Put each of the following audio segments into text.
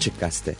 Açık Gazete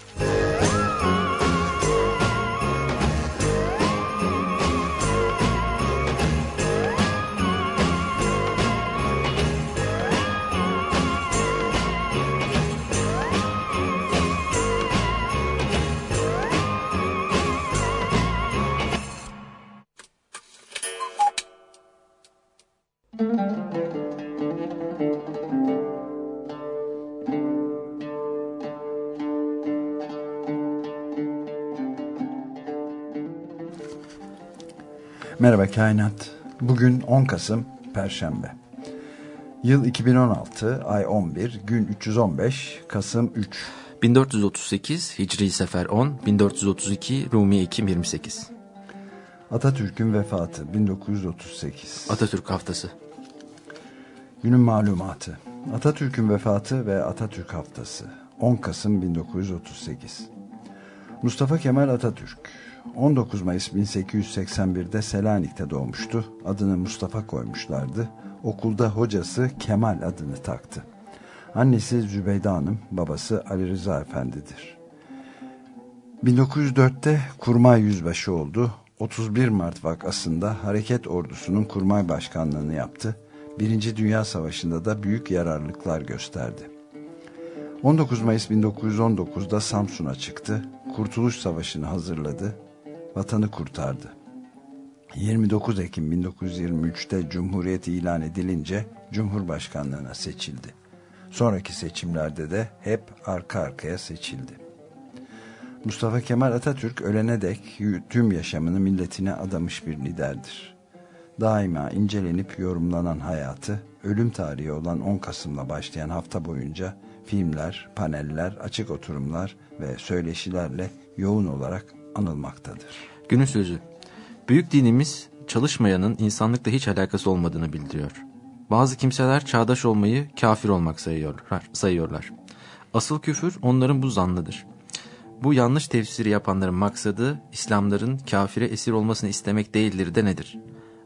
Kainat. Bugün 10 Kasım Perşembe. Yıl 2016, ay 11, gün 315, Kasım 3. 1438 Hicri Sefer 10, 1432 Rumi Ekim 28. Atatürk'ün vefatı 1938. Atatürk Haftası. Günün malumatı. Atatürk'ün vefatı ve Atatürk Haftası. 10 Kasım 1938. Mustafa Kemal Atatürk 19 Mayıs 1881'de Selanik'te doğmuştu. Adını Mustafa koymuşlardı. Okulda hocası Kemal adını taktı. Annesi Zübeyde Hanım, babası Ali Rıza Efendi'dir. 1904'te kurmay yüzbaşı oldu. 31 Mart vakasında hareket ordusunun kurmay başkanlığını yaptı. Birinci Dünya Savaşı'nda da büyük yararlıklar gösterdi. 19 Mayıs 1919'da Samsun'a çıktı. Kurtuluş Savaşı'nı hazırladı. Vatanı kurtardı. 29 Ekim 1923'te Cumhuriyet ilan edilince Cumhurbaşkanlığına seçildi. Sonraki seçimlerde de hep arka arkaya seçildi. Mustafa Kemal Atatürk ölene dek tüm yaşamını milletine adamış bir liderdir. Daima incelenip yorumlanan hayatı, ölüm tarihi olan 10 Kasım'la başlayan hafta boyunca filmler, paneller, açık oturumlar ve söyleşilerle yoğun olarak anılmaktadır. Günün sözü. Büyük dinimiz çalışmayanın insanlıkla hiç alakası olmadığını bildiriyor. Bazı kimseler çağdaş olmayı kafir olmak sayıyorlar. sayıyorlar. Asıl küfür onların bu zannıdır. Bu yanlış tefsiri yapanların maksadı İslamların kafire esir olmasını istemek değildir de nedir?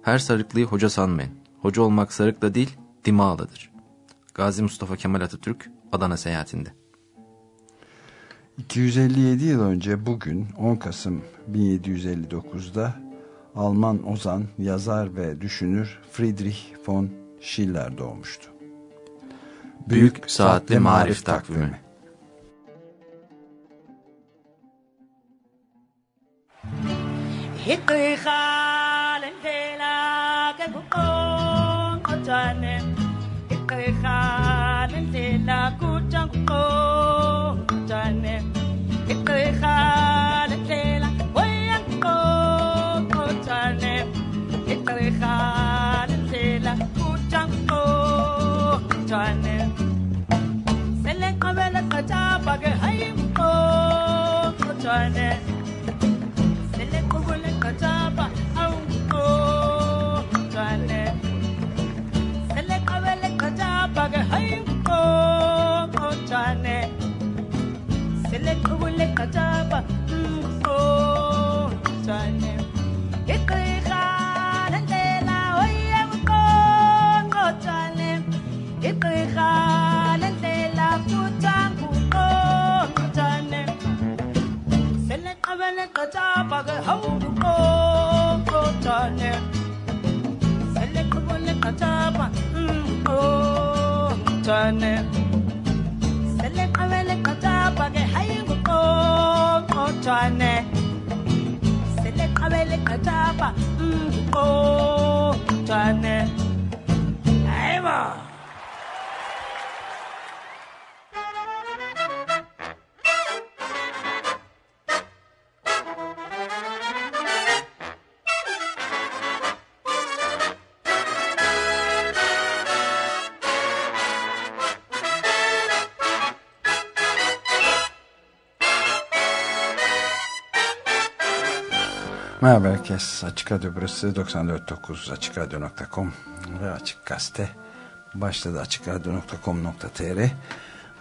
Her sarıklıyı hoca sanmayın. Hoca olmak sarıkla değil dimağlıdır. Gazi Mustafa Kemal Atatürk Adana seyahatinde. 257 yıl önce bugün 10 Kasım 1759'da Alman ozan, yazar ve düşünür Friedrich von Schiller doğmuştu. Büyük, Büyük Saatli Marif Takvimi. Hikri shine. Sele kabele kacha bage hayim ko shine. Sele kabele kacha ba au ko shine. Sele kabele kacha bage hayim. Sele kabele kacha intonjane seleqabele qhathapha mm, oh, umqo herkes. Açık Radyo burası 94.9 AçıkRadyo.com ve Açık Gazete başladı. AçıkRadyo.com.tr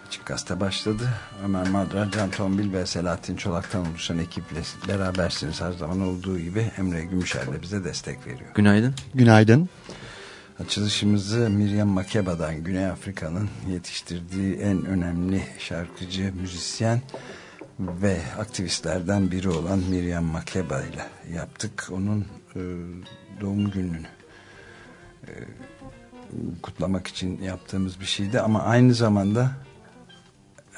Açık Gazete başladı. Ömer Madra, Can Tombil ve Selahattin Çolak'tan oluşan ekiple berabersiniz. Her zaman olduğu gibi Emre Gümüşer de bize destek veriyor. Günaydın. Günaydın. Açılışımızı Miriam Makeba'dan Güney Afrika'nın yetiştirdiği en önemli şarkıcı, müzisyen ve aktivistlerden biri olan Miriam Makeba ile yaptık. Onun e, doğum gününü e, kutlamak için yaptığımız bir şeydi ama aynı zamanda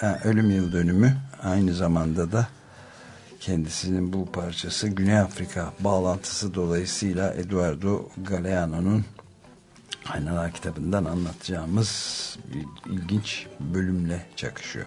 e, ölüm yıl dönümü aynı zamanda da kendisinin bu parçası Güney Afrika bağlantısı dolayısıyla Eduardo Galeano'nun Aynalar kitabından anlatacağımız bir ilginç bölümle çakışıyor.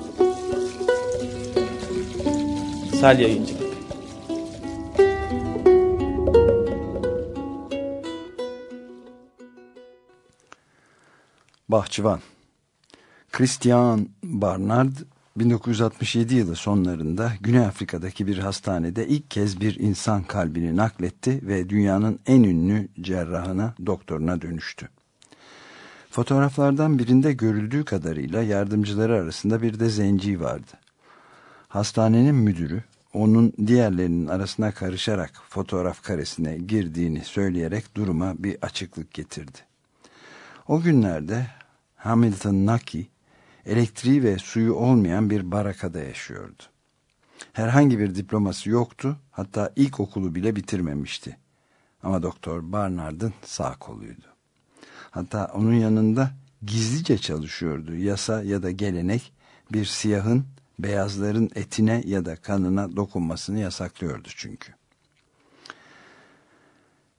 Sel Yayıncı Bahçıvan Christian Barnard 1967 yılı sonlarında Güney Afrika'daki bir hastanede ilk kez bir insan kalbini nakletti ve dünyanın en ünlü cerrahına, doktoruna dönüştü. Fotoğraflardan birinde görüldüğü kadarıyla yardımcıları arasında bir de zenci vardı. Hastanenin müdürü onun diğerlerinin arasına karışarak fotoğraf karesine girdiğini söyleyerek duruma bir açıklık getirdi. O günlerde Hamilton Naki elektriği ve suyu olmayan bir barakada yaşıyordu. Herhangi bir diploması yoktu, hatta ilkokulu bile bitirmemişti. Ama Doktor Barnard'ın sağ koluydu. Hatta onun yanında gizlice çalışıyordu. Yasa ya da gelenek bir siyahın beyazların etine ya da kanına dokunmasını yasaklıyordu çünkü.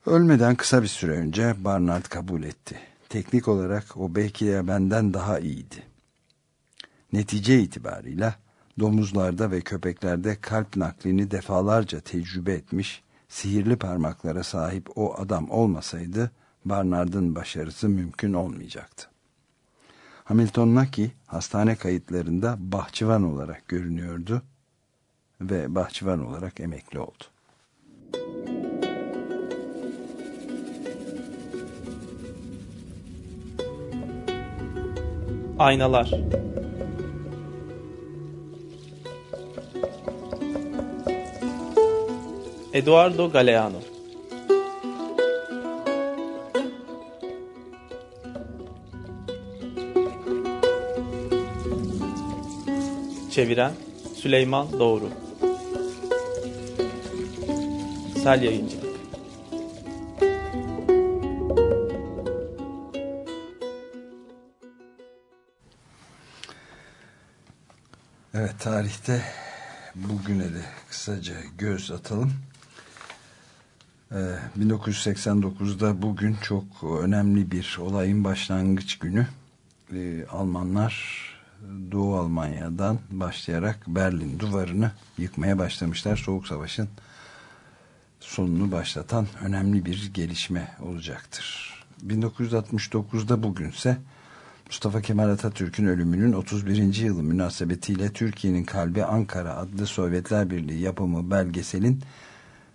Ölmeden kısa bir süre önce Barnard kabul etti. Teknik olarak o belki de benden daha iyiydi. Netice itibarıyla domuzlarda ve köpeklerde kalp naklini defalarca tecrübe etmiş, sihirli parmaklara sahip o adam olmasaydı Barnard'ın başarısı mümkün olmayacaktı. Hamilton Naki hastane kayıtlarında bahçıvan olarak görünüyordu ve bahçıvan olarak emekli oldu. Aynalar Eduardo Galeano Çeviren Süleyman Doğru Sel Yayıncı Evet tarihte bugüne de kısaca göz atalım. Ee, 1989'da bugün çok önemli bir olayın başlangıç günü. Ee, Almanlar Doğu Almanya'dan başlayarak Berlin duvarını yıkmaya başlamışlar. Soğuk Savaş'ın sonunu başlatan önemli bir gelişme olacaktır. 1969'da bugünse Mustafa Kemal Atatürk'ün ölümünün 31. yılı münasebetiyle Türkiye'nin Kalbi Ankara adlı Sovyetler Birliği yapımı belgeselin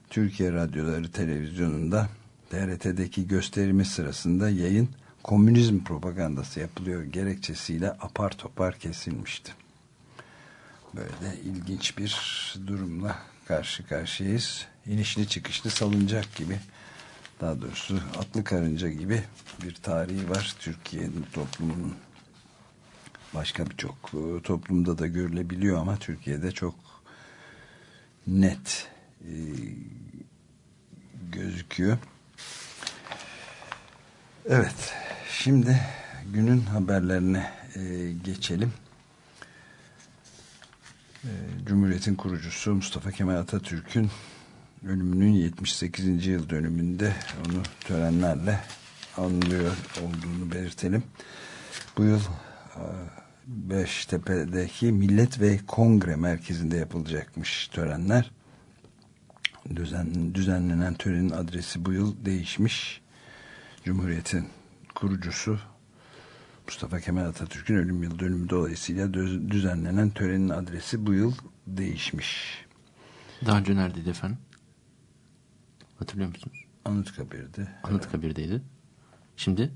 Türkiye Radyoları Televizyonu'nda TRT'deki gösterimi sırasında yayın komünizm propagandası yapılıyor gerekçesiyle apar topar kesilmişti. Böyle ilginç bir durumla karşı karşıyayız. İnişli çıkışlı salıncak gibi daha doğrusu atlı karınca gibi bir tarihi var Türkiye'nin toplumunun başka birçok e, toplumda da görülebiliyor ama Türkiye'de çok net e, gözüküyor. Evet şimdi günün haberlerine e, geçelim. E, Cumhuriyet'in kurucusu Mustafa Kemal Atatürk'ün ölümünün 78. yıl dönümünde onu törenlerle anlıyor olduğunu belirtelim. Bu yıl e, Beştepe'deki Millet ve Kongre Merkezi'nde yapılacakmış törenler. Düzen, düzenlenen törenin adresi bu yıl değişmiş. Cumhuriyet'in kurucusu Mustafa Kemal Atatürk'ün ölüm yıl dönümü dolayısıyla düzenlenen törenin adresi bu yıl değişmiş. Daha önce neredeydi efendim? Hatırlıyor musunuz? Anıtkabir'de. Anıtkabir'deydi. Şimdi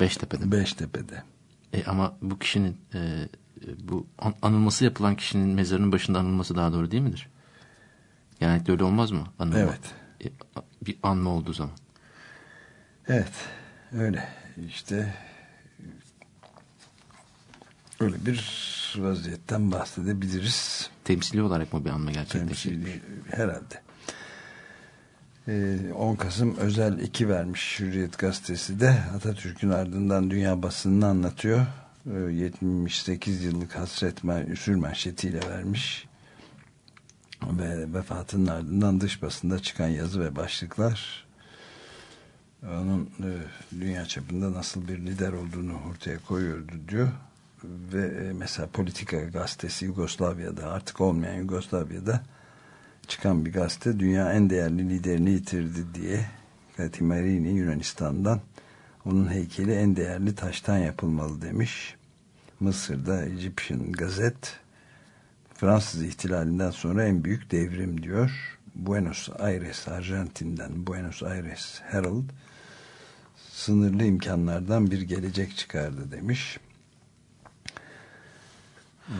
Beştepe'de. Beştepe'de. E, ama bu kişinin e, bu an, anılması yapılan kişinin mezarının başında anılması daha doğru değil midir? Genellikle öyle olmaz mı? Anılma. Evet. E, bir anma olduğu zaman. Evet. Öyle. İşte öyle bir vaziyetten bahsedebiliriz. Temsili olarak mı bir anma gerçekleşti? Temsili herhalde. 10 ee, Kasım özel 2 vermiş Hürriyet Gazetesi de Atatürk'ün ardından dünya basınını anlatıyor. 78 ee, yıllık hasret sür manşetiyle vermiş. Ve vefatının ardından dış basında çıkan yazı ve başlıklar onun e, dünya çapında nasıl bir lider olduğunu ortaya koyuyordu diyor. Ve e, mesela Politika gazetesi Yugoslavya'da artık olmayan Yugoslavya'da çıkan bir gazete dünya en değerli liderini yitirdi diye Katimarini Yunanistan'dan onun heykeli en değerli taştan yapılmalı demiş. Mısır'da Egyptian Gazet Fransız ihtilalinden sonra en büyük devrim diyor. Buenos Aires, Arjantin'den Buenos Aires Herald sınırlı imkanlardan bir gelecek çıkardı demiş.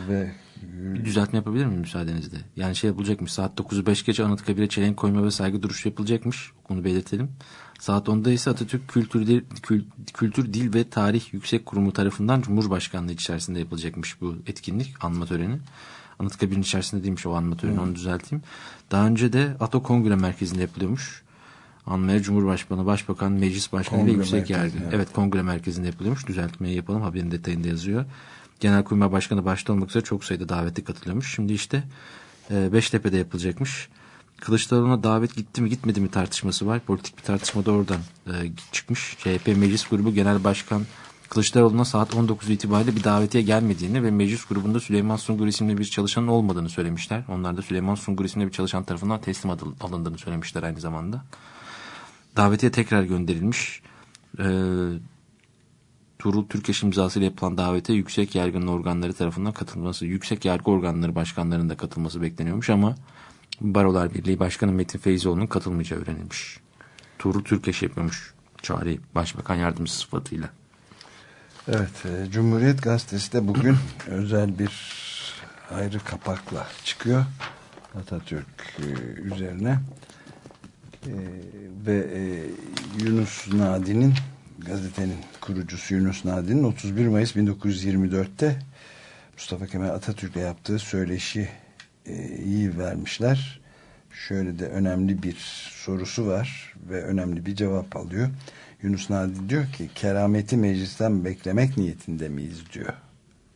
Ve düzeltme yapabilir miyim müsaadenizle? Yani şey yapılacakmış saat 9'u 5 gece Anıtkabir'e çelenk koyma ve saygı duruşu yapılacakmış. Onu belirtelim. Saat 10'da ise Atatürk Kültür Kültür Dil ve Tarih Yüksek Kurumu tarafından Cumhurbaşkanlığı içerisinde yapılacakmış bu etkinlik, anma töreni. Anıtkabir'in içerisinde değilmiş o anma töreni, hmm. onu düzelteyim. Daha önce de Ato Kongre Merkezi'nde yapılıyormuş. Anmaya Cumhurbaşkanı, Başbakan, Meclis Başkanı kongre ve Yüksek Yargı. Evet. evet Kongre Merkezi'nde yapılıyormuş. Düzeltmeyi yapalım. Haberin detayında yazıyor. Genelkurmay Başkanı başta olmak üzere çok sayıda daveti katılıyormuş. Şimdi işte e, Beştepe'de yapılacakmış. Kılıçdaroğlu'na davet gitti mi gitmedi mi tartışması var. Politik bir tartışma da oradan e, çıkmış. CHP Meclis Grubu Genel Başkan Kılıçdaroğlu'na saat 19 itibariyle bir davetiye gelmediğini ve meclis grubunda Süleyman Sungur isimli bir çalışanın olmadığını söylemişler. Onlar da Süleyman Sungur isimli bir çalışan tarafından teslim alındığını söylemişler aynı zamanda. Davetiye tekrar gönderilmiş. Ee, Tuğrul Türkeş imzasıyla yapılan davete yüksek yargının organları tarafından katılması, yüksek yargı organları başkanlarının da katılması bekleniyormuş ama Barolar Birliği Başkanı Metin Feyzoğlu'nun katılmayacağı öğrenilmiş. Tuğrul Türkeş yapıyormuş çağrı başbakan yardımcısı sıfatıyla. Evet, e, Cumhuriyet Gazetesi de bugün özel bir ayrı kapakla çıkıyor Atatürk e, üzerine e, ve Yunus Nadi'nin gazetenin kurucusu Yunus Nadi'nin 31 Mayıs 1924'te Mustafa Kemal Atatürk'le yaptığı söyleşi iyi vermişler. Şöyle de önemli bir sorusu var ve önemli bir cevap alıyor. Yunus Nadi diyor ki kerameti meclisten beklemek niyetinde miyiz diyor.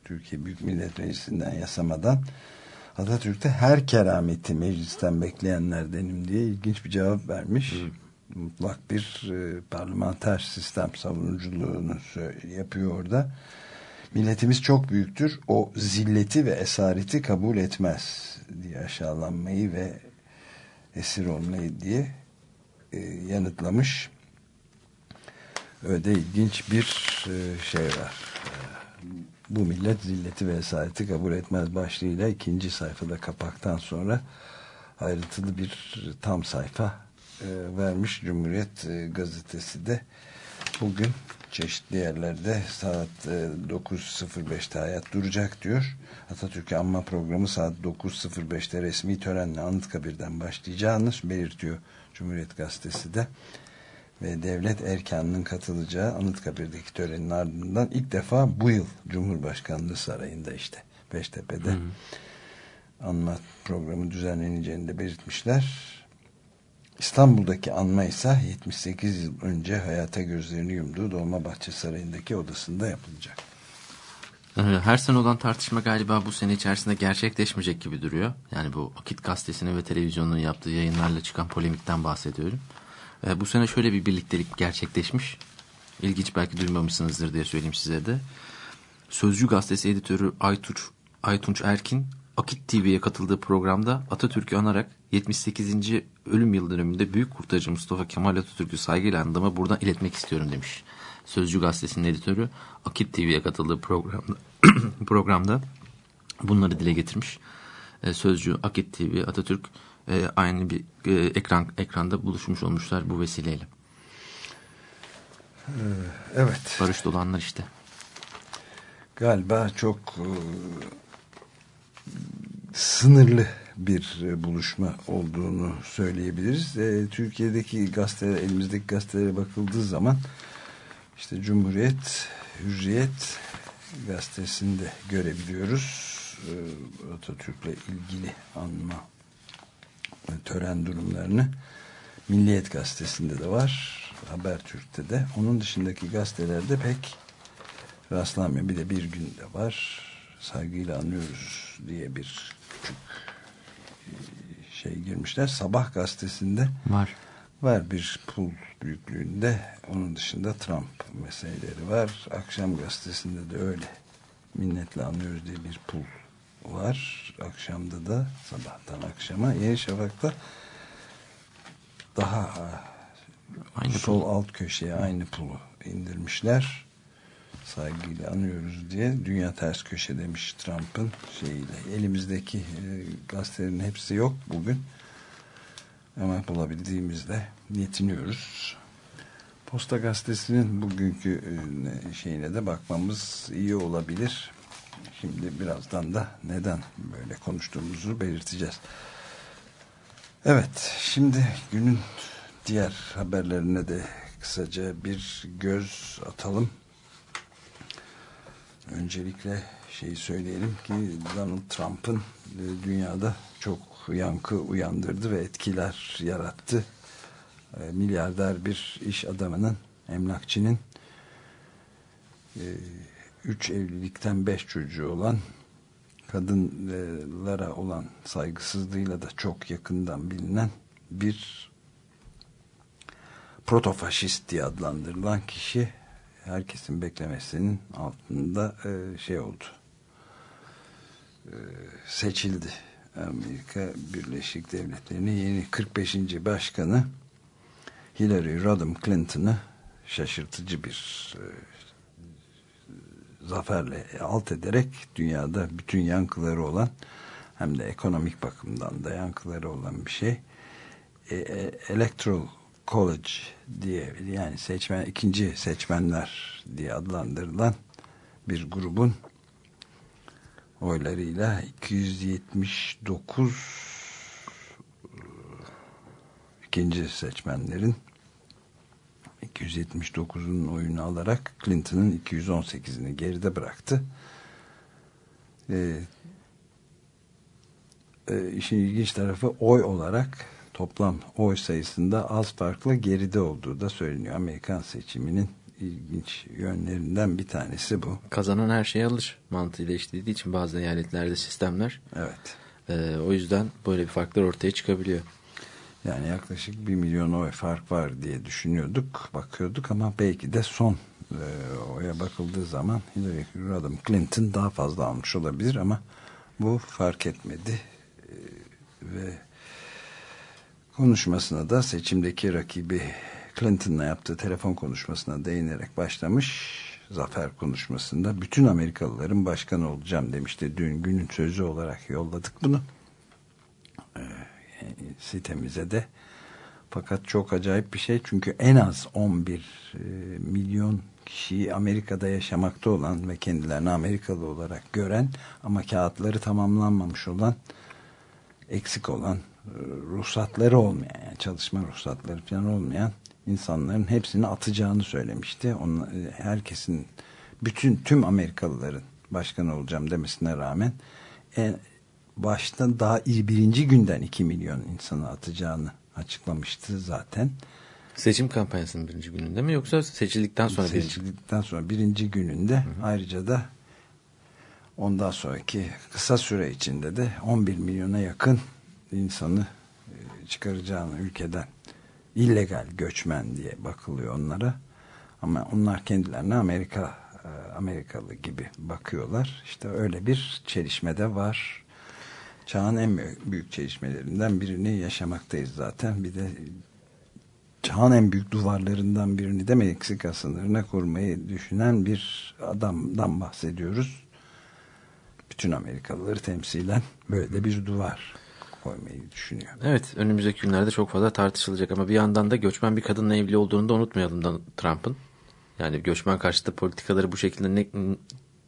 Türkiye Büyük Millet Meclisi'nden yasamadan Atatürk'te her kerameti meclisten bekleyenlerdenim diye ilginç bir cevap vermiş. Hı mutlak bir e, parlamenter sistem savunuculuğunu yapıyor orada. Milletimiz çok büyüktür. O zilleti ve esareti kabul etmez diye aşağılanmayı ve esir olmayı diye e, yanıtlamış. Öyle ilginç bir e, şey var. Bu millet zilleti ve kabul etmez başlığıyla ikinci sayfada kapaktan sonra ayrıntılı bir tam sayfa e, vermiş Cumhuriyet e, gazetesi de bugün çeşitli yerlerde saat 9.05'te hayat duracak diyor. Atatürk'ü anma programı saat 9.05'te resmi törenle Anıtkabir'den başlayacağını belirtiyor Cumhuriyet Gazetesi de. Ve devlet erkanının katılacağı Anıtkabir'deki törenin ardından ilk defa bu yıl Cumhurbaşkanlığı Sarayı'nda işte Beştepe'de hı hı. anma programı düzenleneceğini de belirtmişler. İstanbul'daki anma ise 78 yıl önce hayata gözlerini yumduğu Dolmabahçe Sarayı'ndaki odasında yapılacak. Ee, her sene olan tartışma galiba bu sene içerisinde gerçekleşmeyecek gibi duruyor. Yani bu Akit Gazetesi'nin ve televizyonun yaptığı yayınlarla çıkan polemikten bahsediyorum. Ee, bu sene şöyle bir birliktelik gerçekleşmiş. İlginç belki duymamışsınızdır diye söyleyeyim size de. Sözcü Gazetesi editörü Aytunç, Aytunç Erkin Akit TV'ye katıldığı programda Atatürk'ü anarak 78 ölüm yıl dönümünde büyük kurtarıcı Mustafa Kemal Atatürk'ü saygıyla andığımı buradan iletmek istiyorum demiş. Sözcü gazetesinin editörü Akit TV'ye katıldığı programda, programda bunları dile getirmiş. E, Sözcü Akit TV Atatürk e, aynı bir e, ekran ekranda buluşmuş olmuşlar bu vesileyle. Evet. Barış dolanlar işte. Galiba çok e, sınırlı bir e, buluşma olduğunu söyleyebiliriz. E, Türkiye'deki gazeteler, elimizdeki gazetelere bakıldığı zaman işte Cumhuriyet, Hürriyet gazetesinde görebiliyoruz. E, Atatürk'le ilgili anma tören durumlarını. Milliyet gazetesinde de var. Habertürk'te de. Onun dışındaki gazetelerde pek rastlanmıyor. Bir de bir günde var. Saygıyla anıyoruz diye bir küçük e, şey girmişler. Sabah gazetesinde Var. var bir pul büyüklüğünde. Onun dışında Trump meseleleri var. Akşam gazetesinde de öyle. Minnetle anlıyoruz diye bir pul var. Akşamda da sabahtan akşama. Yeni Şafak'ta daha Aynı sol alt köşeye aynı pulu indirmişler. Saygıyla anıyoruz diye. Dünya ters köşe demiş Trump'ın şeyiyle. Elimizdeki e, gazetelerin hepsi yok bugün. Ama bulabildiğimizle yetiniyoruz. Posta gazetesinin bugünkü e, şeyine de bakmamız iyi olabilir. Şimdi birazdan da neden böyle konuştuğumuzu belirteceğiz. Evet, şimdi günün diğer haberlerine de kısaca bir göz atalım. Öncelikle şeyi söyleyelim ki Donald Trump'ın e, dünyada çok yankı uyandırdı ve etkiler yarattı. E, milyarder bir iş adamının, emlakçının e, üç evlilikten beş çocuğu olan kadınlara olan saygısızlığıyla da çok yakından bilinen bir protofaşist diye adlandırılan kişi herkesin beklemesinin altında e, şey oldu. E, seçildi. Amerika Birleşik Devletleri'nin yeni 45. başkanı Hillary Rodham Clinton'ı şaşırtıcı bir e, zaferle alt ederek dünyada bütün yankıları olan hem de ekonomik bakımdan da yankıları olan bir şey. E, e, Electoral College diye yani seçmen ikinci seçmenler diye adlandırılan bir grubun oylarıyla 279 ikinci seçmenlerin 279'un oyunu alarak Clinton'ın 218'ini geride bıraktı. Ee, e, işin ilginç tarafı oy olarak toplam oy sayısında az farklı geride olduğu da söyleniyor. Amerikan seçiminin ilginç yönlerinden bir tanesi bu. Kazanan her şeyi alır mantığıyla işlediği için bazı eyaletlerde sistemler. Evet. E, o yüzden böyle bir farklar ortaya çıkabiliyor. Yani yaklaşık bir milyon oy fark var diye düşünüyorduk, bakıyorduk ama belki de son e, oya bakıldığı zaman Hillary Clinton daha fazla almış olabilir ama bu fark etmedi e, ve konuşmasına da seçimdeki rakibi Clinton'la yaptığı telefon konuşmasına değinerek başlamış. Zafer konuşmasında bütün Amerikalıların başkanı olacağım demişti. Dün günün sözü olarak yolladık bunu. Sitemize de. Fakat çok acayip bir şey çünkü en az 11 e, milyon kişiyi Amerika'da yaşamakta olan ve kendilerini Amerikalı olarak gören ama kağıtları tamamlanmamış olan eksik olan ruhsatları olmayan yani çalışma ruhsatları falan olmayan insanların hepsini atacağını söylemişti. Onun, herkesin bütün tüm Amerikalıların başkan olacağım demesine rağmen en, başta daha iyi birinci günden 2 milyon insanı atacağını açıklamıştı zaten. Seçim kampanyasının birinci gününde mi yoksa seçildikten sonra seçildikten birinci? sonra birinci gününde hı hı. ayrıca da ondan sonraki kısa süre içinde de 11 milyona yakın insanı çıkaracağını ülkeden illegal göçmen diye bakılıyor onlara. Ama onlar kendilerine Amerika Amerikalı gibi bakıyorlar. İşte öyle bir çelişme de var. Çağın en büyük çelişmelerinden birini yaşamaktayız zaten. Bir de çağın en büyük duvarlarından birini de Meksika sınırına kurmayı düşünen bir adamdan bahsediyoruz. Bütün Amerikalıları temsilen böyle de bir duvar koymayı düşünüyor. Evet önümüzdeki günlerde çok fazla tartışılacak ama bir yandan da göçmen bir kadınla evli olduğunu da unutmayalım Trump'ın. Yani göçmen karşıtı politikaları bu şekilde ne,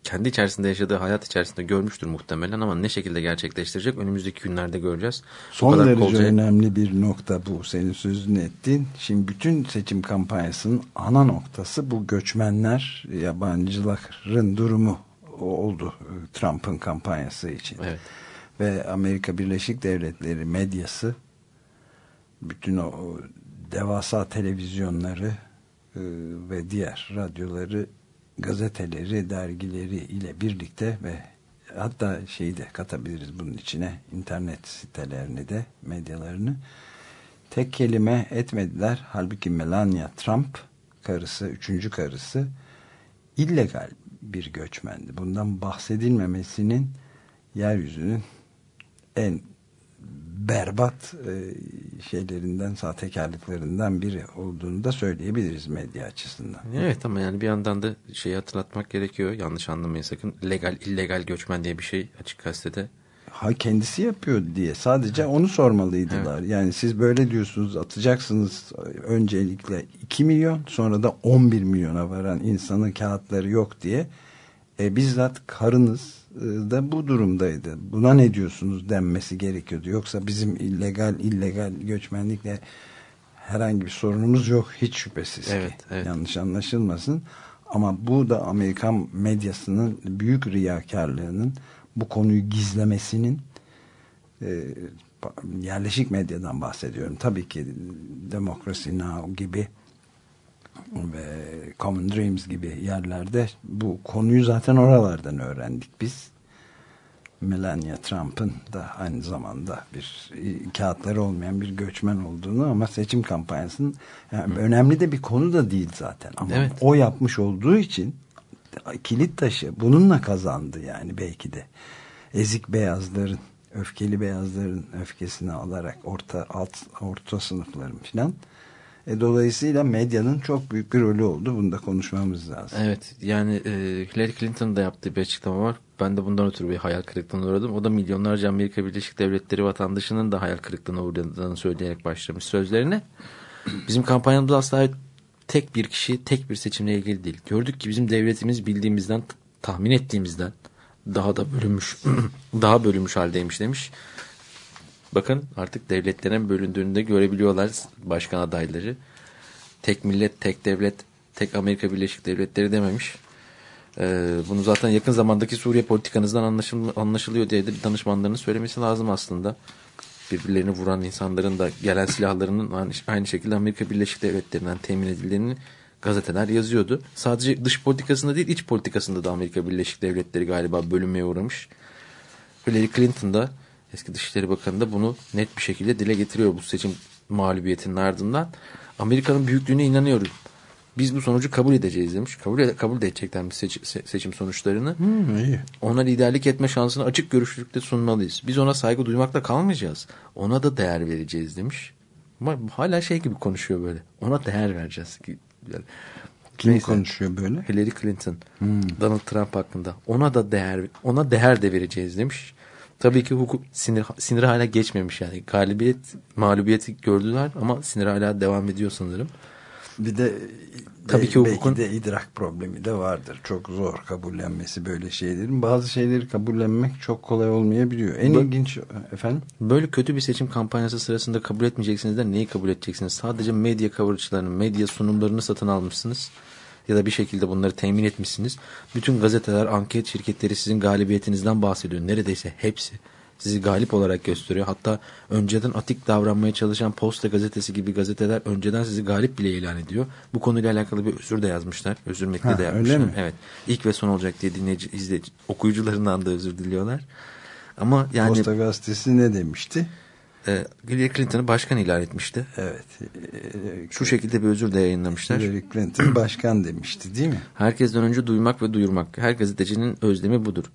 kendi içerisinde yaşadığı hayat içerisinde görmüştür muhtemelen ama ne şekilde gerçekleştirecek önümüzdeki günlerde göreceğiz. Son derece kolca... önemli bir nokta bu senin sözünü ettiğin. Şimdi bütün seçim kampanyasının ana noktası bu göçmenler, yabancıların durumu oldu Trump'ın kampanyası için. Evet. Ve Amerika Birleşik Devletleri medyası bütün o devasa televizyonları e, ve diğer radyoları gazeteleri, dergileri ile birlikte ve hatta şeyi de katabiliriz bunun içine internet sitelerini de medyalarını tek kelime etmediler. Halbuki Melania Trump karısı, üçüncü karısı illegal bir göçmendi. Bundan bahsedilmemesinin yeryüzünün en berbat e, şeylerinden, sahtekarlıklarından biri olduğunu da söyleyebiliriz medya açısından. Evet ama yani bir yandan da şeyi hatırlatmak gerekiyor. Yanlış anlamayın sakın. Legal, illegal göçmen diye bir şey açık gazetede. Ha kendisi yapıyor diye. Sadece evet. onu sormalıydılar. Evet. Yani siz böyle diyorsunuz atacaksınız öncelikle 2 milyon sonra da 11 milyona varan insanın kağıtları yok diye. E, bizzat karınız da bu durumdaydı. Buna ne diyorsunuz denmesi gerekiyordu. Yoksa bizim illegal illegal göçmenlikle herhangi bir sorunumuz yok hiç şüphesiz evet, ki. Evet. Yanlış anlaşılmasın. Ama bu da Amerikan medyasının büyük riyakarlığının bu konuyu gizlemesinin e, yerleşik medyadan bahsediyorum. Tabii ki Democracy Now! gibi ve Common Dreams gibi yerlerde bu konuyu zaten oralardan öğrendik biz. Melania Trump'ın da aynı zamanda bir kağıtları olmayan bir göçmen olduğunu ama seçim kampanyasının yani önemli de bir konu da değil zaten ama evet. o yapmış olduğu için kilit taşı bununla kazandı yani belki de ezik beyazların öfkeli beyazların öfkesini alarak orta alt orta sınıfların filan e, dolayısıyla medyanın çok büyük bir rolü oldu. Bunu da konuşmamız lazım. Evet yani e, Hillary Clinton'ın da yaptığı bir açıklama var. Ben de bundan ötürü bir hayal kırıklığına uğradım. O da milyonlarca Amerika Birleşik Devletleri vatandaşının da hayal kırıklığına uğradığını söyleyerek başlamış sözlerine. Bizim kampanyamızda asla tek bir kişi, tek bir seçimle ilgili değil. Gördük ki bizim devletimiz bildiğimizden, tahmin ettiğimizden daha da bölünmüş, daha bölünmüş haldeymiş demiş. Bakın artık devletlerin bölündüğünü de görebiliyorlar başkan adayları. Tek millet, tek devlet, tek Amerika Birleşik Devletleri dememiş. Ee, bunu zaten yakın zamandaki Suriye politikanızdan anlaşıl anlaşılıyor diye de danışmanlarının söylemesi lazım aslında. Birbirlerini vuran insanların da gelen silahlarının aynı şekilde Amerika Birleşik Devletleri'nden temin edildiğini gazeteler yazıyordu. Sadece dış politikasında değil iç politikasında da Amerika Birleşik Devletleri galiba bölünmeye uğramış. Hillary Clinton da eski Dışişleri Bakanı da bunu net bir şekilde dile getiriyor bu seçim mağlubiyetinin ardından. Amerika'nın büyüklüğüne inanıyorum. Biz bu sonucu kabul edeceğiz demiş. Kabul, ed kabul edecekler seç seçim sonuçlarını. Hmm, iyi. Ona liderlik etme şansını açık görüşlülükte sunmalıyız. Biz ona saygı duymakla kalmayacağız. Ona da değer vereceğiz demiş. Ama hala şey gibi konuşuyor böyle. Ona değer vereceğiz. Yani, Kim neyse, konuşuyor böyle? Hillary Clinton. Hmm. Donald Trump hakkında. Ona da değer ona değer de vereceğiz demiş. Tabii ki hukuk sinir, sinir hala geçmemiş yani. Galibiyet, mağlubiyeti gördüler ama sinir hala devam ediyor sanırım. Bir de Tabii ki hukukun... belki de idrak problemi de vardır. Çok zor kabullenmesi böyle şeylerin. Bazı şeyleri kabullenmek çok kolay olmayabiliyor. En Bu, ilginç efendim? Böyle kötü bir seçim kampanyası sırasında kabul etmeyeceksiniz de neyi kabul edeceksiniz? Sadece medya coverajlarını, medya sunumlarını satın almışsınız ya da bir şekilde bunları temin etmişsiniz. Bütün gazeteler, anket şirketleri sizin galibiyetinizden bahsediyor. Neredeyse hepsi sizi galip olarak gösteriyor. Hatta önceden atik davranmaya çalışan Posta gazetesi gibi gazeteler önceden sizi galip bile ilan ediyor. Bu konuyla alakalı bir özür de yazmışlar. Özür metni ha, de yapmışlar. Öyle mi? Evet. İlk ve son olacak diye dinleyici, izleyici, okuyucularından da özür diliyorlar. Ama yani Posta gazetesi ne demişti? E, Hillary Clinton'ı başkan ilan etmişti. Evet. Şu şekilde bir özür de yayınlamışlar. Hillary Clinton başkan demişti değil mi? Herkesten önce duymak ve duyurmak. Her gazetecinin özlemi budur.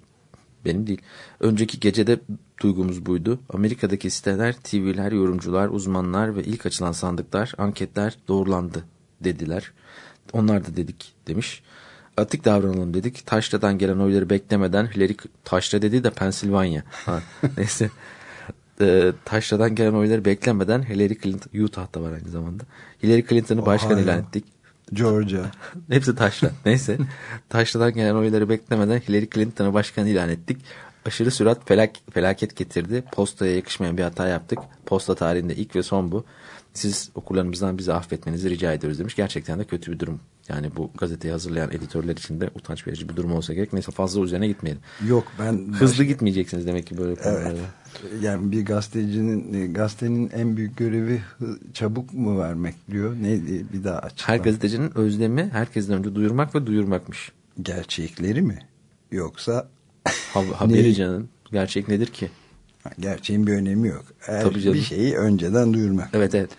Benim değil. Önceki gecede duygumuz buydu. Amerika'daki siteler, TV'ler, yorumcular, uzmanlar ve ilk açılan sandıklar, anketler doğrulandı dediler. Onlar da dedik demiş. Atik davranalım dedik. Taşra'dan gelen oyları beklemeden Hillary Taşra dedi de Pensilvanya. Ha, neyse. Ee, Taşra'dan gelen oyları beklemeden Hillary Clinton Utah'ta var aynı zamanda. Hillary Clinton'ı başkan Ohio. ilan ettik. Georgia. Hepsi taşla. Neyse. Taşladan gelen oyları beklemeden Hillary Clinton'ı başkan ilan ettik. Aşırı sürat felak, felaket getirdi. Postaya yakışmayan bir hata yaptık. Posta tarihinde ilk ve son bu. Siz okurlarımızdan bizi affetmenizi rica ediyoruz demiş. Gerçekten de kötü bir durum. Yani bu gazeteyi hazırlayan editörler için de utanç verici bir durum olsa gerek. Neyse fazla üzerine gitmeyelim. Yok ben Hızlı gitmeyeceksiniz demek ki böyle konularda. yani bir gazetecinin e, gazetenin en büyük görevi çabuk mu vermek diyor. Ne bir daha açıkla. Her gazetecinin özlemi herkesten önce duyurmak ve duyurmakmış. gerçekleri mi? Yoksa Ha- haberi canım. Gerçek nedir ki? gerçeğin bir önemi yok. Her Tabii canım. bir şeyi önceden duyurmak. Evet evet.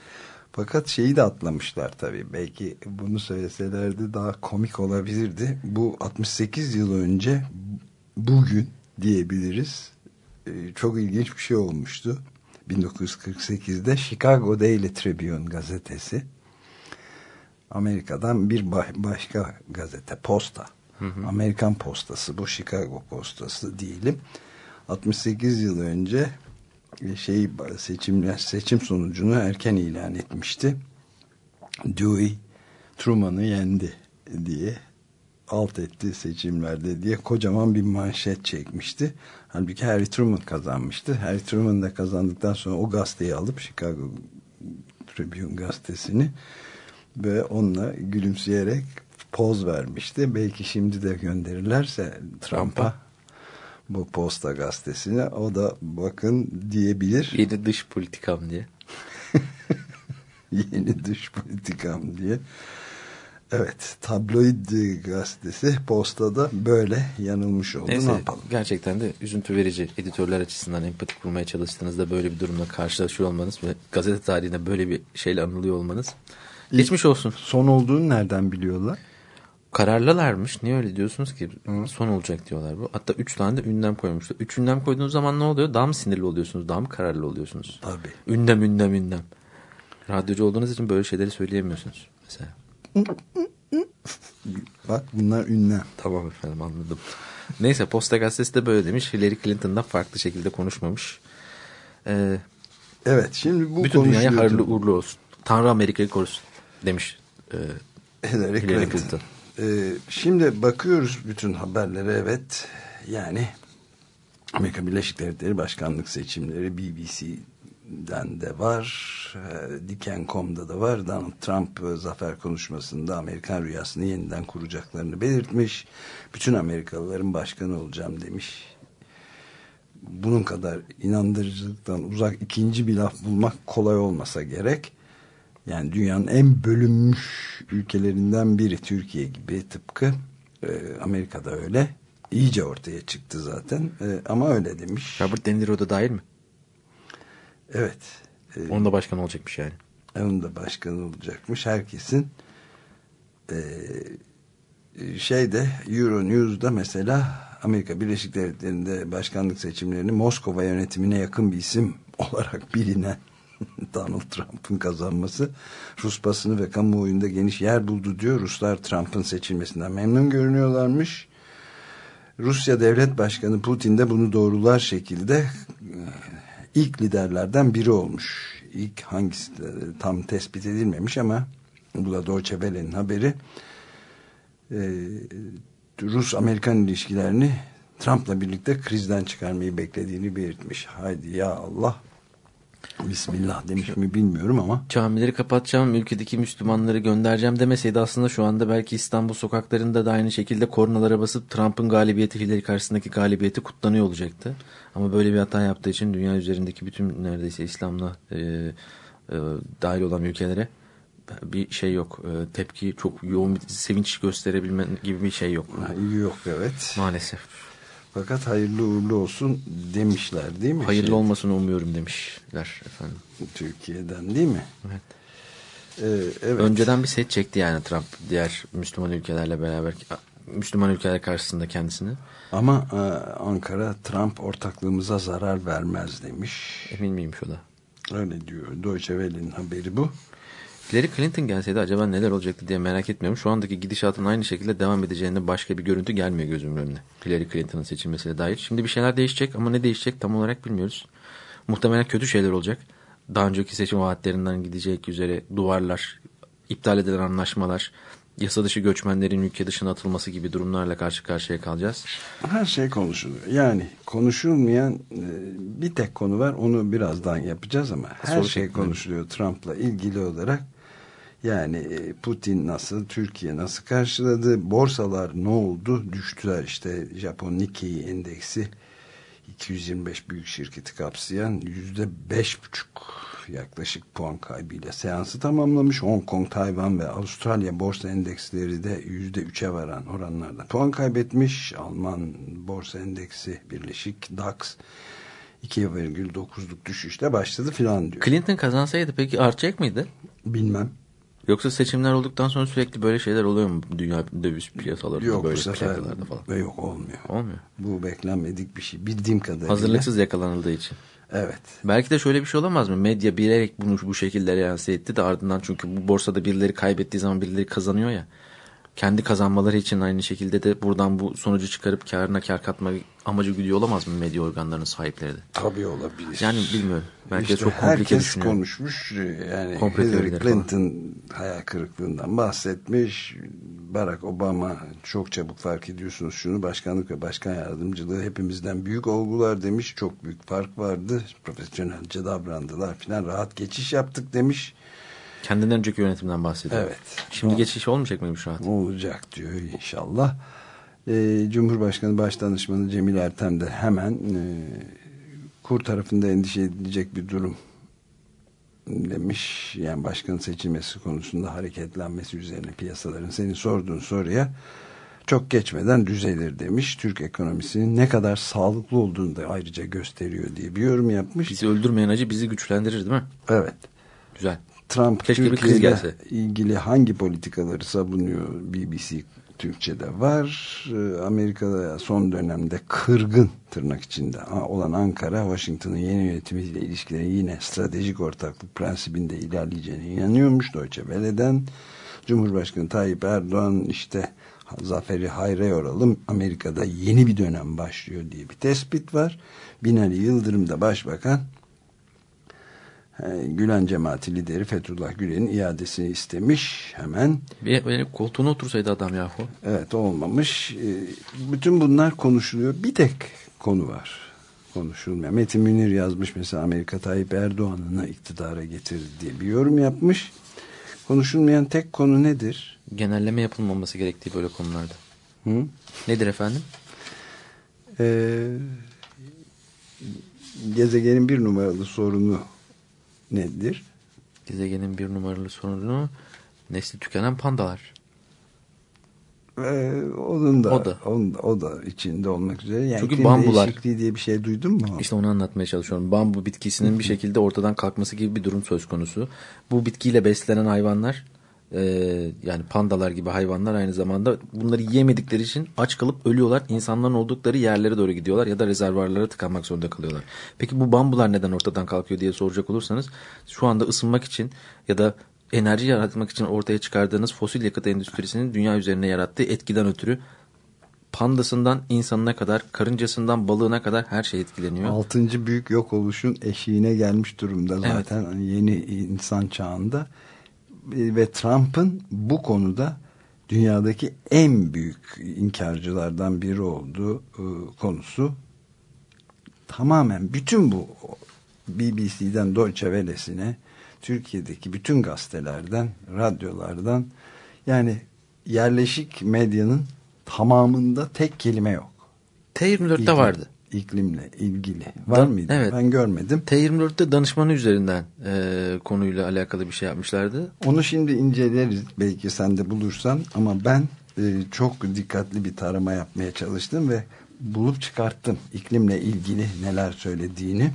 Fakat şeyi de atlamışlar tabii. Belki bunu söyleselerdi daha komik olabilirdi. Bu 68 yıl önce bugün diyebiliriz. Ee, Çok ilginç bir şey olmuştu. 1948'de Chicago Daily Tribune gazetesi Amerika'dan bir ba- başka gazete posta. Amerikan postası bu Chicago postası diyelim. 68 yıl önce şey seçimler seçim sonucunu erken ilan etmişti. Dewey Truman'ı yendi diye alt etti seçimlerde diye kocaman bir manşet çekmişti. Halbuki Harry Truman kazanmıştı. Harry Truman da kazandıktan sonra o gazeteyi alıp Chicago Tribune gazetesini ve onunla gülümseyerek poz vermişti. Belki şimdi de gönderirlerse Trump'a bu posta gazetesine o da bakın diyebilir. Yeni dış politikam diye. Yeni dış politikam diye. Evet tabloid gazetesi postada böyle yanılmış oldu. Neyse ne yapalım? gerçekten de üzüntü verici. Editörler açısından empati kurmaya çalıştığınızda böyle bir durumla karşılaşıyor olmanız ve gazete tarihinde böyle bir şeyle anılıyor olmanız. Geçmiş olsun. Son olduğunu nereden biliyorlar? Kararlılarmış. Niye öyle diyorsunuz ki? Son olacak diyorlar bu. Hatta üç tane de ünlem koymuşlar. Üç ünlem koyduğunuz zaman ne oluyor? Daha mı sinirli oluyorsunuz? Daha mı kararlı oluyorsunuz? Tabii. Ünlem ünlem ünlem. Radyocu olduğunuz için böyle şeyleri söyleyemiyorsunuz. Mesela. Bak bunlar ünlem. Tamam efendim anladım. Neyse Posta Gazetesi de böyle demiş. Hillary Clinton'dan farklı şekilde konuşmamış. Ee, Evet şimdi bu bütün dünyaya hayırlı uğurlu olsun. Tanrı Amerika'yı korusun demiş. Ee, Hillary Hillary Clinton. Clinton. Ee, şimdi bakıyoruz bütün haberlere evet. Yani Amerika Birleşik Devletleri başkanlık seçimleri BBC'den de var. e, Diken.com'da da var. Donald Trump e, zafer konuşmasında Amerikan rüyasını yeniden kuracaklarını belirtmiş. Bütün Amerikalıların başkanı olacağım demiş. Bunun kadar inandırıcılıktan uzak ikinci bir laf bulmak kolay olmasa gerek. Yani dünyanın en bölünmüş ülkelerinden biri Türkiye gibi tıpkı e, Amerika'da öyle. İyice ortaya çıktı zaten E, ama öyle demiş. Robert De Niro da dahil mi? Evet. E, Onun da başkan olacakmış yani. onun da başkanı olacakmış. Herkesin e, şeyde Euronews'da mesela Amerika Birleşik Devletleri'nde başkanlık seçimlerini Moskova yönetimine yakın bir isim olarak bilinen Donald Trump'ın kazanması Rus basını ve kamuoyunda geniş yer buldu diyor. Ruslar Trump'ın seçilmesinden memnun görünüyorlarmış. Rusya Devlet Başkanı Putin de bunu doğrular şekilde e, ilk liderlerden biri olmuş. İlk hangisi de tam tespit edilmemiş ama bu da Deutsche Welle'nin haberi. Ee, Rus-Amerikan ilişkilerini Trump'la birlikte krizden çıkarmayı beklediğini belirtmiş. Haydi ya Allah Bismillah demiş mi bilmiyorum ama Camileri kapatacağım, ülkedeki Müslümanları göndereceğim demeseydi aslında şu anda belki İstanbul sokaklarında da aynı şekilde kornalara basıp Trump'ın galibiyeti, Hillary karşısındaki galibiyeti kutlanıyor olacaktı. Ama böyle bir hata yaptığı için dünya üzerindeki bütün neredeyse İslam'la e, e, dahil olan ülkelere bir şey yok. E, tepki çok yoğun bir sevinç gösterebilme gibi bir şey yok. yok evet. Maalesef. Fakat hayırlı uğurlu olsun demişler değil mi? Hayırlı Şey, olmasını umuyorum demişler efendim. Türkiye'den değil mi? Evet. Ee, evet. Önceden bir set çekti yani Trump diğer Müslüman ülkelerle beraber Müslüman ülkeler karşısında kendisini. Ama e, Ankara Trump ortaklığımıza zarar vermez demiş. Emin miymiş o da? Öyle diyor. Deutsche Welle'nin haberi bu. Hillary Clinton gelseydi acaba neler olacaktı diye merak etmiyorum. Şu andaki gidişatın aynı şekilde devam edeceğinde başka bir görüntü gelmiyor gözümün önüne. Hillary Clinton'ın seçilmesiyle dair. Şimdi bir şeyler değişecek ama ne değişecek tam olarak bilmiyoruz. Muhtemelen kötü şeyler olacak. Daha önceki seçim vaatlerinden gidecek üzere duvarlar, iptal edilen anlaşmalar, yasa dışı göçmenlerin ülke dışına atılması gibi durumlarla karşı karşıya kalacağız. Her şey konuşuluyor. Yani konuşulmayan e, bir tek konu var. Onu birazdan yapacağız ama her Soru şey konuşuluyor Trump'la ilgili olarak. Yani e, Putin nasıl, Türkiye nasıl karşıladı, borsalar ne oldu, düştüler işte Japon Nikkei endeksi 225 büyük şirketi kapsayan yüzde beş buçuk yaklaşık puan kaybıyla seansı tamamlamış. Hong Kong, Tayvan ve Avustralya borsa endeksleri de yüzde üçe varan oranlarda puan kaybetmiş. Alman borsa endeksi birleşik DAX 2,9'luk düşüşle başladı filan diyor. Clinton kazansaydı peki artacak mıydı? Bilmem. Yoksa seçimler olduktan sonra sürekli böyle şeyler oluyor mu dünya döviz piyasalarında Yok bu böyle sefer plakalarda falan? yok olmuyor. Olmuyor. Bu beklenmedik bir şey. Bildiğim kadarıyla. Hazırlıksız yakalanıldığı için. Evet. Belki de şöyle bir şey olamaz mı? Medya bilerek bunu bu şekilde lanse etti de ardından çünkü bu borsada birileri kaybettiği zaman birileri kazanıyor ya. Kendi kazanmaları için aynı şekilde de buradan bu sonucu çıkarıp karına kar katma amacı güdüyor olamaz mı medya organlarının sahipleri de? Tabii olabilir. Yani bilmiyorum. Belki de İşte çok komplike herkes konuşmuş. Yani Komple Hillary teorileri falan. Clinton hayal kırıklığından bahsetmiş. Barack Obama çok çabuk fark ediyorsunuz şunu başkanlık ve başkan yardımcılığı hepimizden büyük olgular demiş. Çok büyük fark vardı. Profesyonelce davrandılar filan rahat geçiş yaptık demiş. Kendinden önceki yönetimden bahsediyor. Evet. Şimdi geçiş olmayacak mıymış rahat? Olacak diyor inşallah. Ee, Cumhurbaşkanı Başdanışmanı Cemil Ertem de hemen e, kur tarafında endişe edilecek bir durum demiş. Yani başkanın seçilmesi konusunda hareketlenmesi üzerine piyasaların senin sorduğun soruya çok geçmeden düzelir demiş. Türk ekonomisinin ne kadar sağlıklı olduğunu da ayrıca gösteriyor diye bir yorum yapmış. Bizi öldürmeyen acı bizi güçlendirir değil mi? Evet. Güzel. Trump Keşke Türkiye'yle gelse. ilgili hangi politikaları savunuyor BBC Türkçe'de var. Ee, Amerika'da son dönemde kırgın tırnak içinde olan Ankara, Washington'ın yeni yönetimiyle ilişkileri yine stratejik ortaklık prensibinde ilerleyeceğine inanıyormuş Deutsche Welle'den. Cumhurbaşkanı Tayyip Erdoğan işte zaferi hayra yoralım Amerika'da yeni bir dönem başlıyor diye bir tespit var. Binali Yıldırım da başbakan e, Gülen cemaati lideri Fethullah Gülen'in iadesini istemiş hemen. Bir, benim koltuğuna otursaydı adam yahu. Evet olmamış. E, Bütün bunlar konuşuluyor. Bir tek konu var. Konuşulmuyor. Metin Münir yazmış mesela Amerika Tayyip Erdoğan'ını iktidara getirdi diye bir yorum yapmış. Konuşulmayan tek konu nedir? Genelleme yapılmaması gerektiği böyle konularda. Hı? Nedir efendim? Ee, gezegenin bir numaralı sorunu nedir? Gezegenin bir numaralı sorunu nesli tükenen pandalar. Ee, onun da, O da. onun o da içinde olmak üzere. Yani Çünkü bambular- değişikliği diye bir şey duydun mu? İşte onu anlatmaya çalışıyorum. Bambu bitkisinin bir şekilde ortadan kalkması gibi bir durum söz konusu. Bu bitkiyle beslenen hayvanlar e, yani pandalar gibi hayvanlar aynı zamanda bunları yiyemedikleri için aç kalıp ölüyorlar. İnsanların oldukları yerlere doğru gidiyorlar ya da rezervarlara tıkanmak zorunda kalıyorlar. Peki bu bambular neden ortadan kalkıyor diye soracak olursanız şu anda ısınmak için ya da enerji yaratmak için ortaya çıkardığınız fosil yakıt endüstrisinin dünya üzerine yarattığı etkiden ötürü pandasından insanına kadar, karıncasından balığına kadar her şey etkileniyor. Altıncı büyük yok oluşun eşiğine gelmiş durumda Evet. zaten hani yeni insan çağında ve Trump'ın bu konuda dünyadaki en büyük inkarcılardan biri olduğu e, konusu tamamen bütün bu BBC'den Deutsche Welle'sine Türkiye'deki bütün gazetelerden, radyolardan yani yerleşik medyanın tamamında tek kelime yok. T24'te İklim- vardı. İklimle ilgili. Var Da- mıydı? evet. Ben görmedim. T24'te danışmanı üzerinden e, konuyla alakalı bir şey yapmışlardı. Onu şimdi inceleriz belki sen de bulursan ama ben e, çok dikkatli bir tarama yapmaya çalıştım ve bulup çıkarttım iklimle ilgili neler söylediğini.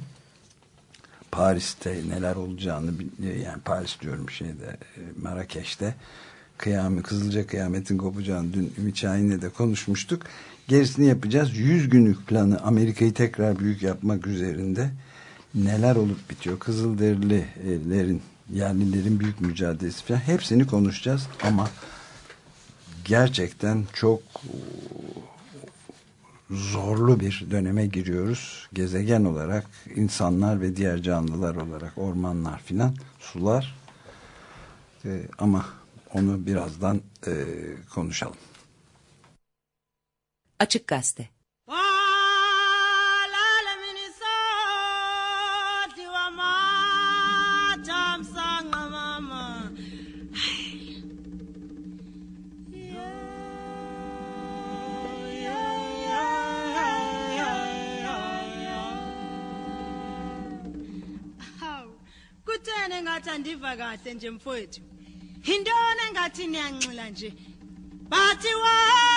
Paris'te neler olacağını bil- yani Paris diyorum şeyde e, Marrakeş'te kıyamet, Kızılca kıyametin kopacağını dün Ümit Şahin'le de konuşmuştuk. Gerisini yapacağız. 100 günlük planı Amerika'yı tekrar büyük yapmak üzerinde neler olup bitiyor. Kızılderililerin, yerlilerin büyük mücadelesi falan hepsini konuşacağız ama gerçekten çok zorlu bir döneme giriyoruz. Gezegen olarak, insanlar ve diğer canlılar olarak, ormanlar filan, sular. Ee, ama onu birazdan e, konuşalım. Açık Gazete. Kutheni engathi andiva kahle nje mfowethu? Yintoni engathi niyanxila nje? Bathi walala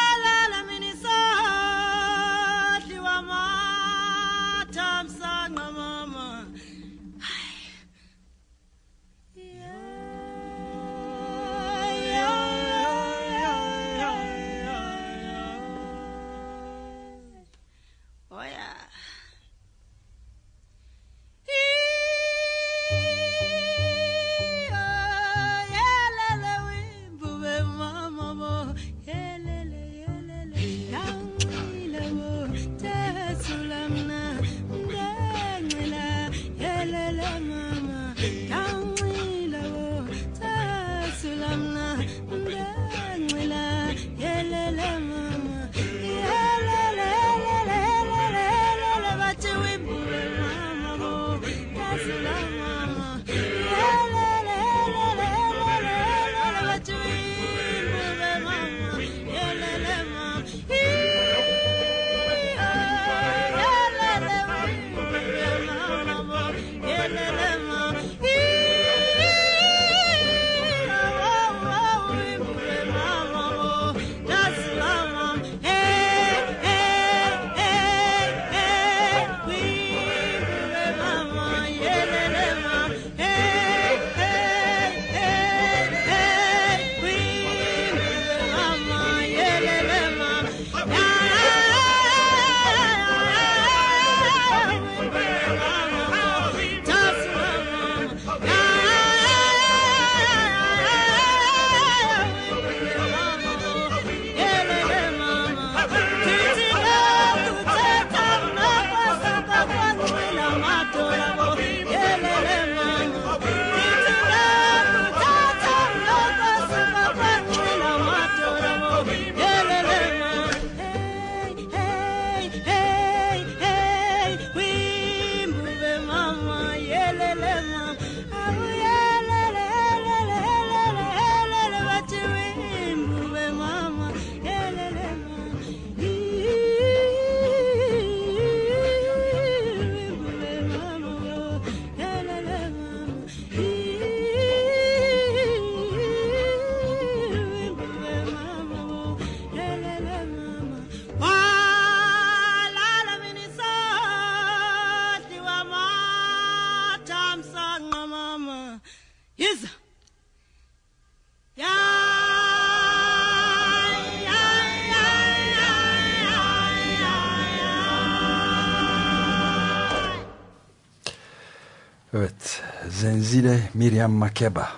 Zenzile Miriam Makeba.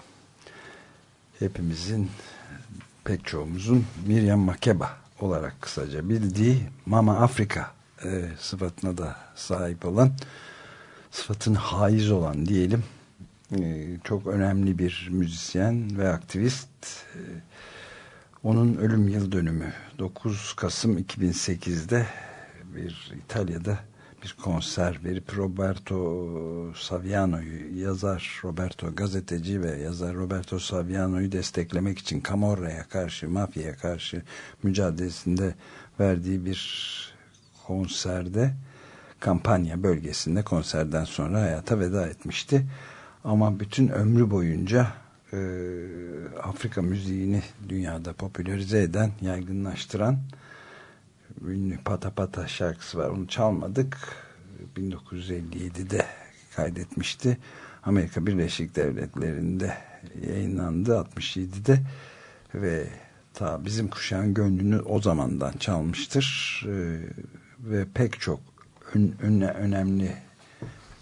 Hepimizin, pek çoğumuzun Miriam Makeba olarak kısaca bildiği Mama Afrika e, sıfatına da sahip olan, sıfatın haiz olan diyelim, e, çok önemli bir müzisyen ve aktivist. E, onun ölüm yıl dönümü 9 Kasım 2008'de bir İtalya'da bir konser verip Roberto Saviano'yu yazar Roberto gazeteci ve yazar Roberto Saviano'yu desteklemek için Camorra'ya karşı mafyaya karşı mücadelesinde verdiği bir konserde kampanya bölgesinde konserden sonra hayata veda etmişti. Ama bütün ömrü boyunca e, Afrika müziğini dünyada popülerize eden, yaygınlaştıran ünlü Pata Pata şarkısı var. Onu çalmadık. 1957'de kaydetmişti. Amerika Birleşik Devletleri'nde yayınlandı 67'de ve ta bizim kuşağın gönlünü o zamandan çalmıştır Ee, ve pek çok ön- öne- önemli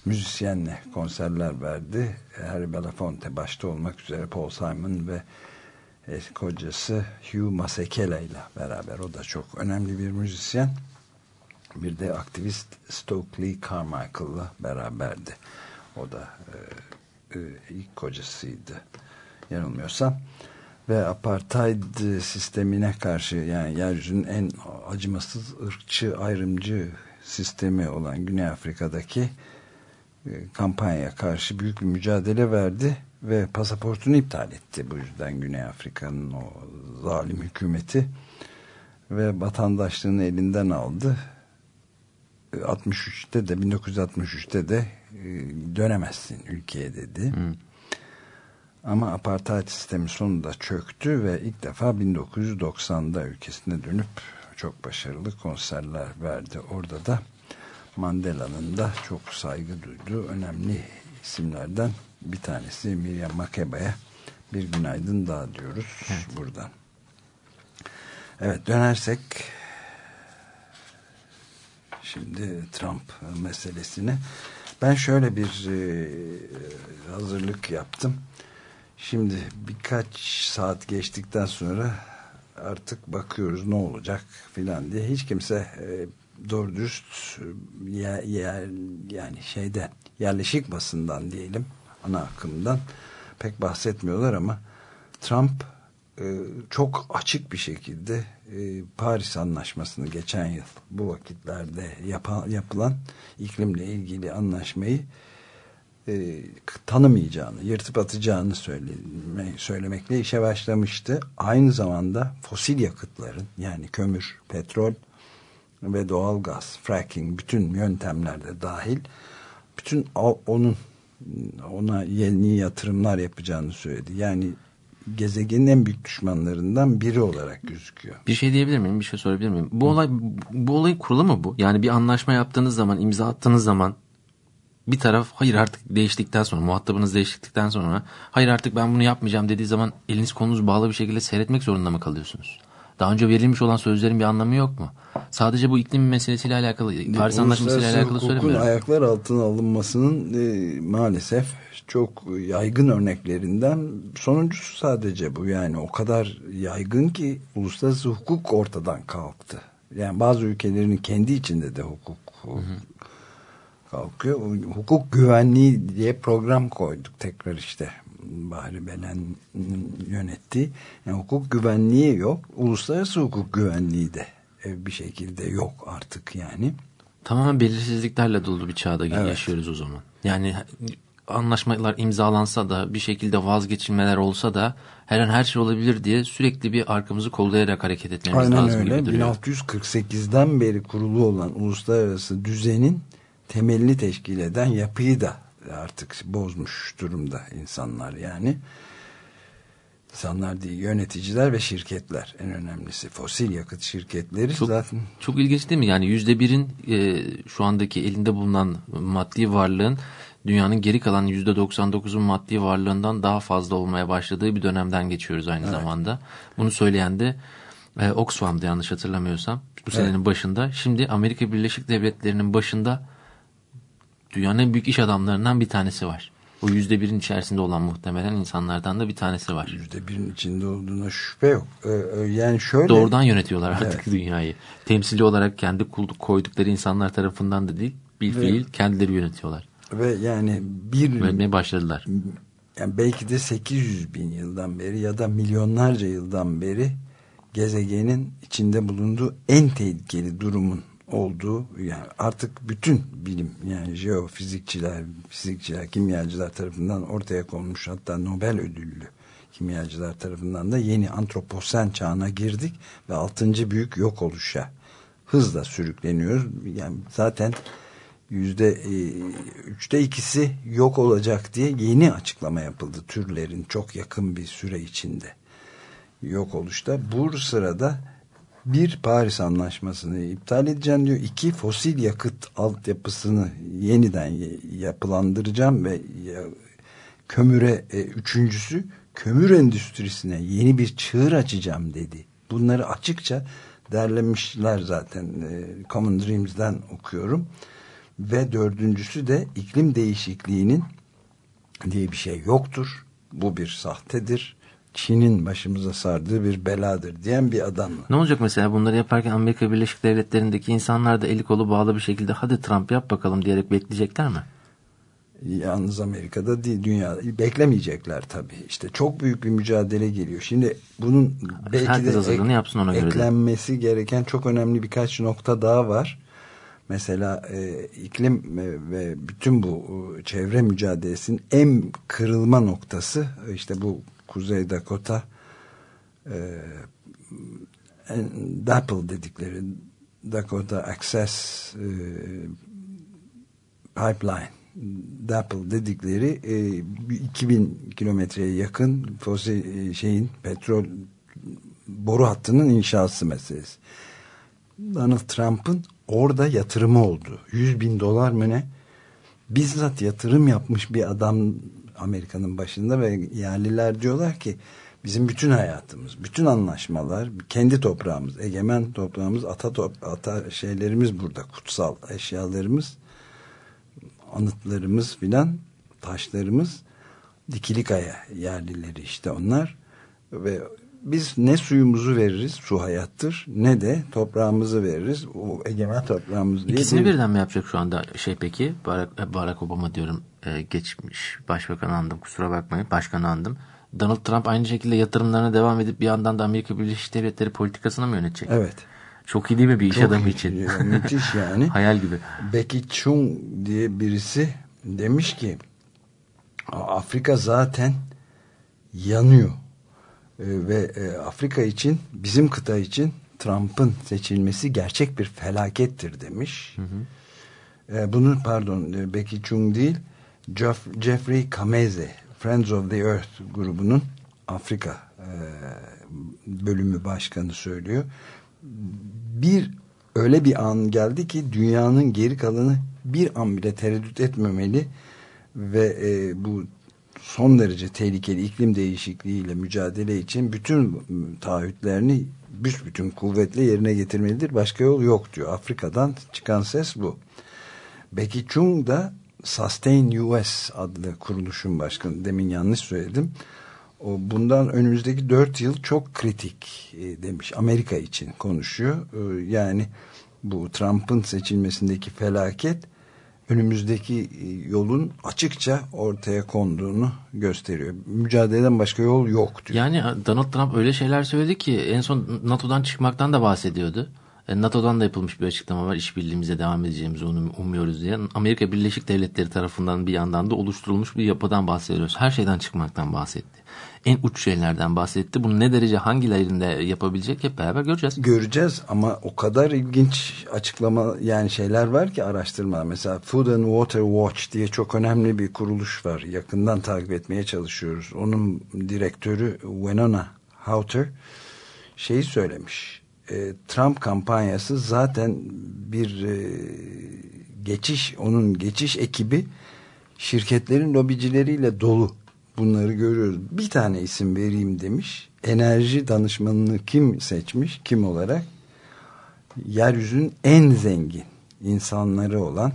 müzisyenle konserler verdi. Harry Belafonte başta olmak üzere Paul Simon ve eski kocası Hugh Masekela ile beraber o da çok önemli bir müzisyen. Bir de aktivist Stokely Carmichael'la beraberdi. O da e, e, ilk kocasıydı yanılmıyorsam ve apartheid sistemine karşı yani yeryüzünün en acımasız ırkçı ayrımcı sistemi olan Güney Afrika'daki kampanyaya karşı büyük bir mücadele verdi ve pasaportunu iptal etti bu yüzden Güney Afrika'nın o zalim hükümeti ve vatandaşlığını elinden aldı. E, 63'te de 1963'te de e, dönemezsin ülkeye dedi. Ama apartheid sistemi sonunda çöktü ve ilk defa 1990'da ülkesine dönüp çok başarılı konserler verdi. Orada da Mandela'nın da çok saygı duyduğu önemli isimlerden bir tanesi Miriam Makeba'ya bir günaydın daha diyoruz buradan. Evet dönersek şimdi Trump meselesine ben şöyle bir e, hazırlık yaptım. Şimdi birkaç saat geçtikten sonra artık bakıyoruz ne olacak filan diye hiç kimse e, doğru dürüst e, yer, yer, yani şeyde yerleşik basından diyelim ana akımdan pek bahsetmiyorlar ama Trump e, çok açık bir şekilde e, Paris Anlaşması'nı geçen yıl bu vakitlerde yapılan iklimle ilgili anlaşmayı e, tanımayacağını, yırtıp atacağını söyleme, söylemekle işe başlamıştı. Aynı zamanda fosil yakıtların yani kömür, petrol ve doğal gaz, fracking bütün yöntemlerde dahil bütün onun ona yeni yatırımlar yapacağını söyledi. Yani gezegenin en büyük düşmanlarından biri olarak gözüküyor. Bir şey diyebilir miyim? Bir şey sorabilir miyim? Bu olay bu olayın kuralı mı bu? Yani bir anlaşma yaptığınız zaman, imza attığınız zaman bir taraf hayır artık değiştikten sonra, muhatabınız değiştikten sonra hayır artık ben bunu yapmayacağım dediği zaman eliniz kolunuz bağlı bir şekilde seyretmek zorunda mı kalıyorsunuz? Daha önce verilmiş olan sözlerin bir anlamı yok mu? Sadece bu iklim meselesiyle alakalı, Paris Anlaşması ile Uluslararası alakalı söylemiyorum. ayaklar altına alınmasının e, maalesef çok yaygın örneklerinden sonuncusu sadece bu. Yani o kadar yaygın ki uluslararası hukuk ortadan kalktı. Yani bazı ülkelerin kendi içinde de hukuk kalkıyor. Hukuk güvenliği diye program koyduk tekrar işte Bahri Belen'in yönettiği. Yani hukuk güvenliği yok. Uluslararası hukuk güvenliği de e, bir şekilde yok artık yani. Tamamen belirsizliklerle dolu bir çağda Evet. yaşıyoruz o zaman. Yani anlaşmalar imzalansa da bir şekilde vazgeçilmeler olsa da her an her şey olabilir diye sürekli bir arkamızı kollayarak hareket etmemiz Aynen lazım öyle. gibi duruyor. 1648'den beri kurulu olan uluslararası düzenin temelini teşkil eden yapıyı da artık bozmuş durumda insanlar yani. İnsanlar değil yöneticiler ve şirketler en önemlisi fosil yakıt şirketleri Çok- zaten Çok ilginç değil mi? Yani yüzde birin e, şu andaki elinde bulunan maddi varlığın dünyanın geri kalan yüzde 99'un maddi varlığından daha fazla olmaya başladığı bir dönemden geçiyoruz aynı zamanda. Bunu söyleyen de e, Oxfam'dı yanlış hatırlamıyorsam bu senenin başında. Şimdi Amerika Birleşik Devletleri'nin başında dünyanın en büyük iş adamlarından bir tanesi var. O yüzde birin içerisinde olan muhtemelen insanlardan da bir tanesi var. yüzde birin içinde olduğuna şüphe yok. Ee, e, yani şöyle Doğrudan yönetiyorlar artık Evet. dünyayı. Temsili olarak kendi koydukları insanlar tarafından da değil, bir Ve- fiil kendileri yönetiyorlar. ve yani bir Yönetmeye başladılar. yani belki de 800 bin yıldan beri ya da milyonlarca yıldan beri gezegenin içinde bulunduğu en tehlikeli durumun olduğu yani artık bütün bilim yani jeofizikçiler, fizikçiler, kimyacılar tarafından ortaya konmuş hatta Nobel ödüllü kimyacılar tarafından da yeni antroposen çağına girdik ve 6. büyük yok oluşa hızla sürükleniyoruz. Yani zaten yüzde e, üçte ikisi yok olacak diye yeni açıklama yapıldı türlerin çok yakın bir süre içinde yok oluşta. Bu sırada bir Paris Anlaşması'nı iptal edeceğim diyor. İki fosil yakıt altyapısını yeniden yapılandıracağım ve kömüre e, üçüncüsü kömür endüstrisine yeni bir çığır açacağım dedi. Bunları açıkça derlemişler zaten e, Common Dreams'den okuyorum. Ve dördüncüsü de iklim değişikliğinin diye bir şey yoktur. Bu bir sahtedir. Çin'in başımıza sardığı bir beladır diyen bir adamla. Ne olacak mesela bunları yaparken Amerika Birleşik Devletleri'ndeki insanlar da eli kolu bağlı bir şekilde hadi Trump yap bakalım diyerek bekleyecekler mi? Yalnız Amerika'da değil dünyada beklemeyecekler tabii. İşte çok büyük bir mücadele geliyor. Şimdi bunun belki Herkes de hazırlığını yapsın ona göre de. eklenmesi gereken çok önemli birkaç nokta daha var. Mesela e, iklim e, ve bütün bu e, çevre mücadelesinin en kırılma noktası işte bu Kuzey Dakota e, DAPL dedikleri Dakota Access e, Pipeline DAPL dedikleri e, 2000 kilometreye yakın fosil e, şeyin petrol boru hattının inşası meselesi. Donald Trump'ın orada yatırımı oldu. 100 bin dolar mı ne? Bizzat yatırım yapmış bir adam Amerika'nın başında ve yerliler diyorlar ki bizim bütün hayatımız, bütün anlaşmalar, kendi toprağımız, egemen toprağımız, ata, top, ata şeylerimiz burada, kutsal eşyalarımız, anıtlarımız filan, taşlarımız, Dikilikaya yerlileri işte onlar ve biz ne suyumuzu veririz, su hayattır, ne de toprağımızı veririz, o egemen toprağımız diye. İkisini bir- birden mi yapacak şu anda şey peki? Barack, e, Barack Obama diyorum e, geçmiş başbakan andım kusura bakmayın başkan andım. Donald Trump aynı şekilde yatırımlarına devam edip bir yandan da Amerika Birleşik Devletleri politikasını mı yönetecek? Evet. Çok iyi değil mi bir iş Çok adamı iyi. için? Müthiş yani. Hayal gibi. Becky Chung diye birisi demiş ki Afrika zaten yanıyor. Ee, ve e, Afrika için bizim kıta için Trump'ın seçilmesi gerçek bir felakettir demiş. Ee, bunu pardon e, Becky Chung değil Jeff, Jeffrey Kameze Friends of the Earth grubunun Afrika e, bölümü başkanı söylüyor. Bir öyle bir an geldi ki dünyanın geri kalanı bir an bile tereddüt etmemeli ve e, bu son derece tehlikeli iklim değişikliğiyle mücadele için bütün taahhütlerini büsbütün kuvvetle yerine getirmelidir. Başka yol yok diyor. Afrika'dan çıkan ses bu. Becky Chung da Sustain US adlı kuruluşun başkanı. Demin yanlış söyledim. O bundan önümüzdeki dört yıl çok kritik e, demiş. Amerika için konuşuyor. E, yani bu Trump'ın seçilmesindeki felaket önümüzdeki e, yolun açıkça ortaya konduğunu gösteriyor. Mücadeleden başka yol yok diyor. Yani Donald Trump öyle şeyler söyledi ki en son NATO'dan çıkmaktan da bahsediyordu. E, NATO'dan da yapılmış bir açıklama var. İşbirliğimize devam edeceğimizi onu umuyoruz diye. Amerika Birleşik Devletleri tarafından bir yandan da oluşturulmuş bir yapıdan bahsediyoruz. Her şeyden çıkmaktan bahsetti. En uç şeylerden bahsetti. Bunu ne derece hangilerinde yapabilecek hep beraber göreceğiz. Göreceğiz ama o kadar ilginç açıklama yani şeyler var ki araştırma. Mesela Food and Water Watch diye çok önemli bir kuruluş var. Yakından takip etmeye çalışıyoruz. Onun direktörü Winona Houter şeyi söylemiş. E, Trump kampanyası zaten bir e, geçiş onun geçiş ekibi şirketlerin lobicileriyle dolu. Bunları görüyoruz. Bir tane isim vereyim demiş. Enerji danışmanını kim seçmiş? Kim olarak? Yeryüzünün en zengin insanları olan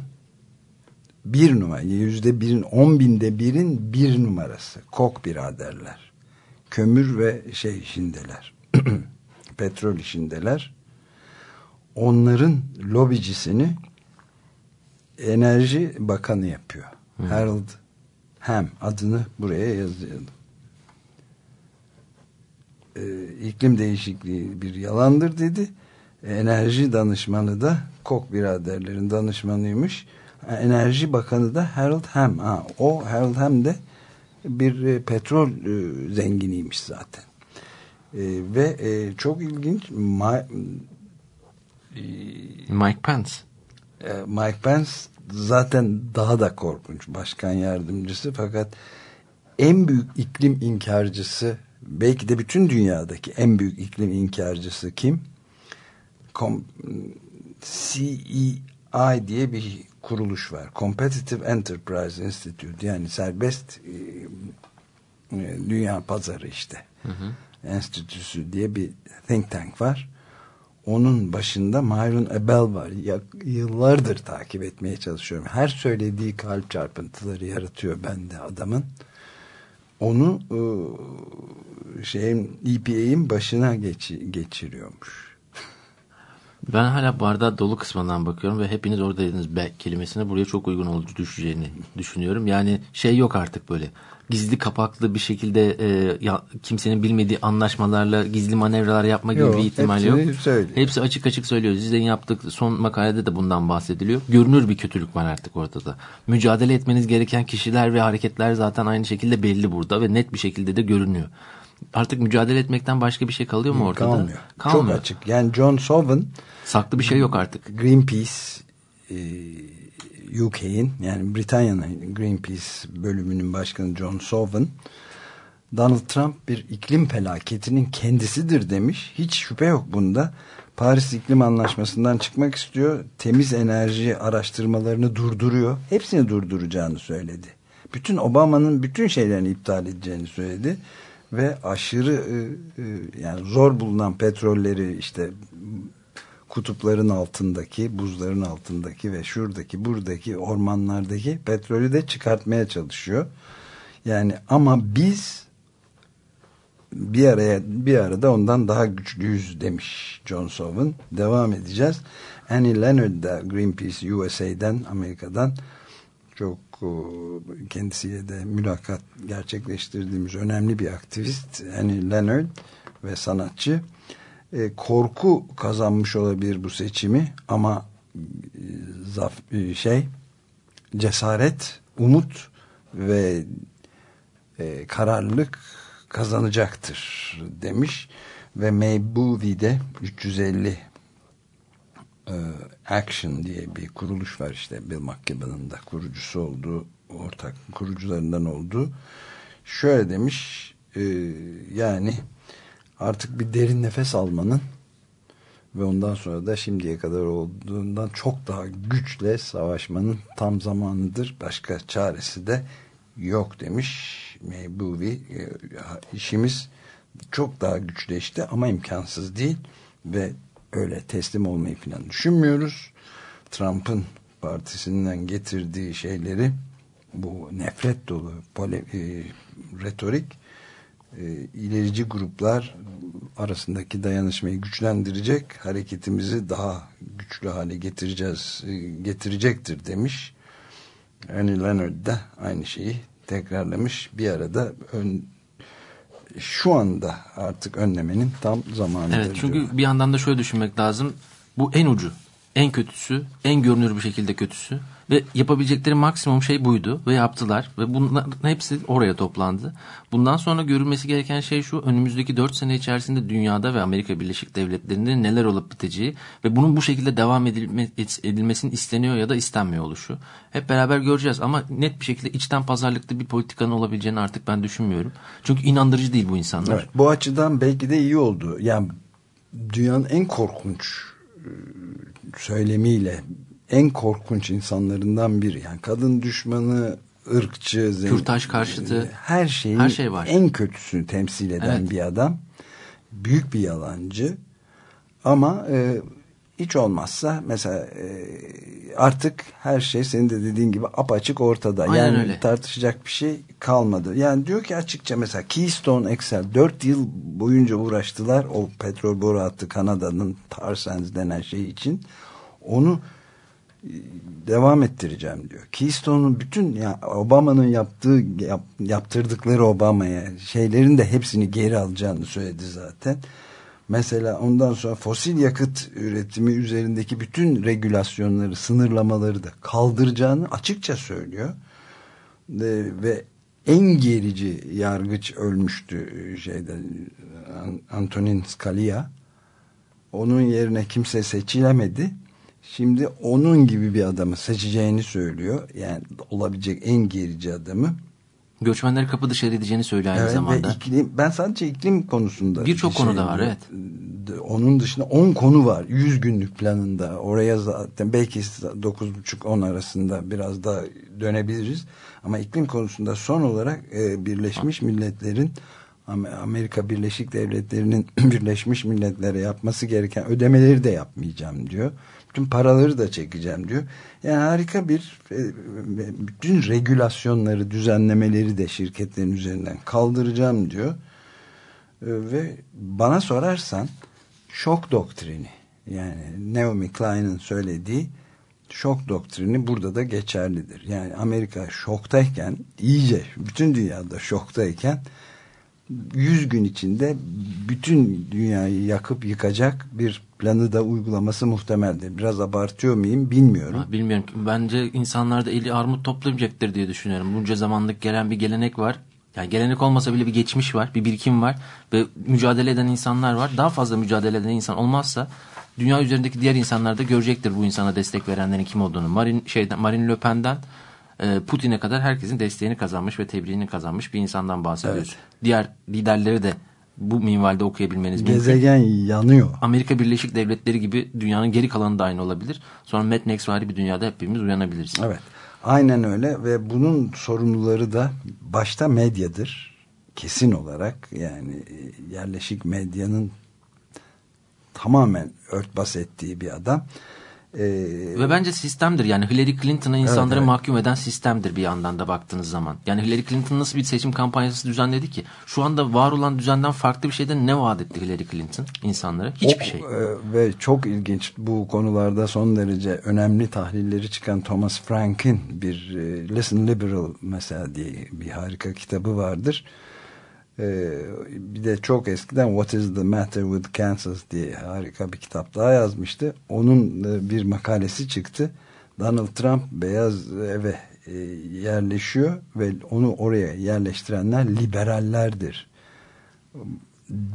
bir numara. Yüzde birin, on binde birin bir numarası. Kok biraderler. Kömür ve şey işindeler. Petrol işindeler. Onların lobicisini Enerji Bakanı yapıyor. Harold Ham adını buraya yazıyordum. Ee, iklim değişikliği bir yalandır dedi. Enerji danışmanı da Kok biraderlerin danışmanıymış. Enerji Bakanı da Harold Ham. Ha, o Harold Ham de bir e, petrol e, zenginiymiş zaten. E, ve e, çok ilginç Ma Mike Pence. e, Mike Pence zaten daha da korkunç başkan yardımcısı fakat en büyük iklim inkarcısı belki de bütün dünyadaki en büyük iklim inkarcısı kim? Kom CEI diye bir kuruluş var. Competitive Enterprise Institute yani serbest e, e, Dünya Pazarı işte. Enstitüsü diye bir think tank var. Onun başında Myron Ebel var. Yıllardır takip etmeye çalışıyorum. Her söylediği kalp çarpıntıları yaratıyor bende adamın. Onu e, şeyin EPA'in başına geç, geçiriyormuş. Ben hala bardağı dolu kısmından bakıyorum ve hepiniz orada dediniz be kelimesine buraya çok uygun olduğu düşeceğini düşünüyorum. Yani şey yok artık böyle gizli kapaklı bir şekilde e, ya, kimsenin bilmediği anlaşmalarla gizli manevralar yapma gibi Yok, bir ihtimal yok. söylüyor. Hepsi açık açık söylüyor. Sizden yaptık son makalede de bundan bahsediliyor. Görünür bir kötülük var artık ortada. Mücadele etmeniz gereken kişiler ve hareketler zaten aynı şekilde belli burada ve net bir şekilde de görünüyor. Artık mücadele etmekten başka bir şey kalıyor mu ortada? Kalmıyor. Kalmıyor. Çok açık. Yani John Sovan Saklı bir şey yok artık. Greenpeace e, UK'in yani Britanya'nın Greenpeace bölümünün başkanı John Sovan Donald Trump bir iklim felaketinin kendisidir demiş. Hiç şüphe yok bunda. Paris İklim Anlaşması'ndan çıkmak istiyor. Temiz enerji araştırmalarını durduruyor. Hepsini durduracağını söyledi. Bütün Obama'nın bütün şeylerini iptal edeceğini söyledi. Ve aşırı e, e, yani zor bulunan petrolleri işte kutupların altındaki, buzların altındaki ve şuradaki, buradaki ormanlardaki petrolü de çıkartmaya çalışıyor. Yani ama biz bir araya bir arada ondan daha güçlüyüz demiş John Sovan. Devam edeceğiz. Annie Leonard da Greenpeace USA'den Amerika'dan çok o, kendisiyle de mülakat gerçekleştirdiğimiz önemli bir aktivist Annie Leonard ve sanatçı e, korku kazanmış olabilir bu seçimi ama e, zaf, e, şey cesaret, umut ve e, kararlılık kazanacaktır demiş ve Maybuvi'de 350 e, Action diye bir kuruluş var işte Bill McKibben'ın da kurucusu olduğu ortak kurucularından olduğu. Şöyle demiş e, yani artık bir derin nefes almanın ve ondan sonra da şimdiye kadar olduğundan çok daha güçle savaşmanın tam zamanıdır. Başka çaresi de yok demiş Maybuvi. E, işimiz çok daha güçleşti ama imkansız değil ve öyle teslim olmayı falan düşünmüyoruz. Trump'ın partisinden getirdiği şeyleri bu nefret dolu pole, e, retorik ilerici gruplar arasındaki dayanışmayı güçlendirecek hareketimizi daha güçlü hale getireceğiz e, getirecektir demiş. Annie Leonard da aynı şeyi tekrarlamış. Bir arada ön, şu anda artık önlemenin tam zamanıdır. Evet çünkü diyor. bir yandan da şöyle düşünmek lazım. Bu en ucu, en kötüsü, en görünür bir şekilde kötüsü ve yapabilecekleri maksimum şey buydu ve yaptılar ve bunların hepsi oraya toplandı. Bundan sonra görülmesi gereken şey şu önümüzdeki 4 sene içerisinde dünyada ve Amerika Birleşik Devletleri'nde neler olup biteceği ve bunun bu şekilde devam edilme, edilmesinin isteniyor ya da istenmiyor oluşu. Hep beraber göreceğiz ama net bir şekilde içten pazarlıklı bir politikanın olabileceğini artık ben düşünmüyorum. Çünkü inandırıcı değil bu insanlar. Evet, bu açıdan belki de iyi oldu. Yani dünyanın en korkunç e, söylemiyle en korkunç insanlarından biri. Yani kadın düşmanı, ırkçı, zengin, Kürtaj karşıtı, her şeyin her şey var. en kötüsünü temsil eden Evet. bir adam. Büyük bir yalancı. Ama e, hiç olmazsa mesela e, artık her şey senin de dediğin gibi apaçık ortada. Aynen yani öyle. tartışacak bir şey kalmadı. Yani diyor ki açıkça mesela Keystone XL 4 yıl boyunca uğraştılar o petrol boru hattı Kanada'nın tar sands denen şey için. Onu e, devam ettireceğim diyor. Keystone'un bütün ya Obama'nın yaptığı yap, yaptırdıkları Obama'ya şeylerin de hepsini geri alacağını söyledi zaten. Mesela ondan sonra fosil yakıt üretimi üzerindeki bütün regülasyonları, sınırlamaları da kaldıracağını açıkça söylüyor. Ve, ve en gerici yargıç ölmüştü şeyde An- Antonin Scalia. Onun yerine kimse seçilemedi. Şimdi onun gibi bir adamı seçeceğini söylüyor. Yani olabilecek en gerici adamı. Göçmenleri kapı dışarı edeceğini söylüyor aynı Evet, zamanda. İklim, ben sadece iklim konusunda Birçok bir konuda var, evet. Onun dışında 10 konu var 100 günlük planında. Oraya zaten belki 9.30-10 arasında biraz daha dönebiliriz. Ama iklim konusunda son olarak e, Birleşmiş Milletler'in Am- Amerika Birleşik Devletleri'nin Birleşmiş Milletler'e yapması gereken ödemeleri de yapmayacağım diyor. Bütün paraları da çekeceğim diyor. Yani harika bir e, bütün regülasyonları, düzenlemeleri de şirketlerin üzerinden kaldıracağım diyor. E, Ve bana sorarsan şok doktrini yani Naomi Klein'in söylediği şok doktrini burada da geçerlidir. Yani Amerika şoktayken iyice bütün dünyada şoktayken 100 gün içinde bütün dünyayı yakıp yıkacak bir planı da uygulaması muhtemeldir. Biraz abartıyor muyum bilmiyorum. Ha, Bilmiyorum. Bence insanlar da eli armut toplamayacaktır diye düşünüyorum. Bunca zamanlık gelen bir gelenek var. Yani gelenek olmasa bile bir geçmiş var, bir birikim var ve mücadele eden insanlar var. Daha fazla mücadele eden insan olmazsa dünya üzerindeki diğer insanlar da görecektir bu insana destek verenlerin kim olduğunu. Marine, şeyden, Marine Le Pen'den e, Putin'e kadar herkesin desteğini kazanmış ve tebriğini kazanmış bir insandan bahsediyoruz. Diğer liderleri de bu minvalde okuyabilmeniz mümkün. Gezegen yanıyor. Amerika Birleşik Devletleri gibi dünyanın geri kalanı da aynı olabilir. Sonra Max vari bir dünyada hepimiz uyanabiliriz. Evet. Aynen öyle ve bunun sorumluları da başta medyadır. Kesin olarak yani e, yerleşik medyanın tamamen örtbas ettiği bir adam. Ee, Ve bence sistemdir yani Hillary Clinton'ı insanları evet. mahkum eden sistemdir bir yandan da baktığınız zaman. Yani Hillary Clinton nasıl bir seçim kampanyası düzenledi ki? Şu anda var olan düzenden farklı bir şeyden ne vaat etti Hillary Clinton insanlara? Hiçbir o- şey. e, ve çok ilginç bu konularda son derece önemli tahlilleri çıkan Thomas Frank'in bir e, Listen Liberal mesela diye bir harika kitabı vardır. E, bir de çok eskiden What is the Matter with Kansas diye harika bir kitap daha yazmıştı. Onun e, bir makalesi çıktı. Donald Trump Beyaz Eve e, yerleşiyor ve onu oraya yerleştirenler liberallerdir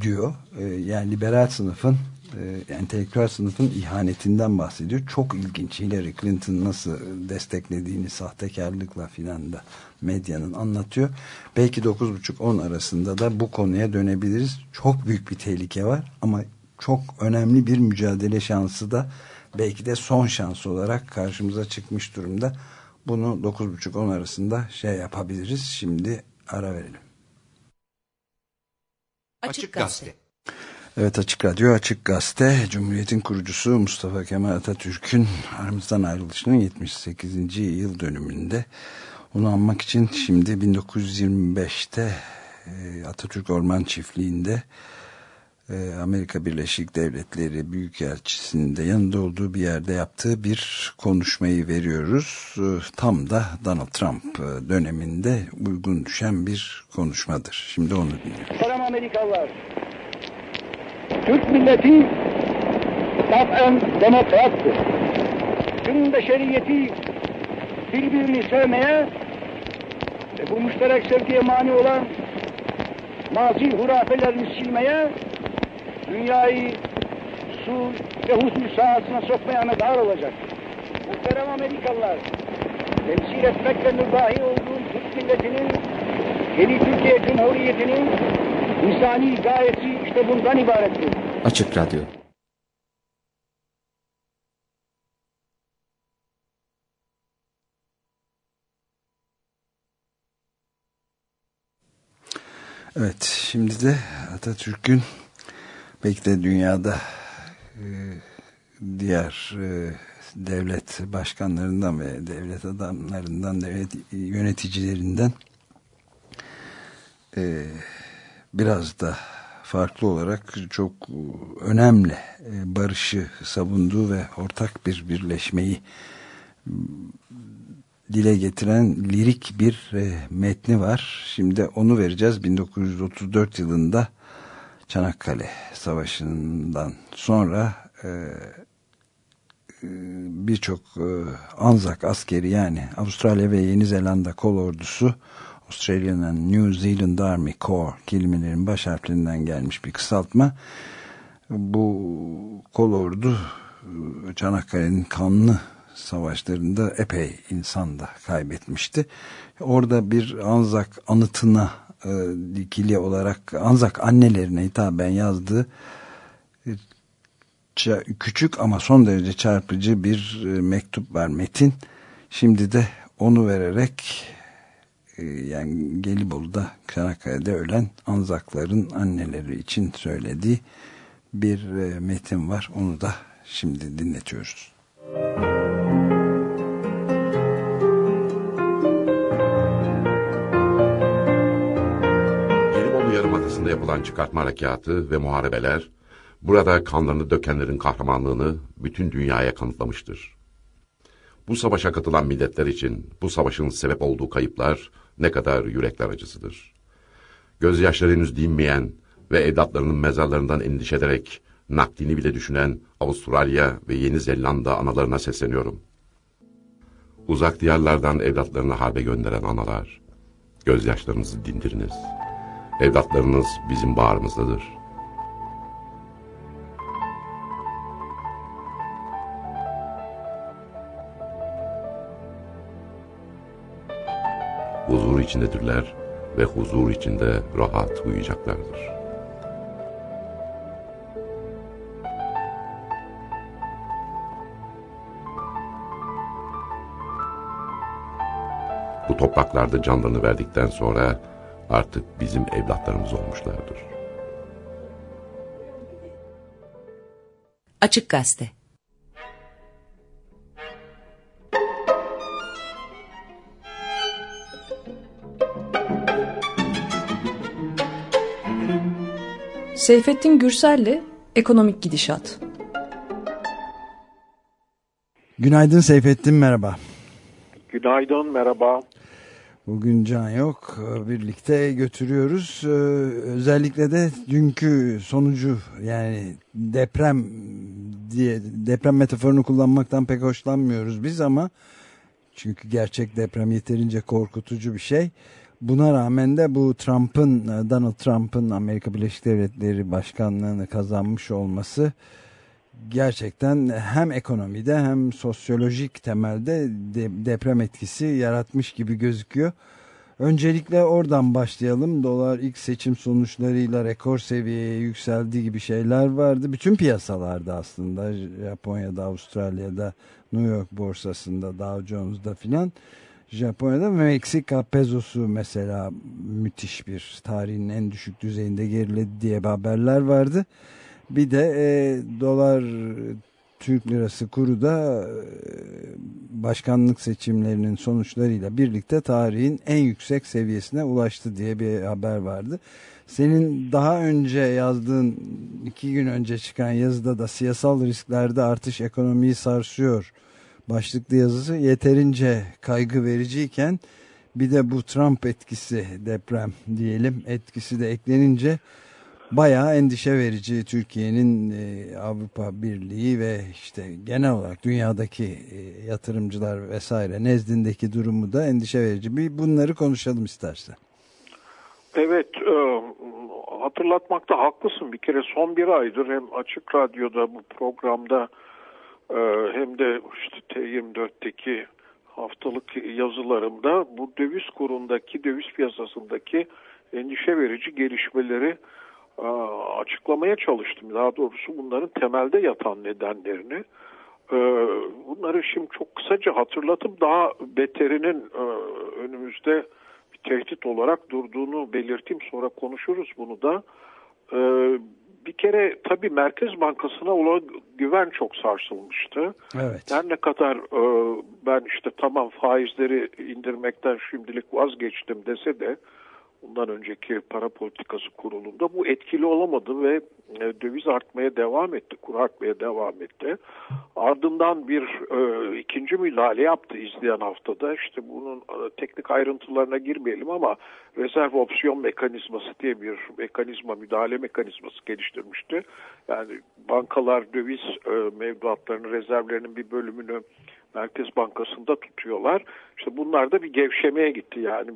diyor. E, yani liberal sınıfın e, entelektüel sınıfın ihanetinden bahsediyor. Çok ilginç Hillary Clinton nasıl desteklediğini sahtekarlıkla filan da medyanın anlatıyor. Belki 9.30-10 arasında da bu konuya dönebiliriz. Çok büyük bir tehlike var ama çok önemli bir mücadele şansı da belki de son şans olarak karşımıza çıkmış durumda. Bunu 9.30-10 arasında şey yapabiliriz. Şimdi ara verelim. Açık Gazete. Evet Açık Radyo, Açık Gazete, Cumhuriyet'in kurucusu Mustafa Kemal Atatürk'ün aramızdan ayrılışının 78. yıl dönümünde. Onu anmak için şimdi 1925'te e, Atatürk Orman Çiftliği'nde e, Amerika Birleşik Devletleri Büyükelçisi'nin de yanında olduğu bir yerde yaptığı bir konuşmayı veriyoruz. E, Tam da Donald Trump döneminde uygun düşen bir konuşmadır. Şimdi onu dinliyoruz. Muhterem Amerikalılar, Türk milleti taben demokrattır. Tüm beşeriyeti birbirini sevmeye ve bu müşterek sevgiye mani olan mazi hurafelerini silmeye, dünyayı su ve huzur sahasına sokmaya medar olacak. Muhterem Amerikalılar, temsil etmekle mübahi olduğum Türk milletinin yeni Türkiye Cumhuriyeti'nin insani gayesi işte bundan ibarettir. Açık Radyo. Evet, şimdi de Atatürk'ün belki de dünyada e, diğer e, devlet başkanlarından ve devlet adamlarından, devlet yöneticilerinden e, biraz da farklı olarak çok önemli barışı savunduğu ve ortak bir birleşmeyi dile getiren lirik bir e, metni var. Şimdi onu vereceğiz. 1934 yılında Çanakkale Savaşı'ndan sonra e, e, birçok e, Anzak askeri yani Avustralya ve Yeni Zelanda kol ordusu Australian New Zealand Army Corps kelimelerin baş harflerinden gelmiş bir kısaltma. Bu kol ordu e, Çanakkale'nin kanlı savaşlarında epey insan da kaybetmişti. Orada bir Anzak anıtına e, dikili olarak Anzak annelerine hitaben yazdığı küçük ama son derece çarpıcı bir e, mektup var Metin. Şimdi de onu vererek e, yani Gelibolu'da Çanakkale'de ölen Anzakların anneleri için söylediği bir e, metin var. Onu da şimdi dinletiyoruz. Gelibolu Yarımadası'nda yapılan çıkartma harekatı ve muharebeler, burada kanlarını dökenlerin kahramanlığını bütün dünyaya kanıtlamıştır. Bu savaşa katılan milletler için bu savaşın sebep olduğu kayıplar ne kadar yürekler acısıdır. Gözyaşları henüz dinmeyen ve evlatlarının mezarlarından endişe ederek naklini bile düşünen Avustralya ve Yeni Zelanda analarına sesleniyorum. Uzak diyarlardan evlatlarını harbe gönderen analar, gözyaşlarınızı dindiriniz. Evlatlarınız bizim bağrımızdadır. Huzur içindedirler ve huzur içinde rahat uyuyacaklardır. Bu topraklarda canlarını verdikten sonra artık bizim evlatlarımız olmuşlardır. Açık Gazete Seyfettin Gürsel'le Ekonomik Gidişat. Günaydın Seyfettin merhaba. Günaydın, merhaba. Bugün Can yok. Birlikte götürüyoruz. Ee, özellikle de dünkü sonucu yani deprem diye deprem metaforunu kullanmaktan pek hoşlanmıyoruz biz ama çünkü gerçek deprem yeterince korkutucu bir şey. Buna rağmen de bu Trump'ın Donald Trump'ın Amerika Birleşik Devletleri başkanlığını kazanmış olması gerçekten hem ekonomide hem sosyolojik temelde de, deprem etkisi yaratmış gibi gözüküyor. Öncelikle oradan başlayalım. Dolar ilk seçim sonuçlarıyla rekor seviyeye yükseldiği gibi şeyler vardı. Bütün piyasalarda aslında Japonya'da, Avustralya'da, New York borsasında, Dow Jones'da filan. Japonya'da Meksika pezosu mesela müthiş bir tarihin en düşük düzeyinde geriledi diye haberler vardı. Bir de e, dolar Türk lirası kuru da e, başkanlık seçimlerinin sonuçlarıyla birlikte tarihin en yüksek seviyesine ulaştı diye bir haber vardı. Senin daha önce yazdığın iki gün önce çıkan yazıda da siyasal risklerde artış ekonomiyi sarsıyor başlıklı yazısı yeterince kaygı vericiyken bir de bu Trump etkisi deprem diyelim etkisi de eklenince bayağı endişe verici Türkiye'nin e, Avrupa Birliği ve işte genel olarak dünyadaki e, yatırımcılar vesaire nezdindeki durumu da endişe verici. Bir bunları konuşalım istersen. Evet e, hatırlatmakta haklısın bir kere son bir aydır hem Açık Radyo'da bu programda e, hem de işte T24'teki haftalık yazılarımda bu döviz kurundaki döviz piyasasındaki endişe verici gelişmeleri açıklamaya çalıştım. Daha doğrusu bunların temelde yatan nedenlerini. E, bunları şimdi çok kısaca hatırlatıp daha beterinin e, önümüzde bir tehdit olarak durduğunu belirteyim. Sonra konuşuruz bunu da. Bir kere tabii Merkez Bankası'na olan güven çok sarsılmıştı. Evet. Her ne kadar ben işte tamam faizleri indirmekten şimdilik vazgeçtim dese de bundan önceki para politikası kurulunda bu etkili olamadı ve e, döviz artmaya devam etti, kur artmaya devam etti. Ardından bir e, ikinci müdahale yaptı izleyen haftada. İşte bunun e, teknik ayrıntılarına girmeyelim ama rezerv opsiyon mekanizması diye bir mekanizma, müdahale mekanizması geliştirmişti. Yani bankalar döviz e, mevduatlarının, rezervlerinin bir bölümünü Merkez Bankası'nda tutuyorlar. İşte bunlar da bir gevşemeye gitti. Yani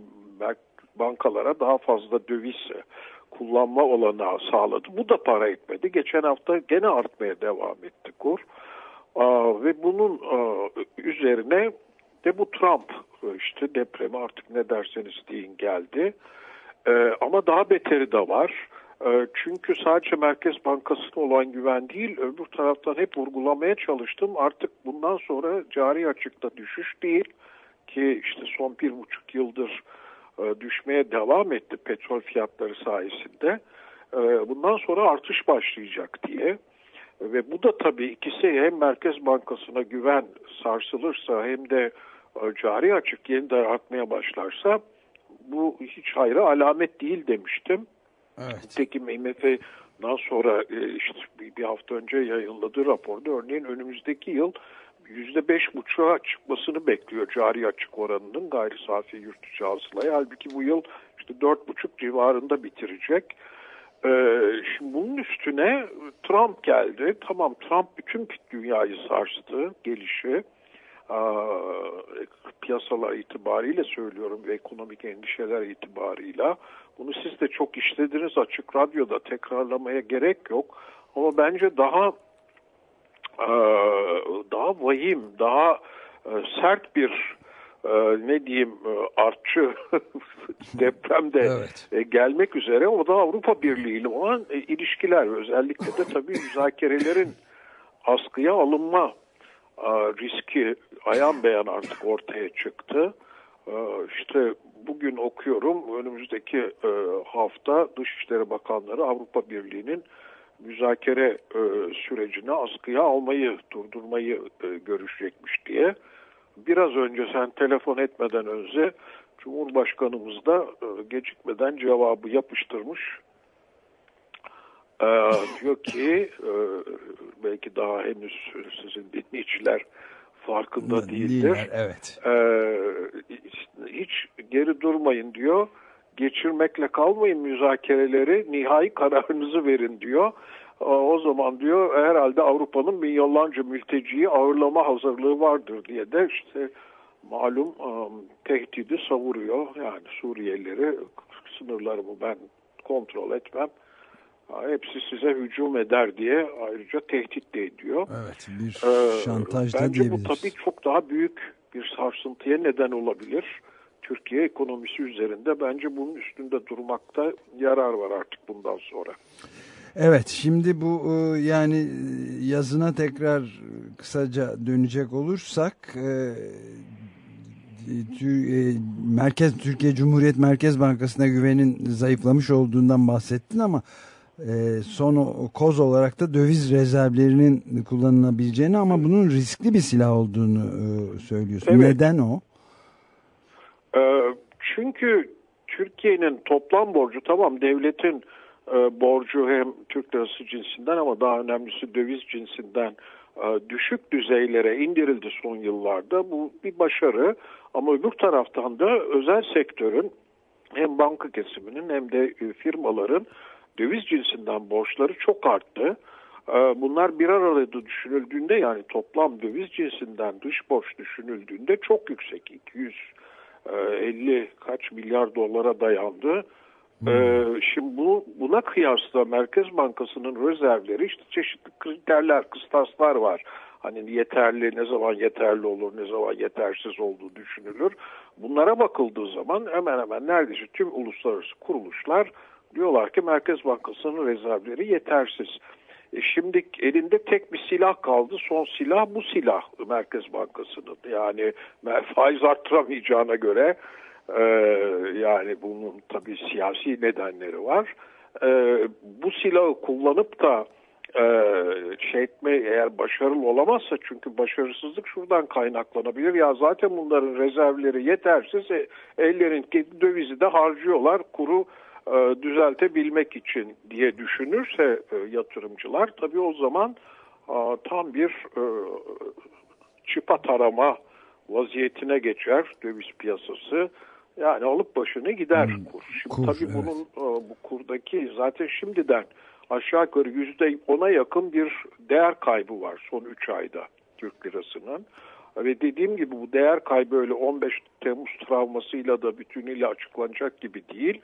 bankalara daha fazla döviz kullanma olanağı sağladı. Bu da para etmedi. Geçen hafta gene artmaya devam etti kur. Ve bunun üzerine de bu Trump e, işte depremi artık ne derseniz deyin geldi. Ee, ama daha beteri de var. Ee, çünkü sadece Merkez Bankası'na olan güven değil, öbür taraftan hep vurgulamaya çalıştım. Artık bundan sonra cari açıkta düşüş değil ki işte son bir buçuk yıldır e, düşmeye devam etti petrol fiyatları sayesinde. E, bundan sonra artış başlayacak diye. Ve bu da tabii ikisi hem Merkez Bankası'na güven sarsılırsa hem de e, cari açık yeniden artmaya başlarsa bu hiç hayra alamet değil demiştim. Evet. Nitekim IMF'den sonra işte bir hafta önce yayınladığı raporda örneğin önümüzdeki yıl yüzde beş buçuğa çıkmasını bekliyor cari açık oranının gayri safi yurt içi hasılaya. Halbuki bu yıl işte dört buçuk civarında bitirecek. Ee, şimdi bunun üstüne Trump geldi. Tamam Trump bütün dünyayı sarstı gelişi. Aa, piyasalar itibariyle söylüyorum ve ekonomik endişeler itibarıyla. Bunu siz de çok işlediniz açık radyoda tekrarlamaya gerek yok. Ama bence daha daha vahim, daha e, sert bir e, ne diyeyim e, artçı depremde Evet. gelmek üzere o da Avrupa Birliği ile olan ilişkiler özellikle de tabii müzakerelerin askıya alınma riski ayan beyan artık ortaya çıktı. İşte bugün okuyorum önümüzdeki hafta Dışişleri Bakanları Avrupa Birliği'nin müzakere e, sürecini askıya almayı, durdurmayı e, görüşecekmiş diye. Biraz önce sen telefon etmeden önce Cumhurbaşkanımız da e, gecikmeden cevabı yapıştırmış. E, diyor ki e, belki daha henüz sizin dinleyiciler farkında değildir. Değiller, evet. Ee, hiç geri durmayın diyor. Geçirmekle kalmayın müzakereleri, nihai kararınızı verin diyor. Ee, O zaman diyor herhalde Avrupa'nın milyonlarca mülteciyi ağırlama hazırlığı vardır diye de işte malum um, tehdidi savuruyor. Yani Suriyelileri sınırlarımı ben kontrol etmem. Hepsi size hücum eder diye ayrıca tehdit de ediyor. Evet, bir Ee, şantaj da Bence bu tabii çok daha büyük bir sarsıntıya neden olabilir. Türkiye ekonomisi üzerinde bence bunun üstünde durmakta yarar var artık bundan sonra. Evet şimdi bu e, yani e, yazına tekrar e, kısaca dönecek olursak Merkez Türkiye Cumhuriyet Merkez Bankası'na güvenin zayıflamış olduğundan bahsettin ama son koz olarak da döviz rezervlerinin kullanılabileceğini ama bunun riskli bir silah olduğunu söylüyorsun. Evet. Neden o? Ee, çünkü Türkiye'nin toplam borcu tamam devletin e, borcu hem Türk lirası cinsinden ama daha önemlisi döviz cinsinden e, düşük düzeylere indirildi son yıllarda. Bu bir başarı ama öbür taraftan da özel sektörün hem banka kesiminin hem de e, firmaların döviz cinsinden borçları çok arttı. Bunlar bir arada düşünüldüğünde yani toplam döviz cinsinden dış borç düşünüldüğünde çok yüksek. 250 kaç milyar dolara dayandı. E, Şimdi bu, buna kıyasla Merkez Bankası'nın rezervleri işte çeşitli kriterler, kıstaslar var. Hani yeterli, ne zaman yeterli olur, ne zaman yetersiz olduğu düşünülür. Bunlara bakıldığı zaman hemen hemen neredeyse tüm uluslararası kuruluşlar diyorlar ki Merkez Bankası'nın rezervleri yetersiz. Şimdi elinde tek bir silah kaldı. Son silah bu silah Merkez Bankası'nın. Yani faiz arttıramayacağına göre e, yani bunun tabii siyasi nedenleri var. E, bu silahı kullanıp da e, şey etme eğer başarılı olamazsa çünkü başarısızlık şuradan kaynaklanabilir. Ya zaten bunların rezervleri yetersiz. E, ellerin dövizi de harcıyorlar. Kuru düzeltebilmek için diye düşünürse e, yatırımcılar tabii o zaman e, tam bir e, çıpa tarama vaziyetine geçer döviz piyasası. Yani alıp başını gider kur. Şimdi kur, tabii evet. bunun e, bu kurdaki zaten şimdiden aşağı yukarı yüzde ona yakın bir değer kaybı var son 3 ayda Türk lirasının. Ve dediğim gibi bu değer kaybı öyle 15 Temmuz travmasıyla da bütünüyle açıklanacak gibi değil.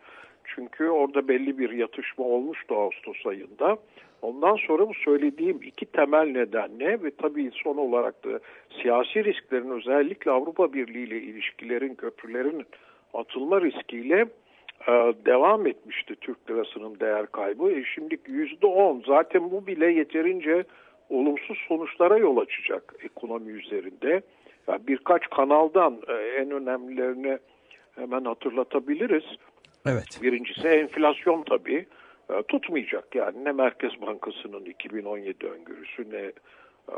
Çünkü orada belli bir yatışma olmuştu Ağustos ayında. Ondan sonra bu söylediğim iki temel nedenle ve tabii son olarak da siyasi risklerin özellikle Avrupa Birliği ile ilişkilerin, köprülerin atılma riskiyle e, devam etmişti Türk lirasının değer kaybı. E şimdi yüzde on zaten bu bile yeterince olumsuz sonuçlara yol açacak ekonomi üzerinde. Yani birkaç kanaldan e, en önemlilerini hemen hatırlatabiliriz. Evet. Birincisi enflasyon tabii e, tutmayacak. Yani ne Merkez Bankası'nın 2017 öngörüsü ne e,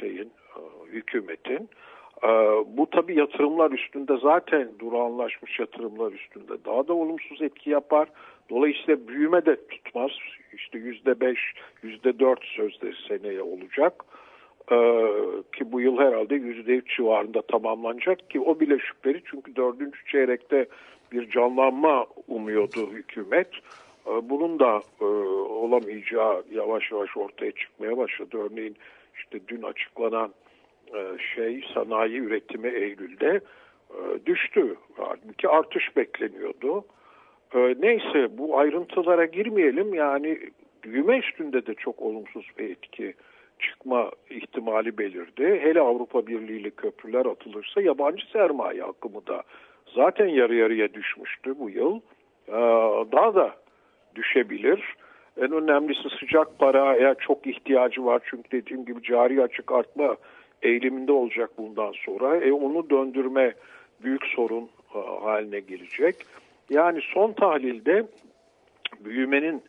şeyin e, hükümetin. Bu tabii yatırımlar üstünde zaten durağanlaşmış yatırımlar üstünde daha da olumsuz etki yapar. Dolayısıyla büyüme de tutmaz. İşte yüzde beş, yüzde dört sözde seneye olacak. Ki bu yıl herhalde yüzde üç civarında tamamlanacak ki o bile şüpheli çünkü dördüncü çeyrekte bir canlanma umuyordu hükümet. Ee, bunun da e, olamayacağı yavaş yavaş ortaya çıkmaya başladı. Örneğin işte dün açıklanan e, şey sanayi üretimi Eylül'de e, düştü. Halbuki artış bekleniyordu. Neyse bu ayrıntılara girmeyelim. Yani büyüme üstünde de çok olumsuz bir etki çıkma ihtimali belirdi. Hele Avrupa Birliği köprüler atılırsa yabancı sermaye akımı da zaten yarı yarıya düşmüştü bu yıl. Ee, daha da düşebilir. En önemlisi sıcak paraya çok ihtiyacı var. Çünkü dediğim gibi cari açık artma eğiliminde olacak bundan sonra. E onu döndürme büyük sorun e, haline gelecek. Yani son tahlilde büyümenin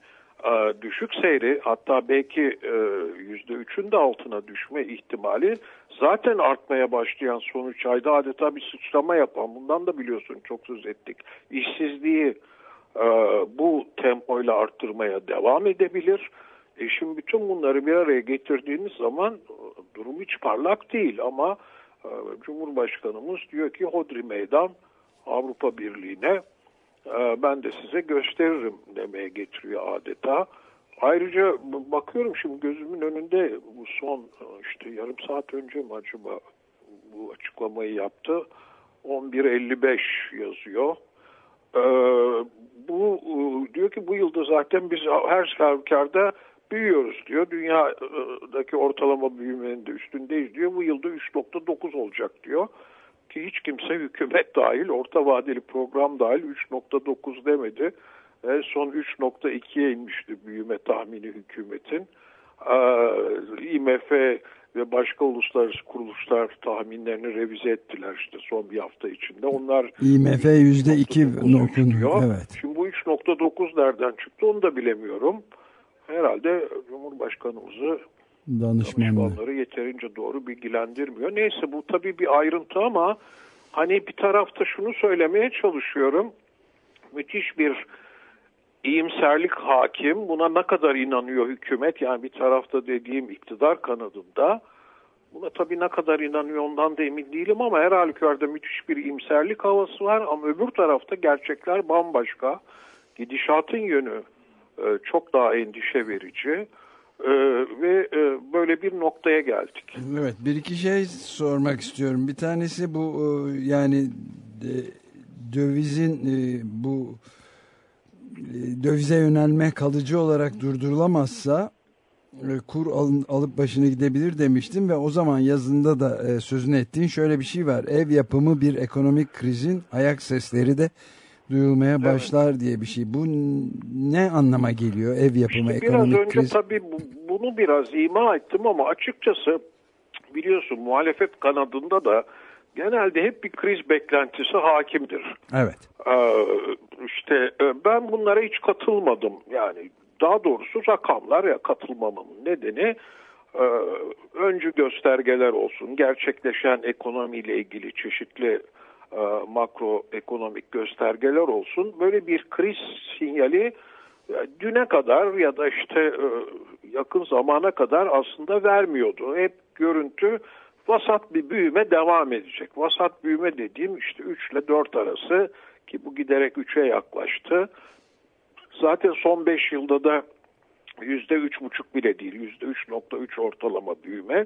düşük seyri hatta belki e, yüzde üçün de altına düşme ihtimali zaten artmaya başlayan son üç ayda adeta bir sıçrama yapan bundan da biliyorsun çok söz ettik işsizliği e, bu tempoyla arttırmaya devam edebilir. E şimdi bütün bunları bir araya getirdiğiniz zaman durum hiç parlak değil ama Cumhurbaşkanımız diyor ki hodri meydan Avrupa Birliği'ne ben de size gösteririm demeye getiriyor adeta. Ayrıca bakıyorum şimdi gözümün önünde bu son işte yarım saat önce mi acaba bu açıklamayı yaptı. 11.55 yazıyor. Ee, bu diyor ki bu yılda zaten biz her halükarda büyüyoruz diyor. Dünyadaki ortalama büyümenin de üstündeyiz diyor. Bu yılda 3.9 olacak diyor ki hiç kimse hükümet dahil, orta vadeli program dahil 3.9 demedi. En son 3.2'ye inmişti büyüme tahmini hükümetin. Ee, IMF ve başka uluslararası kuruluşlar tahminlerini revize ettiler işte son bir hafta içinde. Onlar IMF yüzde iki dokunuyor. Evet. Şimdi bu 3.9 nereden çıktı onu da bilemiyorum. Herhalde Cumhurbaşkanımızı danışmanları yeterince doğru bilgilendirmiyor. Neyse bu tabii bir ayrıntı ama hani bir tarafta şunu söylemeye çalışıyorum. Müthiş bir iyimserlik hakim. Buna ne kadar inanıyor hükümet? Yani bir tarafta dediğim iktidar kanadında. Buna tabii ne kadar inanıyor ondan da emin değilim ama her halükarda müthiş bir iyimserlik havası var. Ama öbür tarafta gerçekler bambaşka. Gidişatın yönü e, çok daha endişe verici. Ee, ve e, böyle bir noktaya geldik. Evet bir iki şey sormak istiyorum. Bir tanesi bu e, yani e, dövizin bu dövize yönelme kalıcı olarak durdurulamazsa kur alıp başını gidebilir demiştim ve o zaman yazında da sözünü ettiğin şöyle bir şey var. Ev yapımı bir ekonomik krizin ayak sesleri de duyulmaya başlar evet. diye bir şey. Bu ne anlama geliyor ev yapımı işte ekonomik Biraz önce kriz? tabii bunu biraz ima ettim ama açıkçası biliyorsun muhalefet kanadında da genelde hep bir kriz beklentisi hakimdir. Evet. Ee, işte e, ben bunlara hiç katılmadım. Yani daha doğrusu rakamlar ya katılmamamın nedeni e, öncü göstergeler olsun, gerçekleşen ekonomiyle ilgili çeşitli makroekonomik göstergeler olsun. Böyle bir kriz sinyali e, düne kadar ya da işte e, yakın zamana kadar aslında vermiyordu. Hep görüntü vasat bir büyüme devam edecek. Vasat büyüme dediğim işte 3 ile 4 arası ki bu giderek 3'e yaklaştı. Zaten son 5 yılda da %3,5 bile değil %3,3 ortalama büyüme.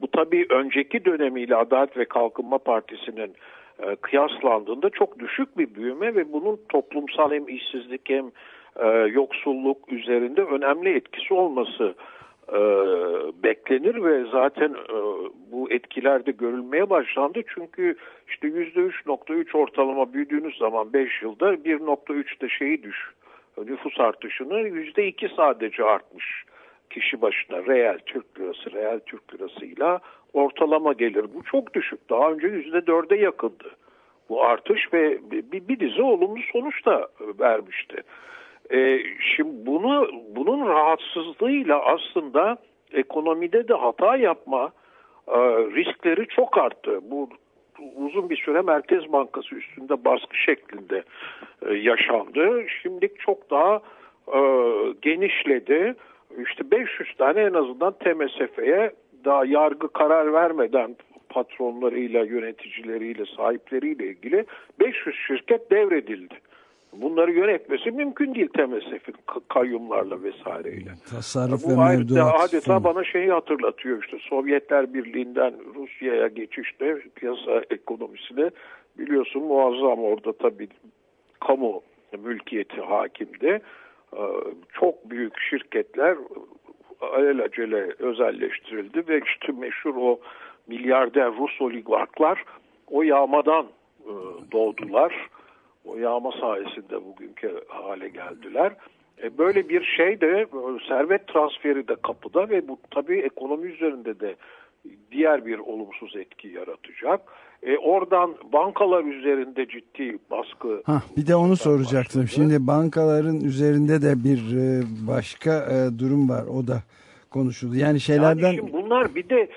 Bu tabii önceki dönemiyle Adalet ve Kalkınma Partisi'nin e, kıyaslandığında çok düşük bir büyüme ve bunun toplumsal hem işsizlik hem e, yoksulluk üzerinde önemli etkisi olması e, beklenir ve zaten e, bu etkiler de görülmeye başlandı. Çünkü işte %3.3 ortalama büyüdüğünüz zaman 5 yılda 1.3'te şeyi düş nüfus artışını %2 sadece artmış kişi başına reel Türk lirası, reel Türk lirasıyla ortalama gelir. Bu çok düşük. Daha önce %4'e yakındı bu artış ve bir, bir dizi olumlu sonuç da vermişti. E, şimdi bunu bunun rahatsızlığıyla aslında ekonomide de hata yapma e, riskleri çok arttı. Bu uzun bir süre Merkez Bankası üstünde baskı şeklinde e, yaşandı. Şimdi çok daha e, genişledi. İşte 500 tane en azından TMSF'ye daha yargı karar vermeden patronlarıyla, yöneticileriyle, sahipleriyle ilgili 500 şirket devredildi. Bunları yönetmesi mümkün değil TMSF'in kayyumlarla vesaireyle. Tasarruf Bu ve adeta, mevduat. adeta bana şeyi hatırlatıyor işte Sovyetler Birliği'nden Rusya'ya geçişte piyasa ekonomisine biliyorsun muazzam orada tabii kamu mülkiyeti hakimdi. Ee, Çok büyük şirketler alelacele özelleştirildi ve işte meşhur o milyarder Rus oligarklar o yağmadan e, doğdular. O yağma sayesinde bugünkü hale geldiler. E, böyle bir şey de e, servet transferi de kapıda ve bu tabii ekonomi üzerinde de diğer bir olumsuz etki yaratacak. E, oradan bankalar üzerinde ciddi baskı. Hah, bir de onu soracaktım. başladı. Şimdi bankaların üzerinde de bir e, başka e, durum var. O da konuşuldu. Yani şeylerden Yani şimdi bunlar bir de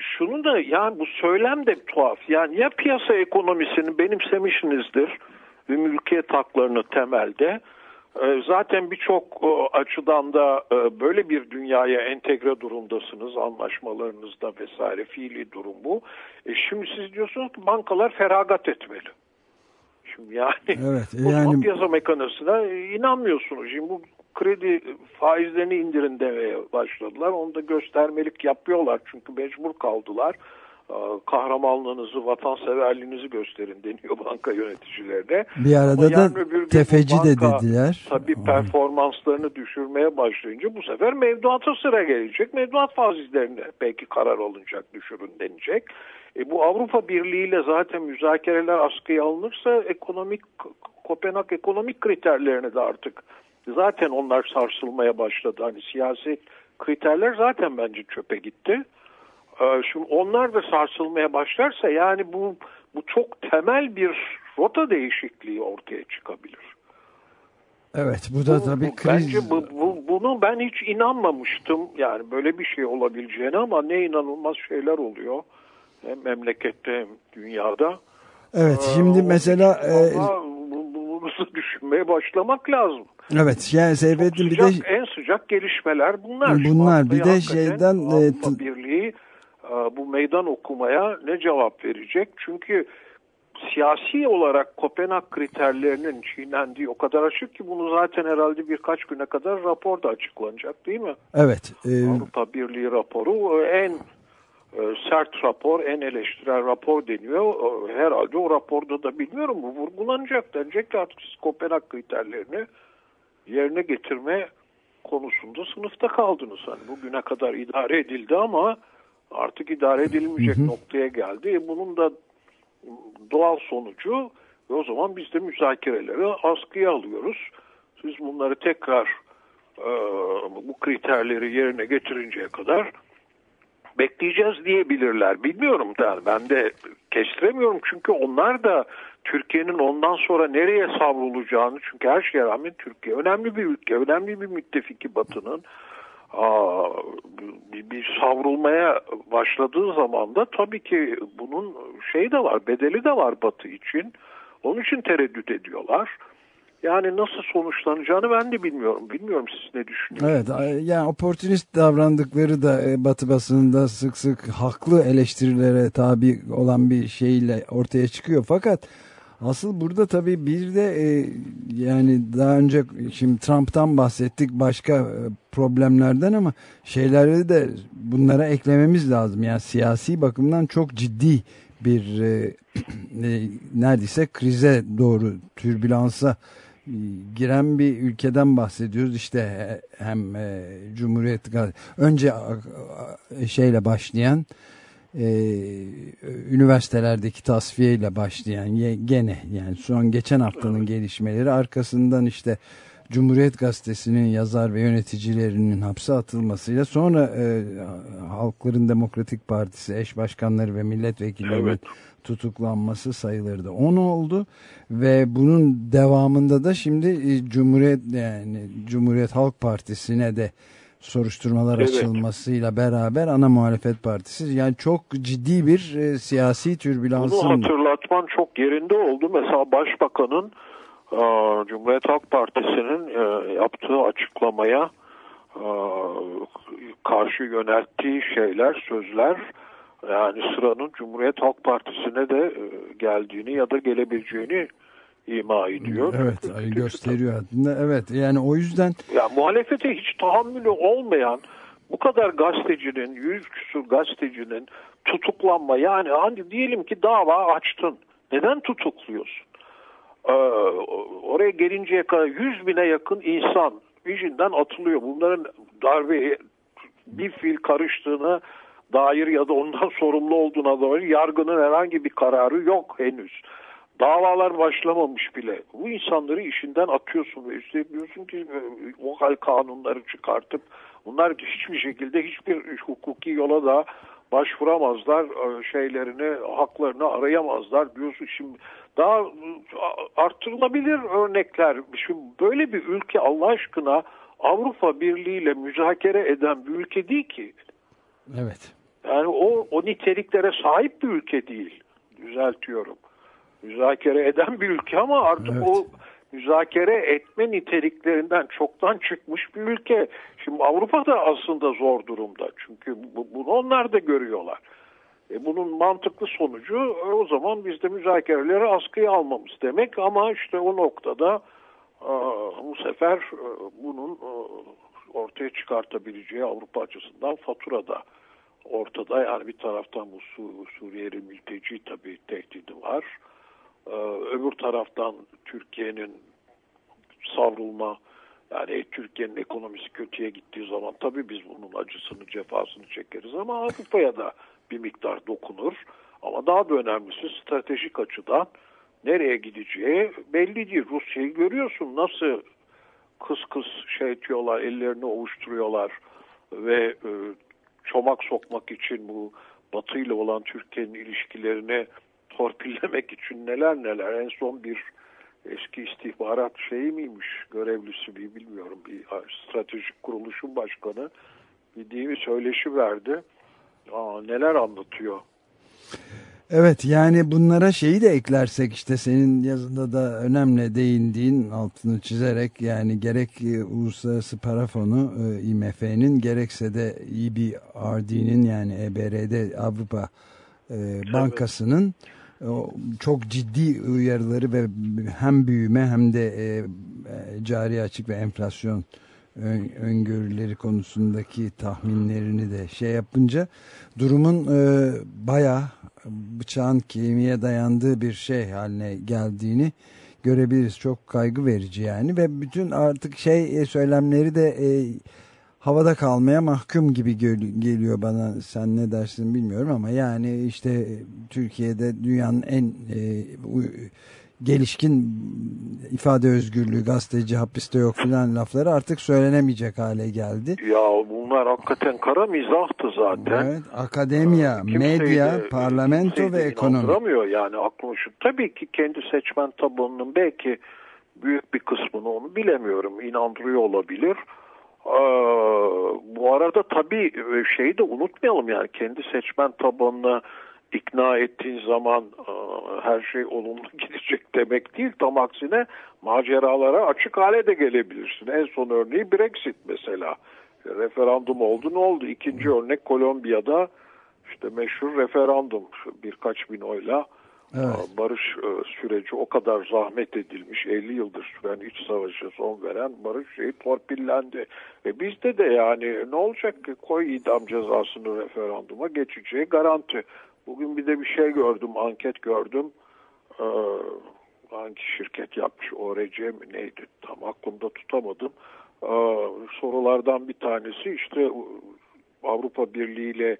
şunu da yani bu söylem de tuhaf. Yani ya piyasa ekonomisini benimsemişsinizdir ve mülkiyet haklarını temelde zaten birçok e, açıdan da e, böyle bir dünyaya entegre durumdasınız anlaşmalarınızda vesaire fiili durum bu. E, şimdi siz diyorsunuz ki bankalar feragat etmeli. Şimdi yani, Evet, o yani- piyasa mekanizmasına inanmıyorsunuz. Şimdi bu kredi faizlerini indirin demeye başladılar. Onu da göstermelik yapıyorlar çünkü mecbur kaldılar. Kahramanlığınızı, vatanseverliğinizi gösterin deniyor banka yöneticilerine. bir arada da tefeci de banka dediler. Tabii performanslarını düşürmeye başlayınca bu sefer mevduata sıra gelecek. Mevduat faizlerini belki karar alınacak düşürün denecek. E, bu Avrupa Birliği ile zaten müzakereler askıya alınırsa ekonomik Kopenhag ekonomik kriterlerini de artık zaten onlar sarsılmaya başladı. Hani siyasi kriterler zaten bence çöpe gitti. Ee, Şimdi onlar da sarsılmaya başlarsa yani bu bu çok temel bir rota değişikliği ortaya çıkabilir. Evet bu da Bu- tabii bu- kriz. Bence bu, bu, bunu ben hiç inanmamıştım. Yani böyle bir şey olabileceğine ama ne inanılmaz şeyler oluyor. Hem memlekette hem dünyada. Evet Ee, şimdi onun mesela e, bunu düşünmeye başlamak lazım. evet yani Seyfettin bir de en sıcak gelişmeler bunlar. Bunlar, bir de şeyden, e, Avrupa t- Birliği e, bu meydan okumaya ne cevap verecek? Çünkü siyasi olarak Kopenhag kriterlerinin çiğnendiği o kadar açık ki bunu zaten herhalde birkaç güne kadar raporda açıklanacak değil mi? evet e, Avrupa Birliği raporu e, en e, sert rapor, en eleştirel rapor deniyor. E, Herhalde o raporda da bilmiyorum bu vurgulanacak. Denecek ki artık siz Kopenhag kriterlerini yerine getirme konusunda sınıfta kaldınız. Hani bugüne kadar idare edildi ama artık idare edilmeyecek noktaya geldi. E, Bunun da doğal sonucu ve o zaman biz de müzakereleri askıya alıyoruz. Siz bunları tekrar e, bu kriterleri yerine getirinceye kadar bekleyeceğiz diyebilirler. Bilmiyorum da ben de kestiremiyorum çünkü onlar da Türkiye'nin ondan sonra nereye savrulacağını çünkü her şeye rağmen Türkiye önemli bir ülke, önemli bir müttefiki Batı'nın bir savrulmaya başladığı zaman da tabii ki bunun şey de var, bedeli de var Batı için. Onun için tereddüt ediyorlar. Yani nasıl sonuçlanacağını ben de bilmiyorum. Bilmiyorum siz ne düşünüyorsunuz? Evet yani oportunist davrandıkları da e, Batı basınında sık sık haklı eleştirilere tabi olan bir şeyle ortaya çıkıyor. Fakat Asıl burada tabii bir de e, yani daha önce şimdi Trump'tan bahsettik başka e, problemlerden ama şeyleri de bunlara eklememiz lazım. Yani siyasi bakımdan çok ciddi bir e, e, neredeyse krize doğru türbülansa e, giren bir ülkeden bahsediyoruz. İşte hem e, Cumhuriyet önce e, şeyle başlayan üniversitelerdeki tasfiyeyle başlayan ye, gene yani son geçen haftanın gelişmeleri arkasından işte Cumhuriyet Gazetesi'nin yazar ve yöneticilerinin hapse atılmasıyla sonra e, Halkların Demokratik Partisi eş başkanları ve milletvekillerinin Evet. tutuklanması sayılırdı. 10 oldu ve bunun devamında da şimdi e, Cumhuriyet yani Cumhuriyet Halk Partisi'ne de soruşturmalar Evet. açılmasıyla beraber ana muhalefet partisi yani çok ciddi bir e, siyasi Bunu türbülansın hatırlatman çok yerinde oldu. Mesela Başbakanın e, Cumhuriyet Halk Partisi'nin e, yaptığı açıklamaya e, karşı yönelttiği şeyler, sözler yani sıranın Cumhuriyet Halk Partisi'ne de e, geldiğini ya da gelebileceğini ima ediyor. Evet gösteriyor. Evet yani o yüzden Ya muhalefete hiç tahammülü olmayan bu kadar gazetecinin, yüz küsur gazetecinin tutuklanma yani hani diyelim ki dava açtın. Neden tutukluyorsun? Ee, oraya gelinceye kadar yüz bine yakın insan izinden atılıyor. Bunların darbe bir fil karıştığına dair ya da ondan sorumlu olduğuna dair yargının herhangi bir kararı yok henüz. Davalar başlamamış bile. Bu insanları işinden atıyorsun ve üstelik diyorsun ki e, o hal kanunları çıkartıp bunlar hiçbir şekilde hiçbir hukuki yola da başvuramazlar e, şeylerini, haklarını arayamazlar diyorsun. Şimdi daha e, arttırılabilir örnekler. Şimdi böyle bir ülke Allah aşkına Avrupa Birliği ile müzakere eden bir ülke değil ki. evet Yani o, o niteliklere sahip bir ülke değil. Düzeltiyorum. Müzakere eden bir ülke ama artık Evet. o müzakere etme niteliklerinden çoktan çıkmış bir ülke. Şimdi Avrupa da aslında zor durumda. Çünkü bu, bunu onlar da görüyorlar. E bunun mantıklı sonucu e, o zaman biz de müzakereleri askıya almamız demek ama işte o noktada e, bu sefer e, bunun ortaya çıkartabileceği Avrupa açısından fatura da ortada. Yani bir taraftan bu Su Suriyeli mülteci tabii tehdidi var. Ee, öbür taraftan Türkiye'nin savrulma yani Türkiye'nin ekonomisi kötüye gittiği zaman tabii biz bunun acısını cefasını çekeriz ama Avrupa'ya da bir miktar dokunur. Ama daha da önemlisi stratejik açıdan nereye gideceği belli değil. Rusya'yı görüyorsun nasıl kıs kıs şey diyorlar ellerini ovuşturuyorlar ve e, çomak sokmak için bu Batı ile olan Türkiye'nin ilişkilerini torpillemek için neler neler. En son bir eski istihbarat şeyi miymiş, görevlisi mi bilmiyorum. Bir stratejik kuruluşun başkanı bir söyleşi verdi. Aa, neler anlatıyor. Evet yani bunlara şeyi de eklersek işte senin yazında da önemli değindiğin altını çizerek yani gerek e, Uluslararası Para Fonu e, IMF'nin gerekse de EBRD'nin yani EBRD Avrupa e, Bankası'nın o çok ciddi uyarıları ve hem büyüme hem de e, e, cari açık ve enflasyon ön- öngörüleri konusundaki tahminlerini de şey yapınca durumun e, bayağı bıçağın kemiğe dayandığı bir şey haline geldiğini görebiliriz. Çok kaygı verici yani ve bütün artık şey e, söylemleri de e, havada kalmaya mahkum gibi gel- geliyor bana. Sen ne dersin bilmiyorum ama yani işte e, Türkiye'de dünyanın en e, gelişkin ifade özgürlüğü, gazeteci hapiste yok filan lafları artık söylenemeyecek hale geldi. Ya bunlar hakikaten kara mizahtı zaten. Evet, akademiya, Kimseyi medya, de- parlamento ve ekonomi. yani aklım şu. Tabii ki kendi seçmen tabanının belki büyük bir kısmını onu bilemiyorum inandırıyor olabilir. Bu arada tabii e, şeyi de unutmayalım yani kendi seçmen tabanını ikna ettiğin zaman e, her şey olumlu gidecek demek değil. Tam aksine maceralara açık hale de gelebilirsin. En son örneği Brexit mesela. Referandum oldu ne oldu? İkinci örnek Kolombiya'da işte meşhur referandum birkaç bin oyla Evet. Barış e, süreci o kadar zahmet edilmiş 50 yıldır süren iç savaşa son veren barış şeyi torpillendi. E bizde de yani ne olacak ki koy idam cezasını referanduma geçeceği garanti. Bugün bir de bir şey gördüm anket gördüm. Ee, hangi şirket yapmış ORC mi neydi tam aklımda tutamadım. Ee, sorulardan bir tanesi işte Avrupa Birliği ile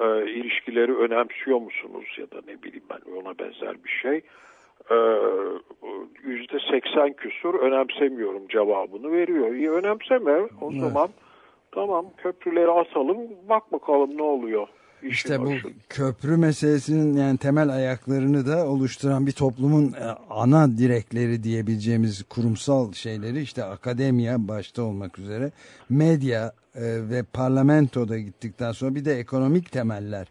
e, ilişkileri önemsiyor musunuz ya da ne bileyim ben ona benzer bir şey. Ee, Yüzde seksen küsur önemsemiyorum cevabını veriyor. İyi önemseme o Evet. zaman tamam köprüleri atalım bak bakalım ne oluyor. İşte bu başı. köprü meselesinin yani temel ayaklarını da oluşturan bir toplumun e, ana direkleri diyebileceğimiz kurumsal şeyleri işte akademiya başta olmak üzere medya ve parlamentoda gittikten sonra bir de ekonomik temeller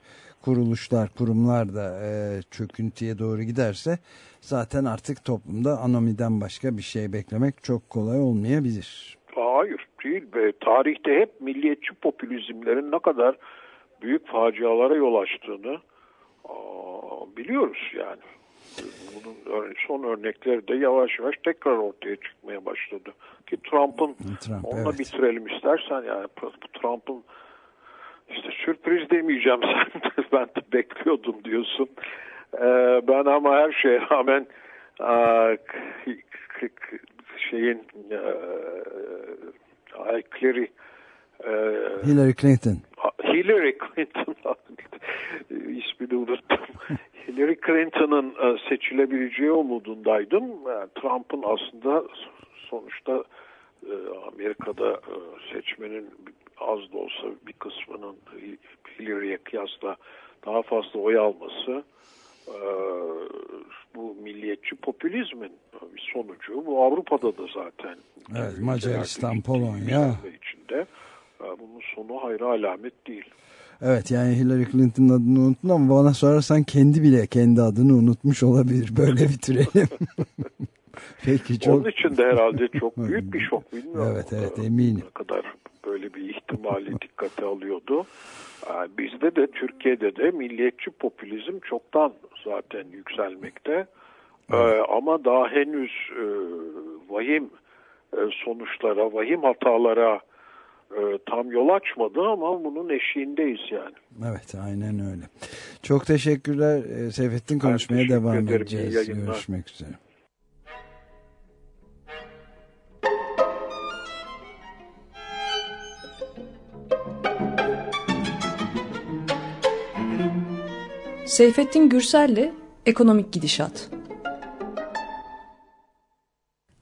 kuruluşlar kurumlar da e, çöküntüye doğru giderse zaten artık toplumda anomiden başka bir şey beklemek çok kolay olmayabilir. Hayır değil be. Tarihte hep milliyetçi popülizmlerin ne kadar büyük facialara yol açtığını aa, biliyoruz yani. Bunun son örnekleri de yavaş yavaş tekrar ortaya çıkmaya başladı. Ki Trump'ın Trump, onunla evet. bitirelim istersen yani Trump'ın işte sürpriz demeyeceğim sen de ben de bekliyordum diyorsun. Ee, ben ama her şeye rağmen k- şeyin e, e, Hillary Clinton. Hillary Clinton ismini unuttum. Hillary Clinton'ın e, seçilebileceği umudundaydım. Yani Trump'ın aslında sonuçta e, Amerika'da e, seçmenin az da olsa bir kısmının Hillary'ye kıyasla daha fazla oy alması e, bu milliyetçi popülizmin bir sonucu. Bu Avrupa'da da zaten. Evet, Macaristan, Polonya. içinde. Bunun sonu hayra alamet değil. Evet yani Hillary Clinton'ın adını unuttun ama bana sorarsan kendi bile kendi adını unutmuş olabilir. Böyle bitirelim. Peki çok... Onun için de herhalde çok büyük bir şok bilmiyorum. Evet evet eminim. Ne kadar böyle bir ihtimali dikkate alıyordu. Bizde de Türkiye'de de milliyetçi popülizm çoktan zaten yükselmekte. Ee, ama daha henüz e, vahim e, sonuçlara, vahim hatalara e, tam yol açmadı ama bunun eşiğindeyiz yani. Evet aynen öyle. Çok teşekkürler e, Seyfettin konuşmaya teşekkür devam ederim. Edeceğiz. yayınlar. Görüşmek üzere. Seyfettin Gürsel'le Ekonomik Gidişat.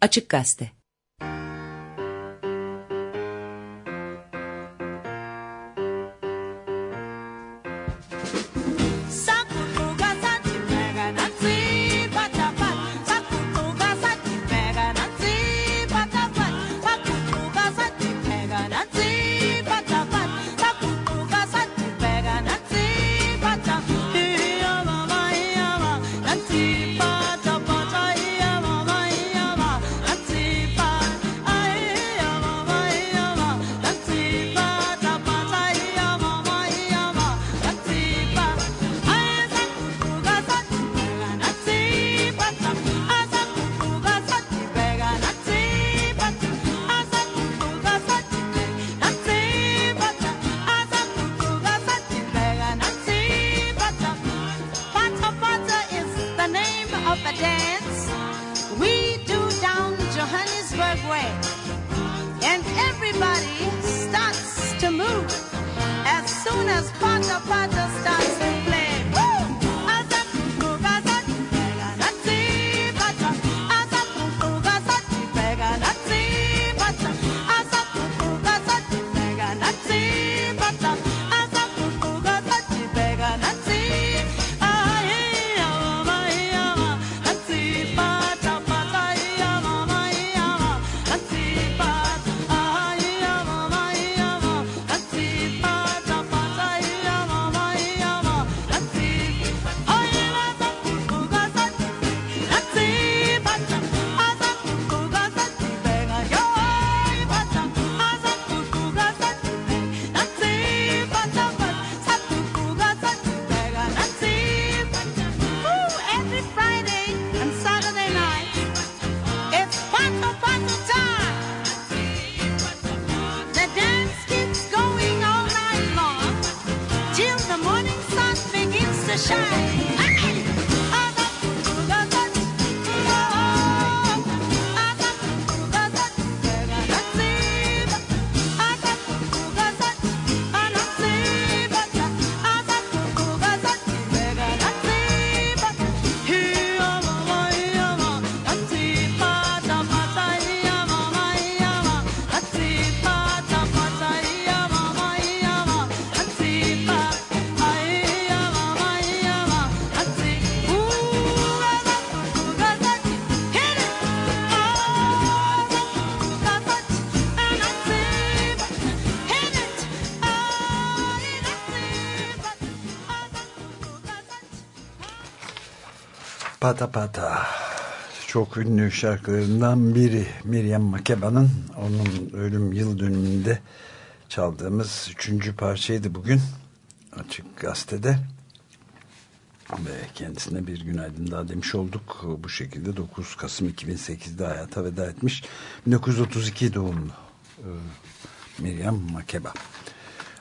Açık Gazete Pata Pata çok ünlü şarkılarından biri Miriam Makeba'nın onun ölüm yıl dönümünde çaldığımız üçüncü parçaydı bugün Açık Gazete'de ve kendisine bir günaydın daha demiş olduk. Bu şekilde 9 Kasım 2008'de hayata veda etmiş. 1932 doğumlu e, Miriam Makeba.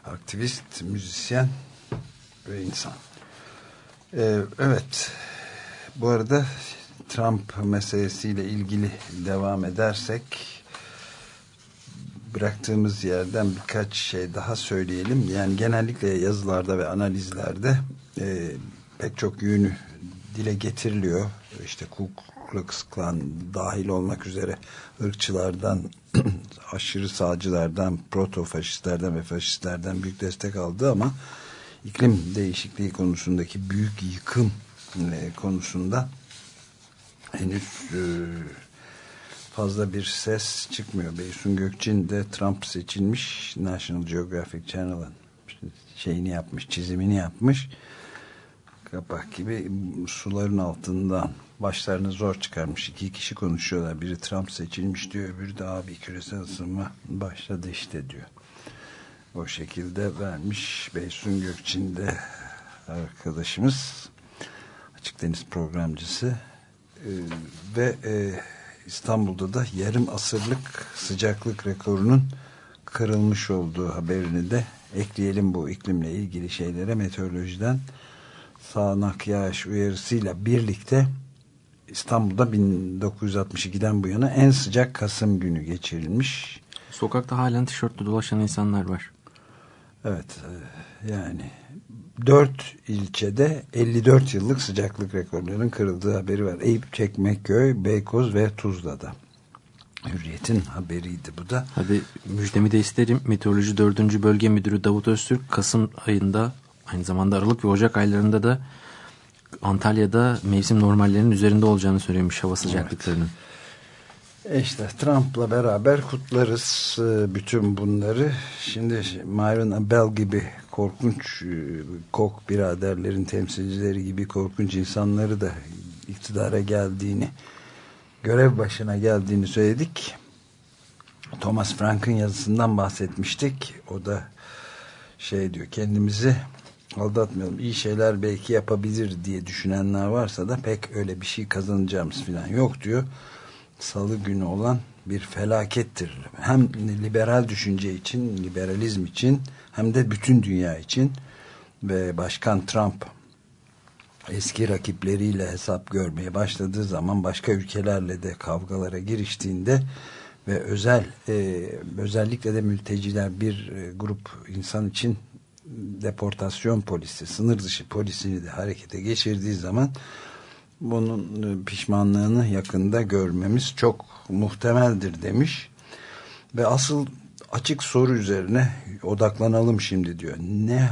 Aktivist, müzisyen ve insan. E, evet. Bu arada Trump meselesiyle ilgili devam edersek bıraktığımız yerden birkaç şey daha söyleyelim. Yani genellikle yazılarda ve analizlerde e, pek çok yönü dile getiriliyor. İşte Ku Klux Klan dahil olmak üzere ırkçılardan, aşırı sağcılardan, proto faşistlerden ve faşistlerden büyük destek aldı ama iklim değişikliği konusundaki büyük yıkım konusunda henüz e, fazla bir ses çıkmıyor. Beysun Gökçin de Trump seçilmiş National Geographic Channel'ın şeyini yapmış, çizimini yapmış. Kapak gibi suların altından başlarını zor çıkarmış. İki kişi konuşuyorlar. Biri Trump seçilmiş diyor, öbürü de abi küresel ısınma başladı işte diyor. O şekilde vermiş Beysun Gökçin de arkadaşımız Açık Deniz programcısı ee, ve e, İstanbul'da da yarım asırlık sıcaklık rekorunun kırılmış olduğu haberini de ekleyelim bu iklimle ilgili şeylere meteorolojiden sağanak yağış uyarısıyla birlikte İstanbul'da 1962'den bu yana en sıcak Kasım günü geçirilmiş. Sokakta halen tişörtlü dolaşan insanlar var. Evet e, yani dört ilçede 54 yıllık sıcaklık rekorlarının kırıldığı haberi var. Eyüp, Çekmeköy, Beykoz ve Tuzla'da. Hürriyet'in haberiydi bu da. Hadi müjdemi de isterim. Meteoroloji 4. Bölge Müdürü Davut Öztürk Kasım ayında aynı zamanda Aralık ve Ocak aylarında da Antalya'da mevsim normallerinin üzerinde olacağını söylemiş hava sıcaklıklarının. Evet. İşte Trump'la beraber kutlarız e, bütün bunları. Şimdi Myron Abel gibi korkunç e, kok biraderlerin temsilcileri gibi korkunç insanları da iktidara geldiğini görev başına geldiğini söyledik. Thomas Frank'ın yazısından bahsetmiştik. O da şey diyor kendimizi aldatmayalım. İyi şeyler belki yapabilir diye düşünenler varsa da pek öyle bir şey kazanacağımız falan yok diyor. Salı günü olan bir felakettir. Hem liberal düşünce için, liberalizm için hem de bütün dünya için ve Başkan Trump eski rakipleriyle hesap görmeye başladığı zaman başka ülkelerle de kavgalara giriştiğinde ve özel e, özellikle de mülteciler bir e, grup insan için deportasyon polisi, sınır dışı polisini de harekete geçirdiği zaman bunun e, pişmanlığını yakında görmemiz çok muhtemeldir demiş. Ve asıl açık soru üzerine odaklanalım şimdi diyor. Ne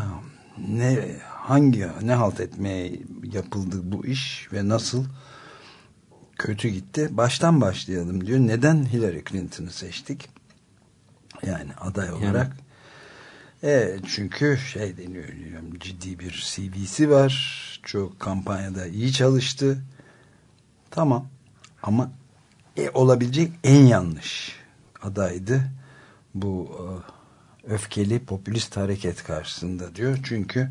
ne hangi ne halt etmeye yapıldı bu iş ve nasıl kötü gitti? Baştan başlayalım diyor. Neden Hillary Clinton'ı seçtik? Yani aday olarak. Yani. E, çünkü şey deniyor ciddi bir CV'si var. Çok kampanyada iyi çalıştı. Tamam. Ama e, olabilecek en yanlış adaydı. Bu e, öfkeli popülist hareket karşısında diyor. Çünkü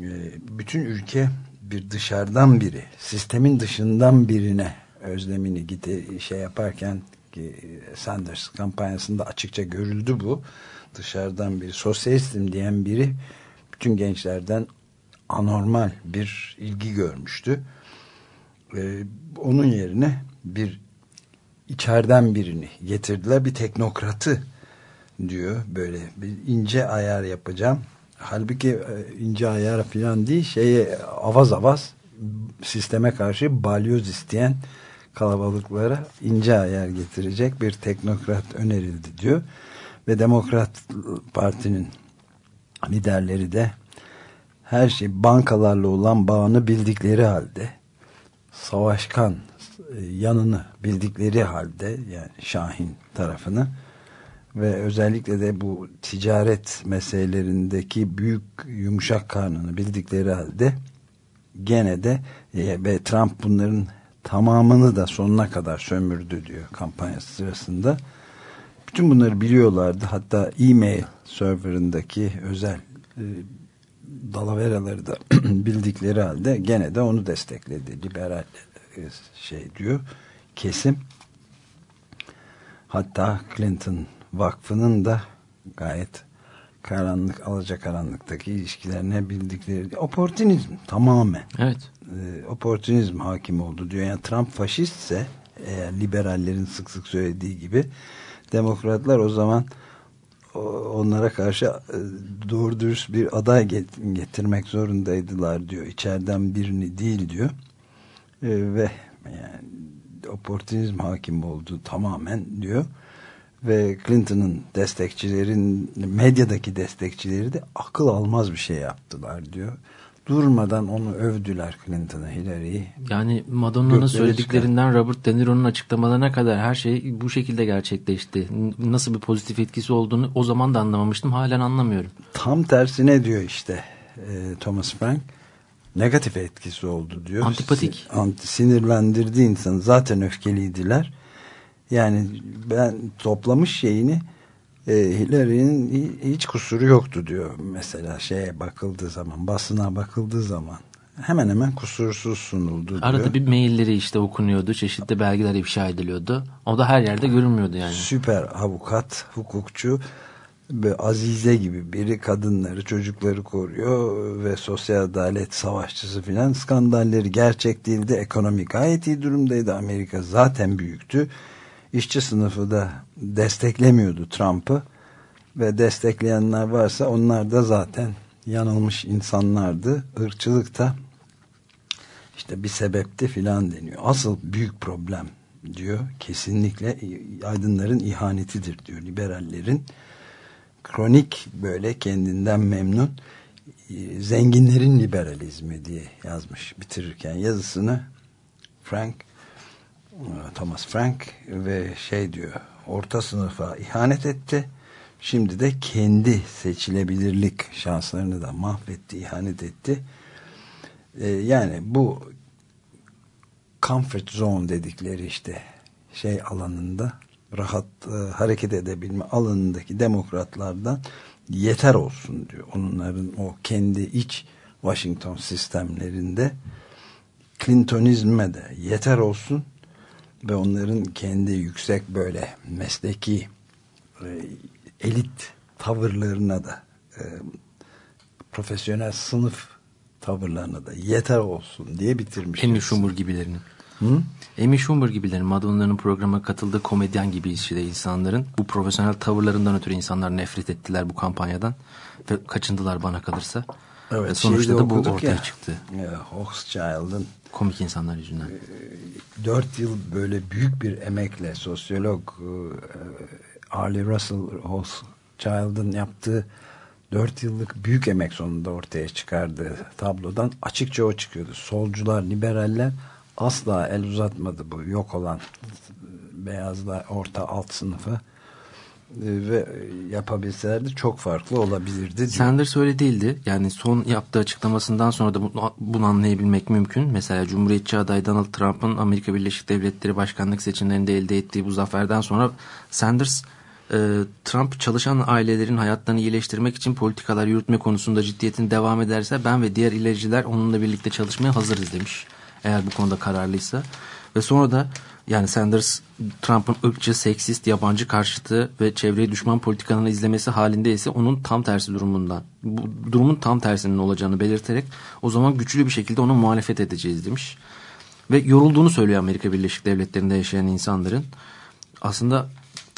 e, bütün ülke bir dışarıdan biri, sistemin dışından birine özlemini gide, şey yaparken ki Sanders kampanyasında açıkça görüldü bu. Dışarıdan bir sosyalistim diyen biri bütün gençlerden anormal bir ilgi görmüştü. Ee, onun yerine bir içeriden birini getirdiler. Bir teknokratı diyor böyle bir ince ayar yapacağım. Halbuki e, ince ayar falan değil şeye avaz avaz sisteme karşı balyoz isteyen kalabalıklara ince ayar getirecek bir teknokrat önerildi diyor. Ve Demokrat Parti'nin liderleri de her şey bankalarla olan bağını bildikleri halde savaşkan e, yanını bildikleri halde yani Şahin tarafını ve özellikle de bu ticaret meselelerindeki büyük yumuşak karnını bildikleri halde gene de e, ve Trump bunların tamamını da sonuna kadar sömürdü diyor kampanya sırasında. Bütün bunları biliyorlardı. Hatta e-mail serverındaki özel e, dalaveraları da bildikleri halde gene de onu destekledi. Liberal e, şey diyor kesim. Hatta Clinton Vakfı'nın da gayet karanlık, alacakaranlıktaki ilişkilerine bildikleri oportunizm tamamen. Evet. E, oportunizm hakim oldu diyor. Yani Trump faşistse eğer liberallerin sık sık söylediği gibi demokratlar o zaman onlara karşı e, doğru dürüst bir aday get- getirmek zorundaydılar diyor. İçeriden birini değil diyor. E, ve yani oportunizm hakim oldu tamamen diyor. Ve Clinton'ın destekçilerin medyadaki destekçileri de akıl almaz bir şey yaptılar diyor. Durmadan onu övdüler Clinton'ı, Hillary'yi. Yani Madonna'nın söylediklerinden Robert De Niro'nun açıklamalarına kadar her şey bu şekilde gerçekleşti. Nasıl bir pozitif etkisi olduğunu o zaman da anlamamıştım. Halen anlamıyorum. Tam tersine diyor işte e, Thomas Frank. Negatif etkisi oldu diyor. Antipatik. Anti, sinirlendirdi insanı. Zaten öfkeliydiler. Yani ben toplamış şeyini e, Hillary'nin hi- hiç kusuru yoktu diyor. Mesela şeye bakıldığı zaman, basına bakıldığı zaman hemen hemen kusursuz sunuldu diyor. Arada bir mailleri işte okunuyordu. Çeşitli belgeler ifşa ediliyordu. O da her yerde görünmüyordu yani. süper avukat, hukukçu ve Azize gibi biri kadınları, çocukları koruyor ve sosyal adalet savaşçısı filan skandalleri gerçek değildi. Ekonomi gayet iyi durumdaydı. Amerika zaten büyüktü. İşçi sınıfı da desteklemiyordu Trump'ı ve destekleyenler varsa onlar da zaten yanılmış insanlardı. Irkçılık da işte bir sebepti filan deniyor. Asıl büyük problem diyor kesinlikle aydınların ihanetidir diyor liberallerin kronik böyle kendinden memnun zenginlerin liberalizmi diye yazmış bitirirken yazısını Frank Thomas Frank ve şey diyor orta sınıfa ihanet etti. Şimdi de kendi seçilebilirlik şanslarını da mahvetti ihanet etti. E, yani bu comfort zone dedikleri işte şey alanında rahat e, hareket edebilme alanındaki demokratlardan yeter olsun diyor. Onların o kendi iç Washington sistemlerinde Clintonizme de yeter olsun ve onların kendi yüksek böyle mesleki e, elit tavırlarına da e, profesyonel sınıf tavırlarına da yeter olsun diye bitirmiş. Amy Schumer gibilerinin. Hı? Amy Schumer gibilerin Madonna'nın programa katıldığı komedyen gibi işte insanların bu profesyonel tavırlarından ötürü insanlar nefret ettiler bu kampanyadan ve kaçındılar bana kalırsa. Evet, ve sonuçta da bu ortaya ya, çıktı. e, Hochschild'ın Komik insanlar yüzünden. dört yıl böyle büyük bir emekle sosyolog e, Arlie Russell Hochschild'ın yaptığı dört yıllık büyük emek sonunda ortaya çıkardığı tablodan açıkça o çıkıyordu. Solcular, liberaller asla el uzatmadı bu yok olan beyazlar orta alt sınıfı E, ve yapabilselerdi çok farklı olabilirdi. Sanders öyle değildi. Yani son yaptığı açıklamasından sonra da bunu, bunu anlayabilmek mümkün. Mesela Cumhuriyetçi aday Donald Trump'ın Amerika Birleşik Devletleri başkanlık seçimlerinde elde ettiği bu zaferden sonra Sanders e, Trump çalışan ailelerin hayatlarını iyileştirmek için politikalar yürütme konusunda ciddiyetin devam ederse ben ve diğer ilericiler onunla birlikte çalışmaya hazırız demiş. Eğer bu konuda kararlıysa. Ve sonra da yani Sanders Trump'ın ırkçı, seksist, yabancı karşıtı ve çevreye düşman politikalarını izlemesi halinde ise onun tam tersi durumundan, bu durumun tam tersinin olacağını belirterek o zaman güçlü bir şekilde ona muhalefet edeceğiz demiş. Ve yorulduğunu söylüyor Amerika Birleşik Devletleri'nde yaşayan insanların. Aslında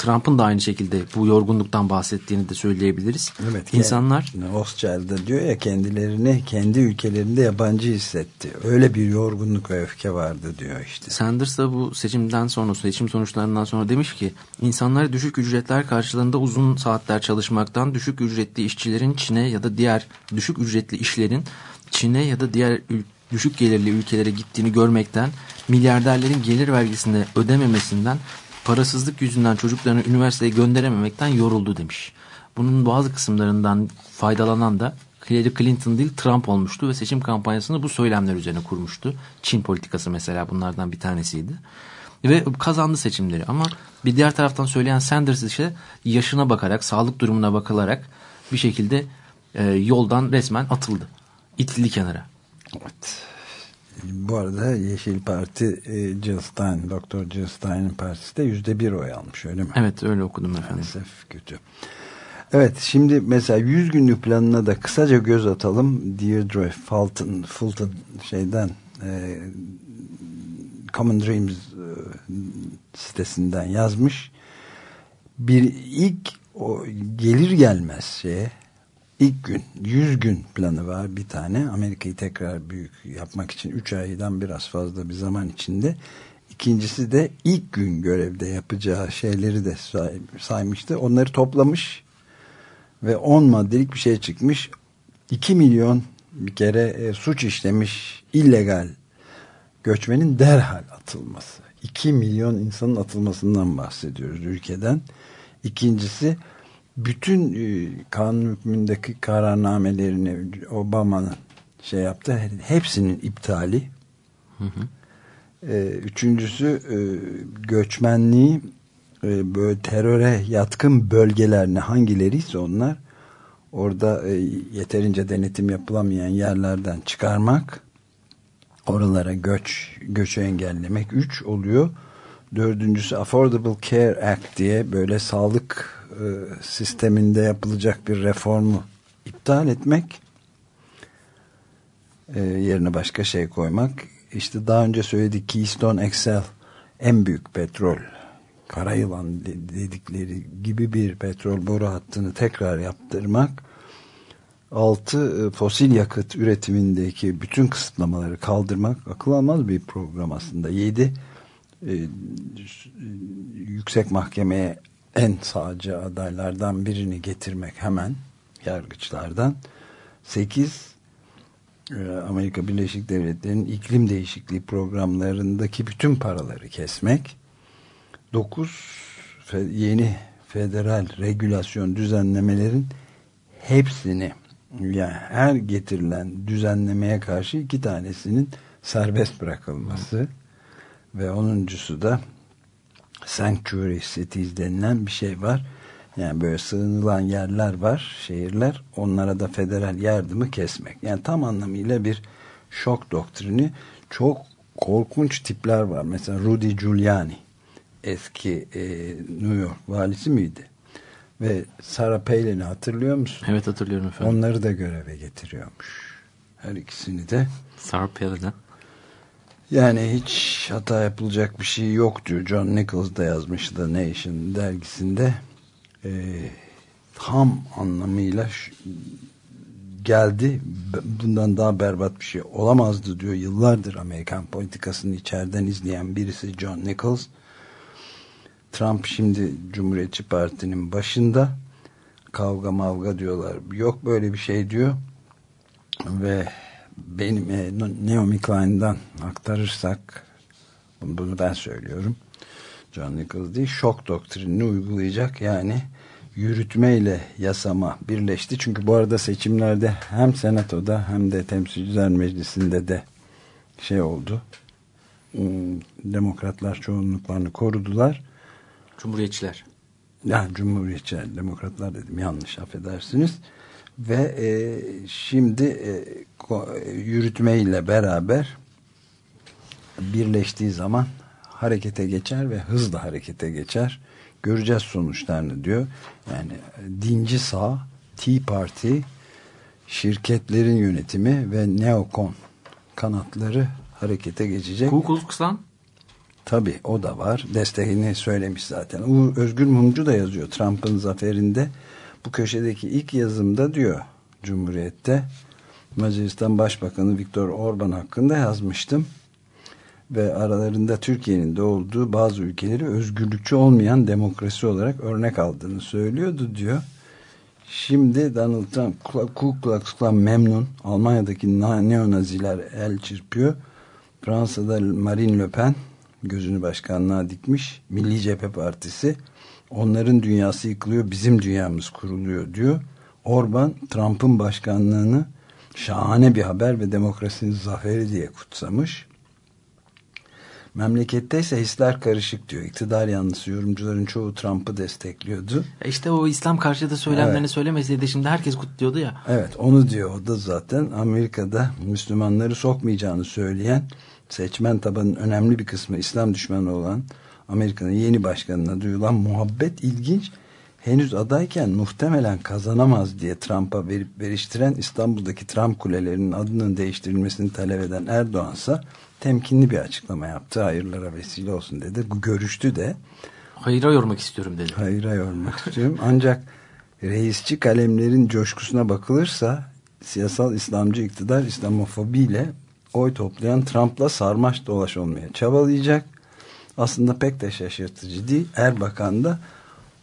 Trump'ın da aynı şekilde bu yorgunluktan bahsettiğini de söyleyebiliriz. Evet, İnsanlar Rothschild'da diyor ya kendilerini kendi ülkelerinde yabancı hissetti. Öyle bir yorgunluk ve öfke vardı diyor işte. Sanders da bu seçimden sonra, seçim sonuçlarından sonra demiş ki insanlar düşük ücretler karşılığında uzun saatler çalışmaktan düşük ücretli işçilerin Çin'e ya da diğer düşük ücretli işlerin Çin'e ya da diğer düşük gelirli ülkelere gittiğini görmekten, milyarderlerin gelir vergisini ödememesinden, parasızlık yüzünden çocuklarını üniversiteye gönderememekten yoruldu demiş. Bunun bazı kısımlarından faydalanan da Hillary Clinton değil Trump olmuştu ve seçim kampanyasını bu söylemler üzerine kurmuştu. Çin politikası mesela bunlardan bir tanesiydi. Ve kazandı seçimleri ama bir diğer taraftan söyleyen Sanders ise yaşına bakarak, sağlık durumuna bakılarak bir şekilde e, yoldan resmen atıldı. İtildi kenara. Evet. Bu arada Yeşil Parti e, Jill Stein, Doktor Jill Stein'in partisi de yüzde bir oy almış öyle mi? Evet öyle okudum efendim. Maalesef kötü. Evet şimdi mesela 100 günlük planına da kısaca göz atalım. Deirdre Fulton, Fulton şeyden e, Common Dreams e, sitesinden yazmış. Bir ilk o gelir gelmez şeye ilk gün 100 gün planı var bir tane. Amerika'yı tekrar büyük yapmak için 3 aydan biraz fazla bir zaman içinde. İkincisi de ilk gün görevde yapacağı şeyleri de say saymıştı. Onları toplamış ve 10 maddelik bir şey çıkmış. 2 milyon bir kere e, suç işlemiş illegal göçmenin derhal atılması. 2 milyon insanın atılmasından bahsediyoruz ülkeden. İkincisi bütün e, kanun hükmündeki kararnamelerini Obama'nın şey yaptı. Hepsinin iptali. E, üçüncüsü e, göçmenliği e, böyle teröre yatkın bölgelerine hangileriyse onlar orada e, yeterince denetim yapılamayan yerlerden çıkarmak oralara göç göçü engellemek üç oluyor. Dördüncüsü Affordable Care Act diye böyle sağlık e, sisteminde yapılacak bir reformu iptal etmek e, yerine başka şey koymak. İşte daha önce söyledik Keystone XL en büyük petrol karayılan dedikleri gibi bir petrol boru hattını tekrar yaptırmak. Altı e, fosil yakıt üretimindeki bütün kısıtlamaları kaldırmak akıl almaz bir program aslında. Yedi e, yüksek mahkemeye en sağcı adaylardan birini getirmek hemen yargıçlardan. Sekiz e, Amerika Birleşik Devletleri'nin iklim değişikliği programlarındaki bütün paraları kesmek. Dokuz yeni federal regülasyon düzenlemelerin hepsini yani her getirilen düzenlemeye karşı iki tanesinin serbest bırakılması ve onuncusu da sanctuary cities denilen bir şey var. Yani böyle sığınılan yerler var, şehirler. Onlara da federal yardımı kesmek. Yani tam anlamıyla bir şok doktrini. Çok korkunç tipler var. Mesela Rudy Giuliani eski e, New York valisi miydi? Ve Sarah Palin'i hatırlıyor musun? Evet hatırlıyorum efendim. Onları da göreve getiriyormuş. Her ikisini de. Sarah Palin'e. Yani hiç hata yapılacak bir şey yok diyor. John Nichols da yazmış The Nation dergisinde. Ee, tam anlamıyla geldi. Bundan daha berbat bir şey olamazdı diyor. Yıllardır Amerikan politikasını içeriden izleyen birisi John Nichols. Trump şimdi Cumhuriyetçi Parti'nin başında kavga mavga diyorlar. Yok böyle bir şey diyor. Ve benim e, Naomi Klein'dan aktarırsak bunu ben söylüyorum. John Nichols değil şok doktrinini uygulayacak yani yürütmeyle yasama birleşti. Çünkü bu arada seçimlerde hem senatoda hem de temsilciler meclisinde de şey oldu. Demokratlar çoğunluklarını korudular. Cumhuriyetçiler. Yani Cumhuriyetçiler, demokratlar dedim yanlış affedersiniz. Ve e, şimdi e, yürütmeyle beraber birleştiği zaman harekete geçer ve hızla harekete geçer. Göreceğiz sonuçlarını diyor. Yani dinci sağ, Tea Party, şirketlerin yönetimi ve neokon kanatları harekete geçecek. Ku Klux Klan Tabii o da var. Desteğini söylemiş zaten. Uğur Özgür Mumcu da yazıyor Trump'ın zaferinde. Bu köşedeki ilk yazımda diyor Cumhuriyet'te Macaristan Başbakanı Viktor Orban hakkında yazmıştım. Ve aralarında Türkiye'nin de olduğu bazı ülkeleri özgürlükçü olmayan demokrasi olarak örnek aldığını söylüyordu diyor. Şimdi Donald Trump Ku memnun. Almanya'daki na- neonaziler el çırpıyor. Fransa'da Marine Le Pen gözünü başkanlığa dikmiş. Milli Cephe Partisi onların dünyası yıkılıyor bizim dünyamız kuruluyor diyor. Orban Trump'ın başkanlığını şahane bir haber ve demokrasinin zaferi diye kutsamış. Memlekette ise hisler karışık diyor. İktidar yanlısı yorumcuların çoğu Trump'ı destekliyordu. E İşte o İslam karşıtı söylemlerini Evet. söylemeseydi şimdi herkes kutluyordu ya. Evet onu diyor o da zaten Amerika'da Müslümanları sokmayacağını söyleyen seçmen tabanının önemli bir kısmı İslam düşmanı olan Amerika'nın yeni başkanına duyulan muhabbet ilginç. Henüz adayken muhtemelen kazanamaz diye Trump'a verip veriştiren İstanbul'daki Trump kulelerinin adının değiştirilmesini talep eden Erdoğan'sa temkinli bir açıklama yaptı. Hayırlara vesile olsun dedi. Bu görüştü de. Hayıra yormak istiyorum dedi. Hayıra yormak istiyorum. Ancak reisçi kalemlerin coşkusuna bakılırsa siyasal İslamcı iktidar İslamofobiyle oy toplayan Trump'la sarmaş dolaş olmaya çabalayacak. Aslında pek de şaşırtıcı değil. Erbakan da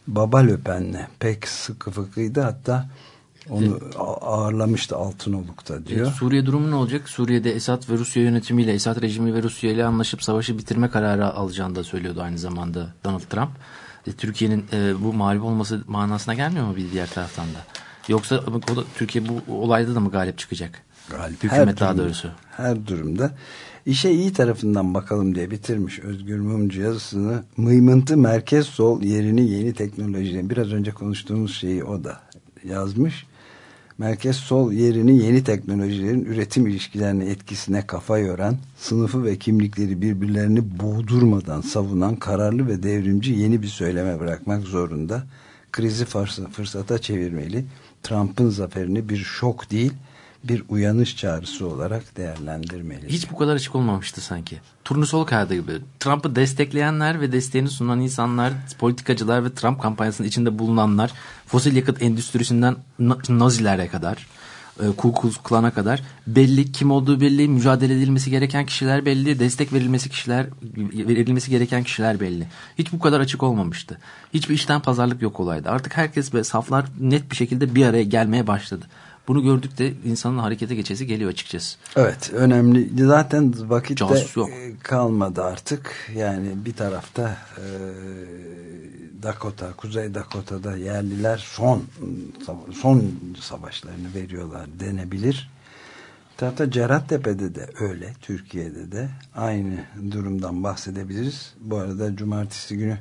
Baba Löpen'le pek sıkı fıkıydı. Hatta onu ağırlamıştı Altınoluk'ta diyor. Suriye durumu ne olacak? Suriye'de Esad ve Rusya yönetimiyle, Esad rejimi ve Rusya ile anlaşıp savaşı bitirme kararı alacağını da söylüyordu aynı zamanda Donald Trump. E, Türkiye'nin e, bu mağlup olması manasına gelmiyor mu bir diğer taraftan da? Yoksa o da, Türkiye bu olayda da mı galip çıkacak? Galip. Hükümet Her daha durumda. doğrusu. Her durumda. İşe iyi tarafından bakalım diye bitirmiş Özgür Mumcu yazısını. Mıymıntı merkez sol yerini yeni teknolojiyle biraz önce konuştuğumuz şeyi o da yazmış. Merkez sol yerini yeni teknolojilerin üretim ilişkilerine etkisine kafa yoran, sınıfı ve kimlikleri birbirlerini boğdurmadan savunan kararlı ve devrimci yeni bir söyleme bırakmak zorunda. Krizi fırs- fırsata çevirmeli. Trump'ın zaferini bir şok değil, bir uyanış çağrısı olarak değerlendirmeli. Hiç bu kadar açık olmamıştı sanki. Turnusol kağıdı gibi. Trump'ı destekleyenler ve desteğini sunan insanlar, politikacılar ve Trump kampanyasının içinde bulunanlar, fosil yakıt endüstrisinden na- Nazilere kadar, e, Ku Klux Klan'a kadar belli, kim olduğu belli, mücadele edilmesi gereken kişiler belli, destek verilmesi kişiler verilmesi gereken kişiler belli. Hiç bu kadar açık olmamıştı. Hiçbir işten pazarlık yok olaydı. Artık herkes ve saflar net bir şekilde bir araya gelmeye başladı. Bunu gördük de insanın harekete geçesi geliyor açıkçası. Evet önemli. Zaten vakit de Casus yok. e, kalmadı artık. Yani bir tarafta e, Dakota, Kuzey Dakota'da yerliler son son savaşlarını veriyorlar denebilir. Bir tarafta Cerattepe'de de öyle. Türkiye'de de aynı durumdan bahsedebiliriz. Bu arada cumartesi günü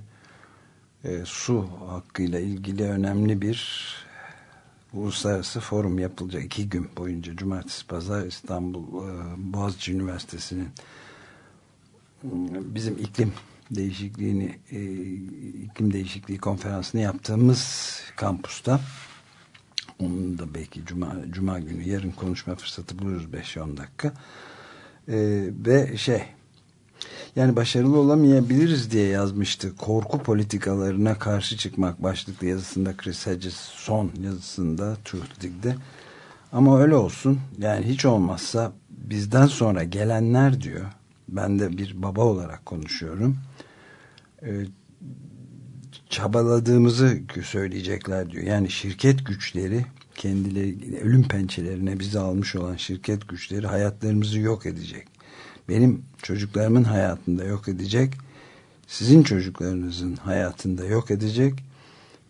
e, su hakkıyla ilgili önemli bir uluslararası forum yapılacak iki gün boyunca cumartesi pazar İstanbul e, Boğaziçi Üniversitesi'nin bizim iklim değişikliğini e, iklim değişikliği konferansını yaptığımız kampüste onun da belki cuma, cuma günü yarın konuşma fırsatı buluruz 5-10 dakika. E, ve şey yani başarılı olamayabiliriz diye yazmıştı. Korku politikalarına karşı çıkmak başlıklı yazısında Chris Hedges son yazısında Truth Dig'de. Ama öyle olsun. Yani hiç olmazsa bizden sonra gelenler diyor. Ben de bir baba olarak konuşuyorum. Ee, çabaladığımızı söyleyecekler diyor. Yani şirket güçleri kendileri ölüm pençelerine bizi almış olan şirket güçleri hayatlarımızı yok edecek benim çocuklarımın hayatında yok edecek, sizin çocuklarınızın hayatında yok edecek,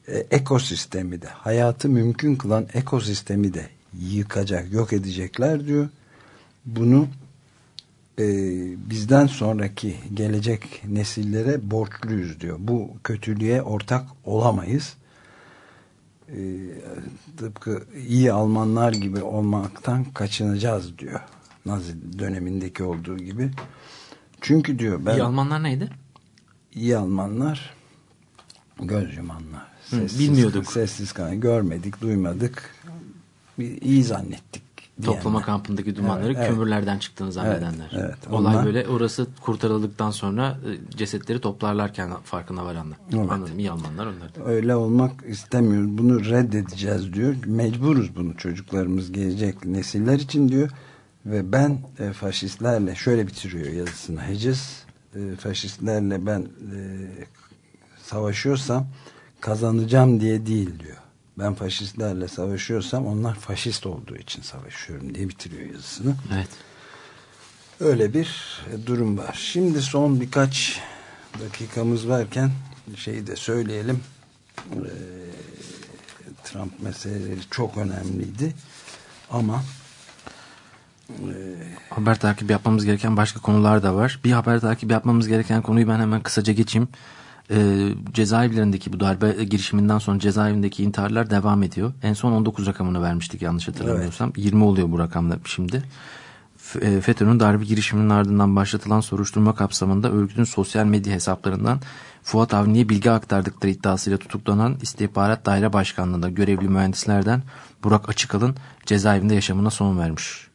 e, ekosistemi de, hayatı mümkün kılan ekosistemi de yıkacak, yok edecekler diyor. Bunu e, bizden sonraki gelecek nesillere borçluyuz diyor. Bu kötülüğe ortak olamayız. E, tıpkı iyi Almanlar gibi olmaktan kaçınacağız diyor. Nazi dönemindeki olduğu gibi. Çünkü diyor ben İyi Almanlar neydi? iyi Almanlar göz yumanlar. Hı, bilmiyorduk. Sessiz kalan görmedik, duymadık. Bir, iyi zannettik. Toplama diyenler. kampındaki dumanları Evet, evet. kömürlerden çıktığını zannedenler. Evet, evet. Olay Onlar- böyle orası kurtarıldıktan sonra e, cesetleri toplarlarken farkına varanlar. Evet. Anladım iyi Almanlar onlar. Öyle olmak istemiyoruz. Bunu reddedeceğiz diyor. Mecburuz bunu çocuklarımız gelecek nesiller için diyor. Ve ben e, faşistlerle şöyle bitiriyor yazısını Hedges. E, faşistlerle ben e, savaşıyorsam kazanacağım diye değil diyor. Ben faşistlerle savaşıyorsam onlar faşist olduğu için savaşıyorum diye bitiriyor yazısını. Evet. Öyle bir e, durum var. Şimdi son birkaç dakikamız varken şeyi de söyleyelim. Ee, Trump meseleleri çok önemliydi. Ama Haber takibi yapmamız gereken başka konular da var. Bir haber takibi yapmamız gereken konuyu ben hemen kısaca geçeyim. Ee, cezaevlerindeki bu darbe girişiminden sonra cezaevindeki intiharlar devam ediyor. En son 19 rakamını vermiştik yanlış hatırlamıyorsam. 20 oluyor bu rakamlar şimdi. E, FETÖ'nün darbe girişiminin ardından başlatılan soruşturma kapsamında örgütün sosyal medya hesaplarından Fuat Avni'ye bilgi aktardıkları iddiasıyla tutuklanan istihbarat daire başkanlığında görevli mühendislerden Burak Açıkal'ın cezaevinde yaşamına son vermiş.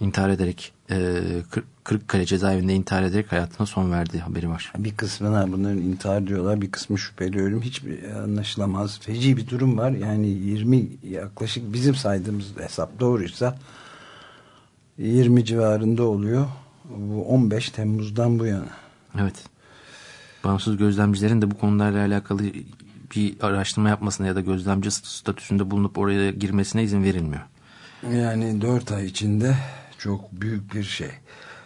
İntihar ederek e, Kır- Kırıkkale cezaevinde intihar ederek hayatına son verdiği haberi var. bir kısmına bunların intihar diyorlar. Bir kısmı şüpheli ölüm. Hiçbir anlaşılamaz. Feci bir durum var. Yani 20 yaklaşık bizim saydığımız hesap doğruysa 20 civarında oluyor. Bu 15 Temmuz'dan bu yana. Evet. Bağımsız gözlemcilerin de bu konularla alakalı bir araştırma yapmasına ya da gözlemci statüsünde bulunup oraya girmesine izin verilmiyor. Yani 4 ay içinde çok büyük bir şey.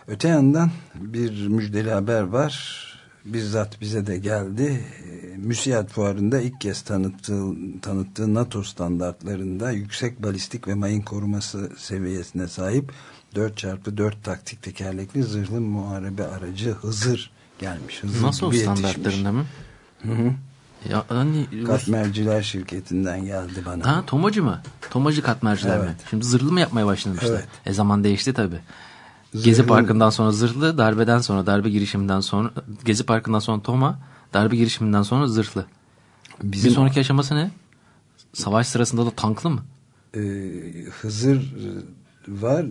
Öte yandan bir müjdeli haber var. Bizzat bize de geldi. E, Müsiyat fuarında ilk kez tanıttığı, tanıttığı NATO standartlarında yüksek balistik ve mayın koruması seviyesine sahip 4x4 taktik tekerlekli zırhlı muharebe aracı Hızır gelmiş. Hızır Nasıl o gibi yetişmiş. standartlarında mı? Hı hı. Ya, hani, Katmerciler şirketinden geldi bana. ha, tomacı mı? Tomacı katmerciler mi? Evet. Şimdi zırhlı mı yapmaya başlamışlar? Evet. E zaman değişti tabii. Gezi Zırhlı- Parkı'ndan sonra zırhlı, darbeden sonra, darbe girişiminden sonra, Gezi Parkı'ndan sonra Toma, darbe girişiminden sonra zırhlı. Bizim Bir sonraki aşaması ne? Savaş sırasında da tanklı mı? e, Hızır e, var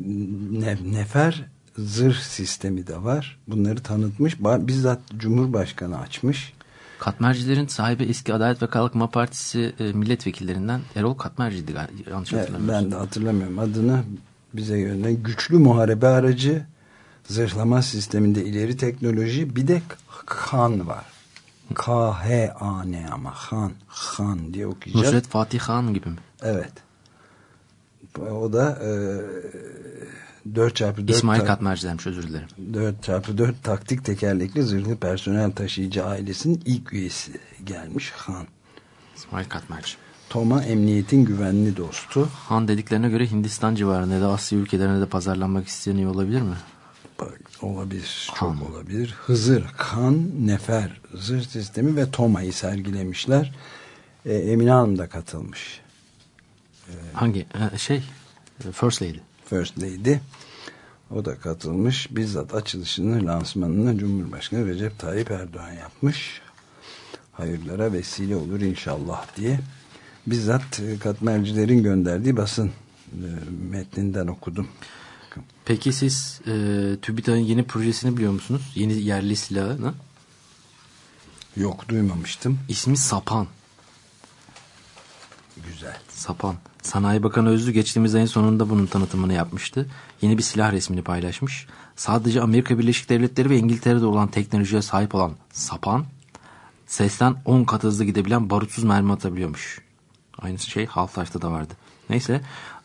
ne, nefer zırh sistemi de var bunları tanıtmış bizzat Cumhurbaşkanı açmış Katmercilerin sahibi eski Adalet ve Kalkınma Partisi e, milletvekillerinden Erol Katmerci'ydi yanlış hatırlamıyorsam. ben de hatırlamıyorum adını bize gönderen güçlü muharebe aracı zırhlama sisteminde ileri teknoloji bir de kan var K-H-A-N ama Han Han diye okuyacağız Nusret Fatih Han gibi mi? evet o da e, 4x4 İsmail tak- Katmerci'denmiş özür dilerim. 4x4 taktik tekerlekli zırhlı personel taşıyıcı ailesinin ilk üyesi gelmiş Han. İsmail Katmerci. Toma emniyetin güvenli dostu. Han dediklerine göre Hindistan civarında ya da Asya ülkelerine de pazarlanmak isteyen iyi olabilir mi? Bak, olabilir, çok Han. olabilir. Hızır, Kan, Nefer zırh sistemi ve Toma'yı sergilemişler. E, Emine Hanım da katılmış. Hangi? E, şey, e, First Lady. First Lady. O da katılmış. Bizzat açılışını, lansmanını Cumhurbaşkanı Recep Tayyip Erdoğan yapmış. Hayırlara vesile olur inşallah diye. Bizzat e, katmercilerin gönderdiği basın e, metninden okudum. Peki siz e, TÜBİTAK'ın yeni projesini biliyor musunuz? Yeni yerli silahını. Yok duymamıştım. İsmi Sapan. Güzel. Sapan. Sanayi Bakanı Özlü geçtiğimiz ayın sonunda bunun tanıtımını yapmıştı. Yeni bir silah resmini paylaşmış. Sadece Amerika Birleşik Devletleri ve İngiltere'de olan teknolojiye sahip olan Sapan, sesten 10 kat hızlı gidebilen barutsuz mermi atabiliyormuş. Aynı şey Half-Life'da da vardı. Neyse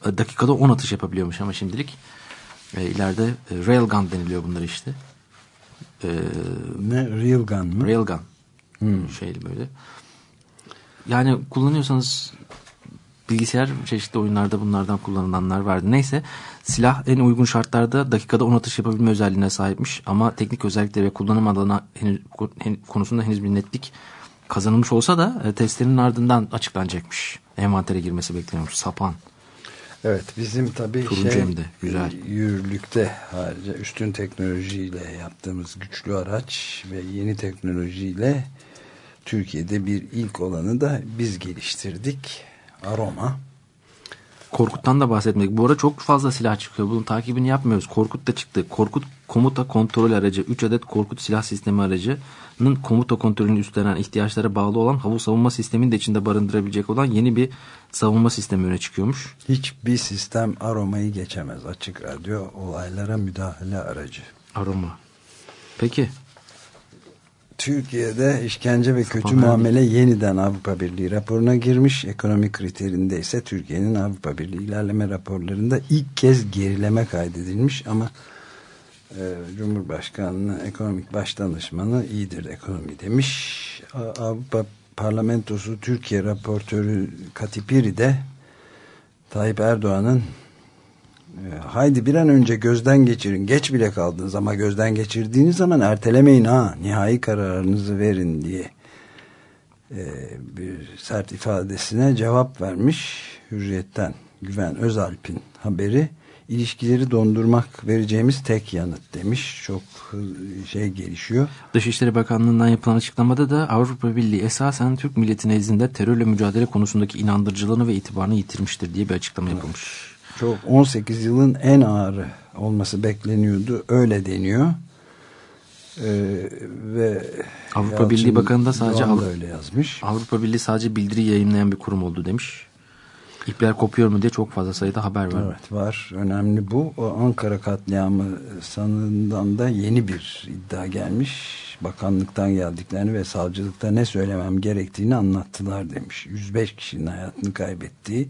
e, dakikada 10 atış yapabiliyormuş ama şimdilik e, ileride e, Railgun deniliyor bunlar işte. E, Ne real gun mı? Railgun. Şeyli böyle. Yani kullanıyorsanız bilgisayar çeşitli oyunlarda bunlardan kullanılanlar vardı. Neyse silah en uygun şartlarda dakikada 10 atış yapabilme özelliğine sahipmiş. Ama teknik özellikleri ve kullanım alanı henüz, hen- konusunda henüz bir netlik kazanılmış olsa da e, testlerin ardından açıklanacakmış. Envantere girmesi bekleniyormuş. Sapan. Evet bizim tabii Turuncu şey hem de, güzel. e, yürürlükte harca üstün teknolojiyle yaptığımız güçlü araç ve yeni teknolojiyle Türkiye'de bir ilk olanı da biz geliştirdik. Aroma. Korkut'tan da bahsetmek. Bu ara çok fazla silah çıkıyor. Bunun takibini yapmıyoruz. Korkut da çıktı. Korkut komuta kontrol aracı. 3 adet Korkut silah sistemi aracının komuta kontrolünü üstlenen ihtiyaçlara bağlı olan hava savunma sistemini de içinde barındırabilecek olan yeni bir savunma sistemi öne çıkıyormuş. Hiçbir sistem aromayı geçemez. Açık radyo olaylara müdahale aracı. Aroma. Peki. Türkiye'de işkence ve kötü Süper. muamele yeniden Avrupa Birliği raporuna girmiş. Ekonomik kriterinde ise Türkiye'nin Avrupa Birliği ilerleme raporlarında ilk kez gerileme kaydedilmiş ama e, Cumhurbaşkanlığı ekonomik başdanışmanı iyidir ekonomi demiş. Avrupa Parlamentosu Türkiye raportörü Katipiri de Tayyip Erdoğan'ın haydi bir an önce gözden geçirin. Geç bile kaldınız ama gözden geçirdiğiniz zaman ertelemeyin ha. Nihai kararınızı verin diye e, bir sert ifadesine cevap vermiş. Hürriyet'ten Güven Özalp'in haberi ilişkileri dondurmak vereceğimiz tek yanıt demiş. Çok şey gelişiyor. Dışişleri Bakanlığı'ndan yapılan açıklamada da Avrupa Birliği esasen Türk milleti nezdinde terörle mücadele konusundaki inandırıcılığını ve itibarını yitirmiştir diye bir açıklama yapılmış. Çok 18 yılın en ağırı olması bekleniyordu. Öyle deniyor. Ee, ve Avrupa Yalçın Birliği Bakanı da sadece Doğan da Avru- öyle yazmış. Avrupa Birliği sadece bildiri yayınlayan bir kurum oldu demiş. İpler kopuyor mu diye çok fazla sayıda haber var. Evet var. Önemli bu. O Ankara katliamı sanından da yeni bir iddia gelmiş. Bakanlıktan geldiklerini ve savcılıkta ne söylemem gerektiğini anlattılar demiş. 105 kişinin hayatını kaybettiği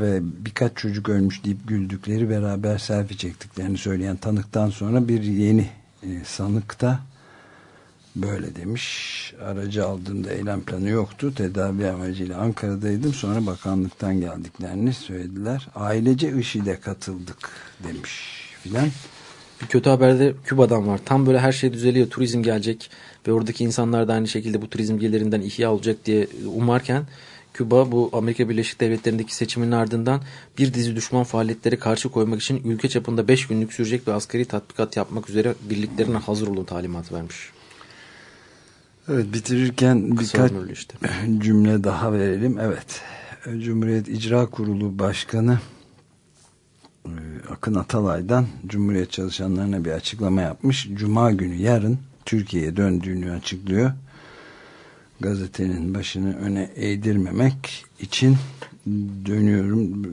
ve birkaç çocuk ölmüş deyip güldükleri beraber selfie çektiklerini söyleyen tanıktan sonra bir yeni e, sanık da böyle demiş. Aracı aldığımda eylem planı yoktu. Tedavi amacıyla Ankara'daydım. Sonra bakanlıktan geldiklerini söylediler. Ailece IŞİD'e katıldık demiş filan. Bir kötü haber de Küba'dan var. Tam böyle her şey düzeliyor. Turizm gelecek ve oradaki insanlar da aynı şekilde bu turizm gelirinden ihya olacak diye umarken Küba bu Amerika Birleşik Devletleri'ndeki seçimin ardından bir dizi düşman faaliyetlere karşı koymak için ülke çapında 5 günlük sürecek bir askeri tatbikat yapmak üzere birliklerine hazır olun talimatı vermiş. Evet bitirirken Kısa birkaç işte. cümle daha verelim. Evet. Cumhuriyet İcra Kurulu Başkanı e, Akın Atalay'dan Cumhuriyet çalışanlarına bir açıklama yapmış. Cuma günü yarın Türkiye'ye döndüğünü açıklıyor. Gazetenin başını öne eğdirmemek için dönüyorum.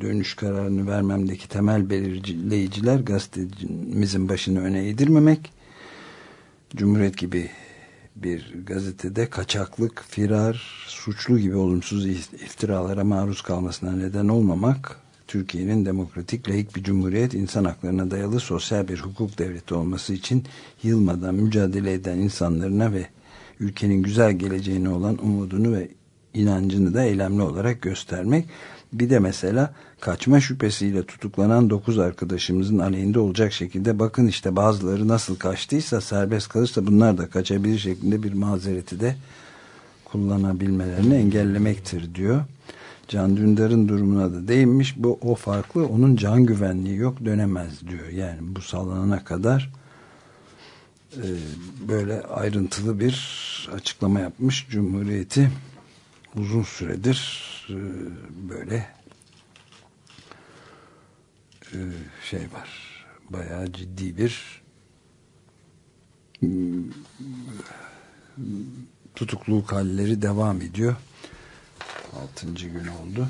Dönüş kararını vermemdeki temel belirleyiciler gazetemizin başını öne eğdirmemek. Cumhuriyet gibi bir gazetede kaçaklık, firar, suçlu gibi olumsuz iftiralara maruz kalmasına neden olmamak, Türkiye'nin demokratik, layık bir cumhuriyet, insan haklarına dayalı sosyal bir hukuk devleti olması için yılmadan mücadele eden insanlarına ve ülkenin güzel geleceğine olan umudunu ve inancını da eylemli olarak göstermek. Bir de mesela kaçma şüphesiyle tutuklanan 9 arkadaşımızın aleyhinde olacak şekilde bakın işte bazıları nasıl kaçtıysa serbest kalırsa bunlar da kaçabilir şeklinde bir mazereti de kullanabilmelerini engellemektir diyor. Can Dündar'ın durumuna da değinmiş. Bu o farklı. Onun can güvenliği yok dönemez diyor. Yani bu sallanana kadar böyle ayrıntılı bir açıklama yapmış. Cumhuriyeti uzun süredir e, böyle e, şey var. Bayağı ciddi bir tutukluluk halleri devam ediyor. Altıncı gün oldu.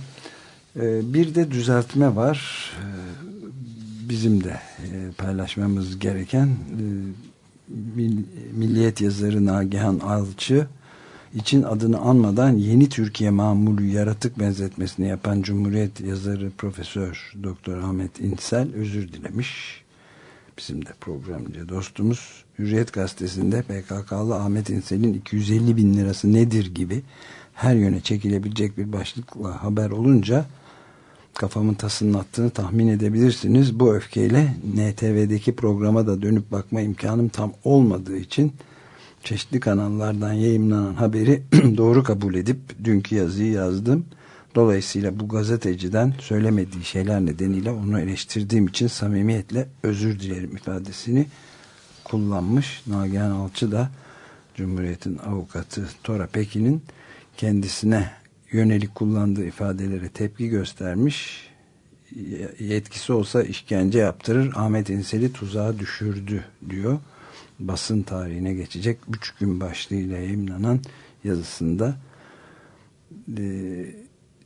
E, bir de düzeltme var. E, bizim de e, paylaşmamız gereken Milliyet yazarı Nagihan Alçı için adını anmadan yeni Türkiye mamulü yaratık benzetmesini yapan Cumhuriyet yazarı Profesör Doktor Ahmet İnsel özür dilemiş. Bizim de programcı dostumuz Hürriyet Gazetesi'nde PKK'lı Ahmet İnsel'in 250 bin lirası nedir gibi her yöne çekilebilecek bir başlıkla haber olunca kafamın tasının attığını tahmin edebilirsiniz. Bu öfkeyle NTV'deki programa da dönüp bakma imkanım tam olmadığı için çeşitli kanallardan yayınlanan haberi doğru kabul edip dünkü yazıyı yazdım. Dolayısıyla bu gazeteciden söylemediği şeyler nedeniyle onu eleştirdiğim için samimiyetle özür dilerim ifadesini kullanmış. Nagihan Alçı da Cumhuriyet'in avukatı Tora Pekin'in kendisine yönelik kullandığı ifadelere tepki göstermiş. Yetkisi olsa işkence yaptırır. Ahmet İnsel'i tuzağa düşürdü diyor. Basın tarihine geçecek 3 gün başlığıyla yayınlanan yazısında e,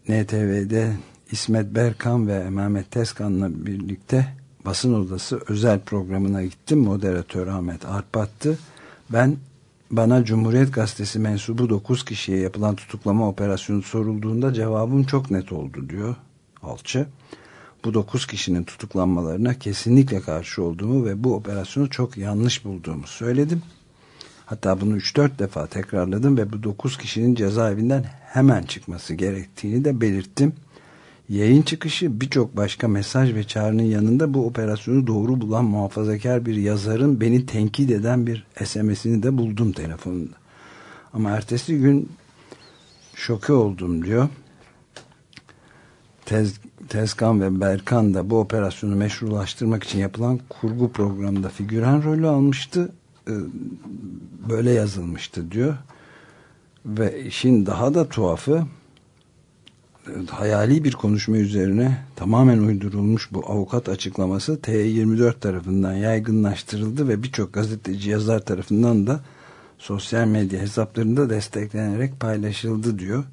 NTV'de İsmet Berkan ve Mehmet Tezkan'la birlikte basın odası özel programına gittim. Moderatör Ahmet Arpat'tı. Ben bana Cumhuriyet Gazetesi mensubu 9 kişiye yapılan tutuklama operasyonu sorulduğunda cevabım çok net oldu diyor Alçı. Bu 9 kişinin tutuklanmalarına kesinlikle karşı olduğumu ve bu operasyonu çok yanlış bulduğumu söyledim. Hatta bunu 3-4 defa tekrarladım ve bu 9 kişinin cezaevinden hemen çıkması gerektiğini de belirttim. Yayın çıkışı birçok başka mesaj ve çağrının yanında bu operasyonu doğru bulan muhafazakar bir yazarın beni tenkit eden bir SMS'ini de buldum telefonunda. Ama ertesi gün şoke oldum diyor. Tez, Tezkan ve Berkan da bu operasyonu meşrulaştırmak için yapılan kurgu programında figüran rolü almıştı. Ee, Böyle yazılmıştı diyor. Ve işin daha da tuhafı hayali bir konuşma üzerine tamamen uydurulmuş bu avukat açıklaması T24 tarafından yaygınlaştırıldı ve birçok gazeteci yazar tarafından da sosyal medya hesaplarında desteklenerek paylaşıldı diyor.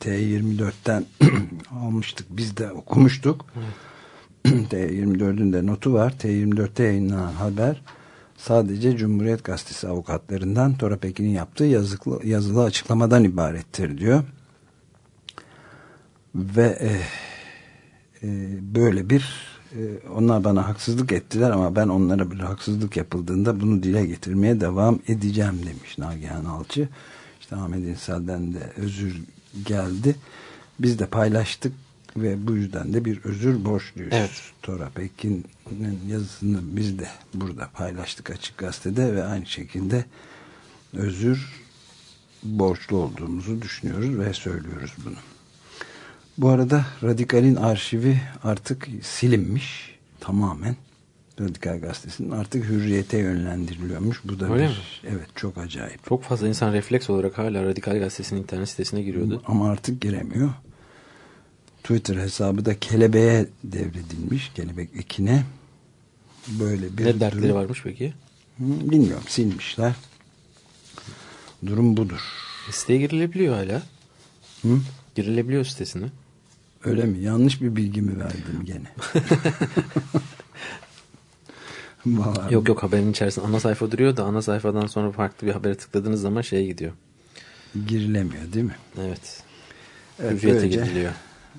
T24'ten almıştık biz de okumuştuk. T24'ün de notu var. T24'te yayınlanan haber sadece Cumhuriyet Gazetesi avukatlarından Tora Pekin'in yaptığı yazılı, yazılı açıklamadan ibarettir diyor ve e, e, böyle bir e, onlar bana haksızlık ettiler ama ben onlara bir haksızlık yapıldığında bunu dile getirmeye devam edeceğim demiş Nagihan Alçı. İşte Ahmet İnsal'den de özür geldi. Biz de paylaştık ve bu yüzden de bir özür borçluyuz. Evet. Tora Pekin'in yazısını biz de burada paylaştık Açık Gazete'de ve aynı şekilde özür borçlu olduğumuzu düşünüyoruz ve söylüyoruz bunu. Bu arada Radikal'in arşivi artık silinmiş tamamen. Radikal Gazetesi'nin artık hürriyete yönlendiriliyormuş. Bu da Öyle bir, mi? Evet çok acayip. Çok fazla insan refleks olarak hala Radikal Gazetesi'nin internet sitesine giriyordu. Ama artık giremiyor. Twitter hesabı da kelebeğe devredilmiş. Kelebek ekine. Böyle bir ne dertleri durum. varmış peki? Bilmiyorum silmişler. Durum budur. Siteye girilebiliyor hala. Hı? Girilebiliyor sitesine. Öyle mi? Yanlış bir bilgi mi verdim gene? Vallahi Yok yok haberin içerisinde ana sayfa duruyor da ana sayfadan sonra farklı bir habere tıkladığınız zaman şeye gidiyor. girilemiyor değil mi? Evet. Evet, Hürriyete böylece- giriliyor.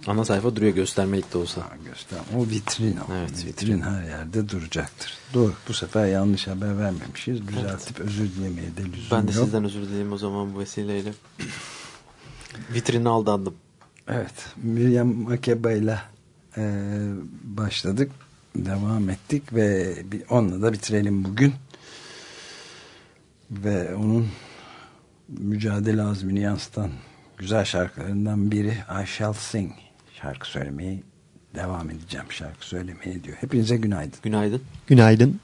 Ana sayfa duruyor göstermelik de olsa. Ha, göster. O vitrin o. Evet, vitrin. vitrin. her yerde duracaktır. Doğru. Bu sefer yanlış haber vermemişiz. Düzeltip özür dilemeye de lüzum Ben de yok. sizden özür dileyim o zaman bu vesileyle. Vitrini aldandım. Evet. Miriam Makeba ile e, başladık. Devam ettik ve bir, onunla da bitirelim bugün. Ve onun mücadele azmini yansıtan güzel şarkılarından biri I Shall Sing şarkı söylemeyi devam edeceğim şarkı söylemeye diyor. Hepinize günaydın. Günaydın. Günaydın.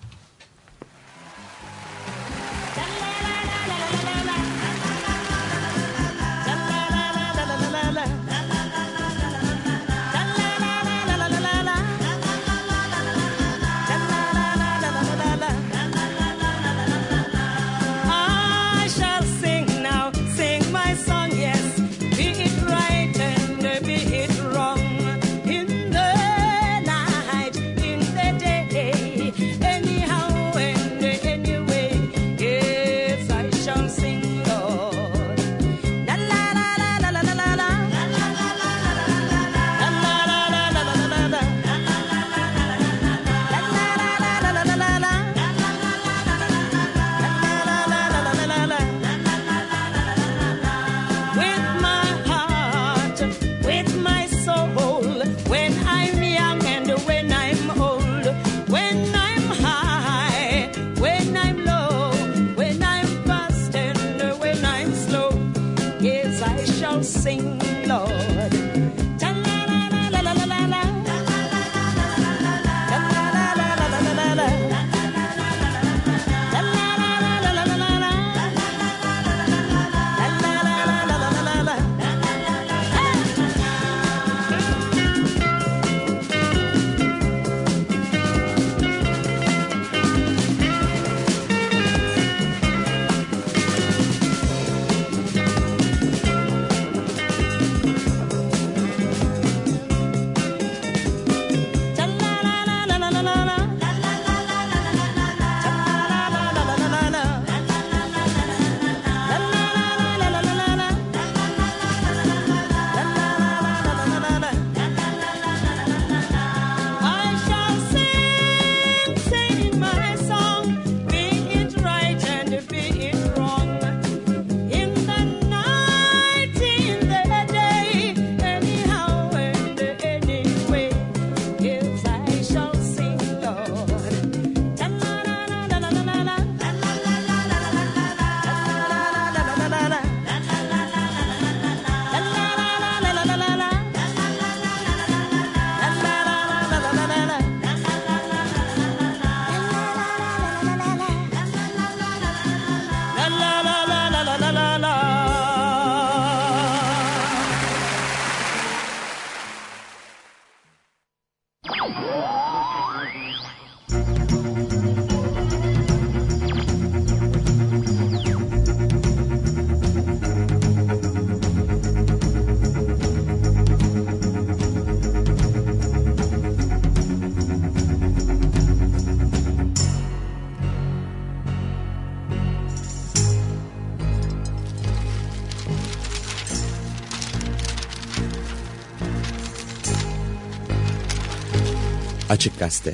Açık Gazete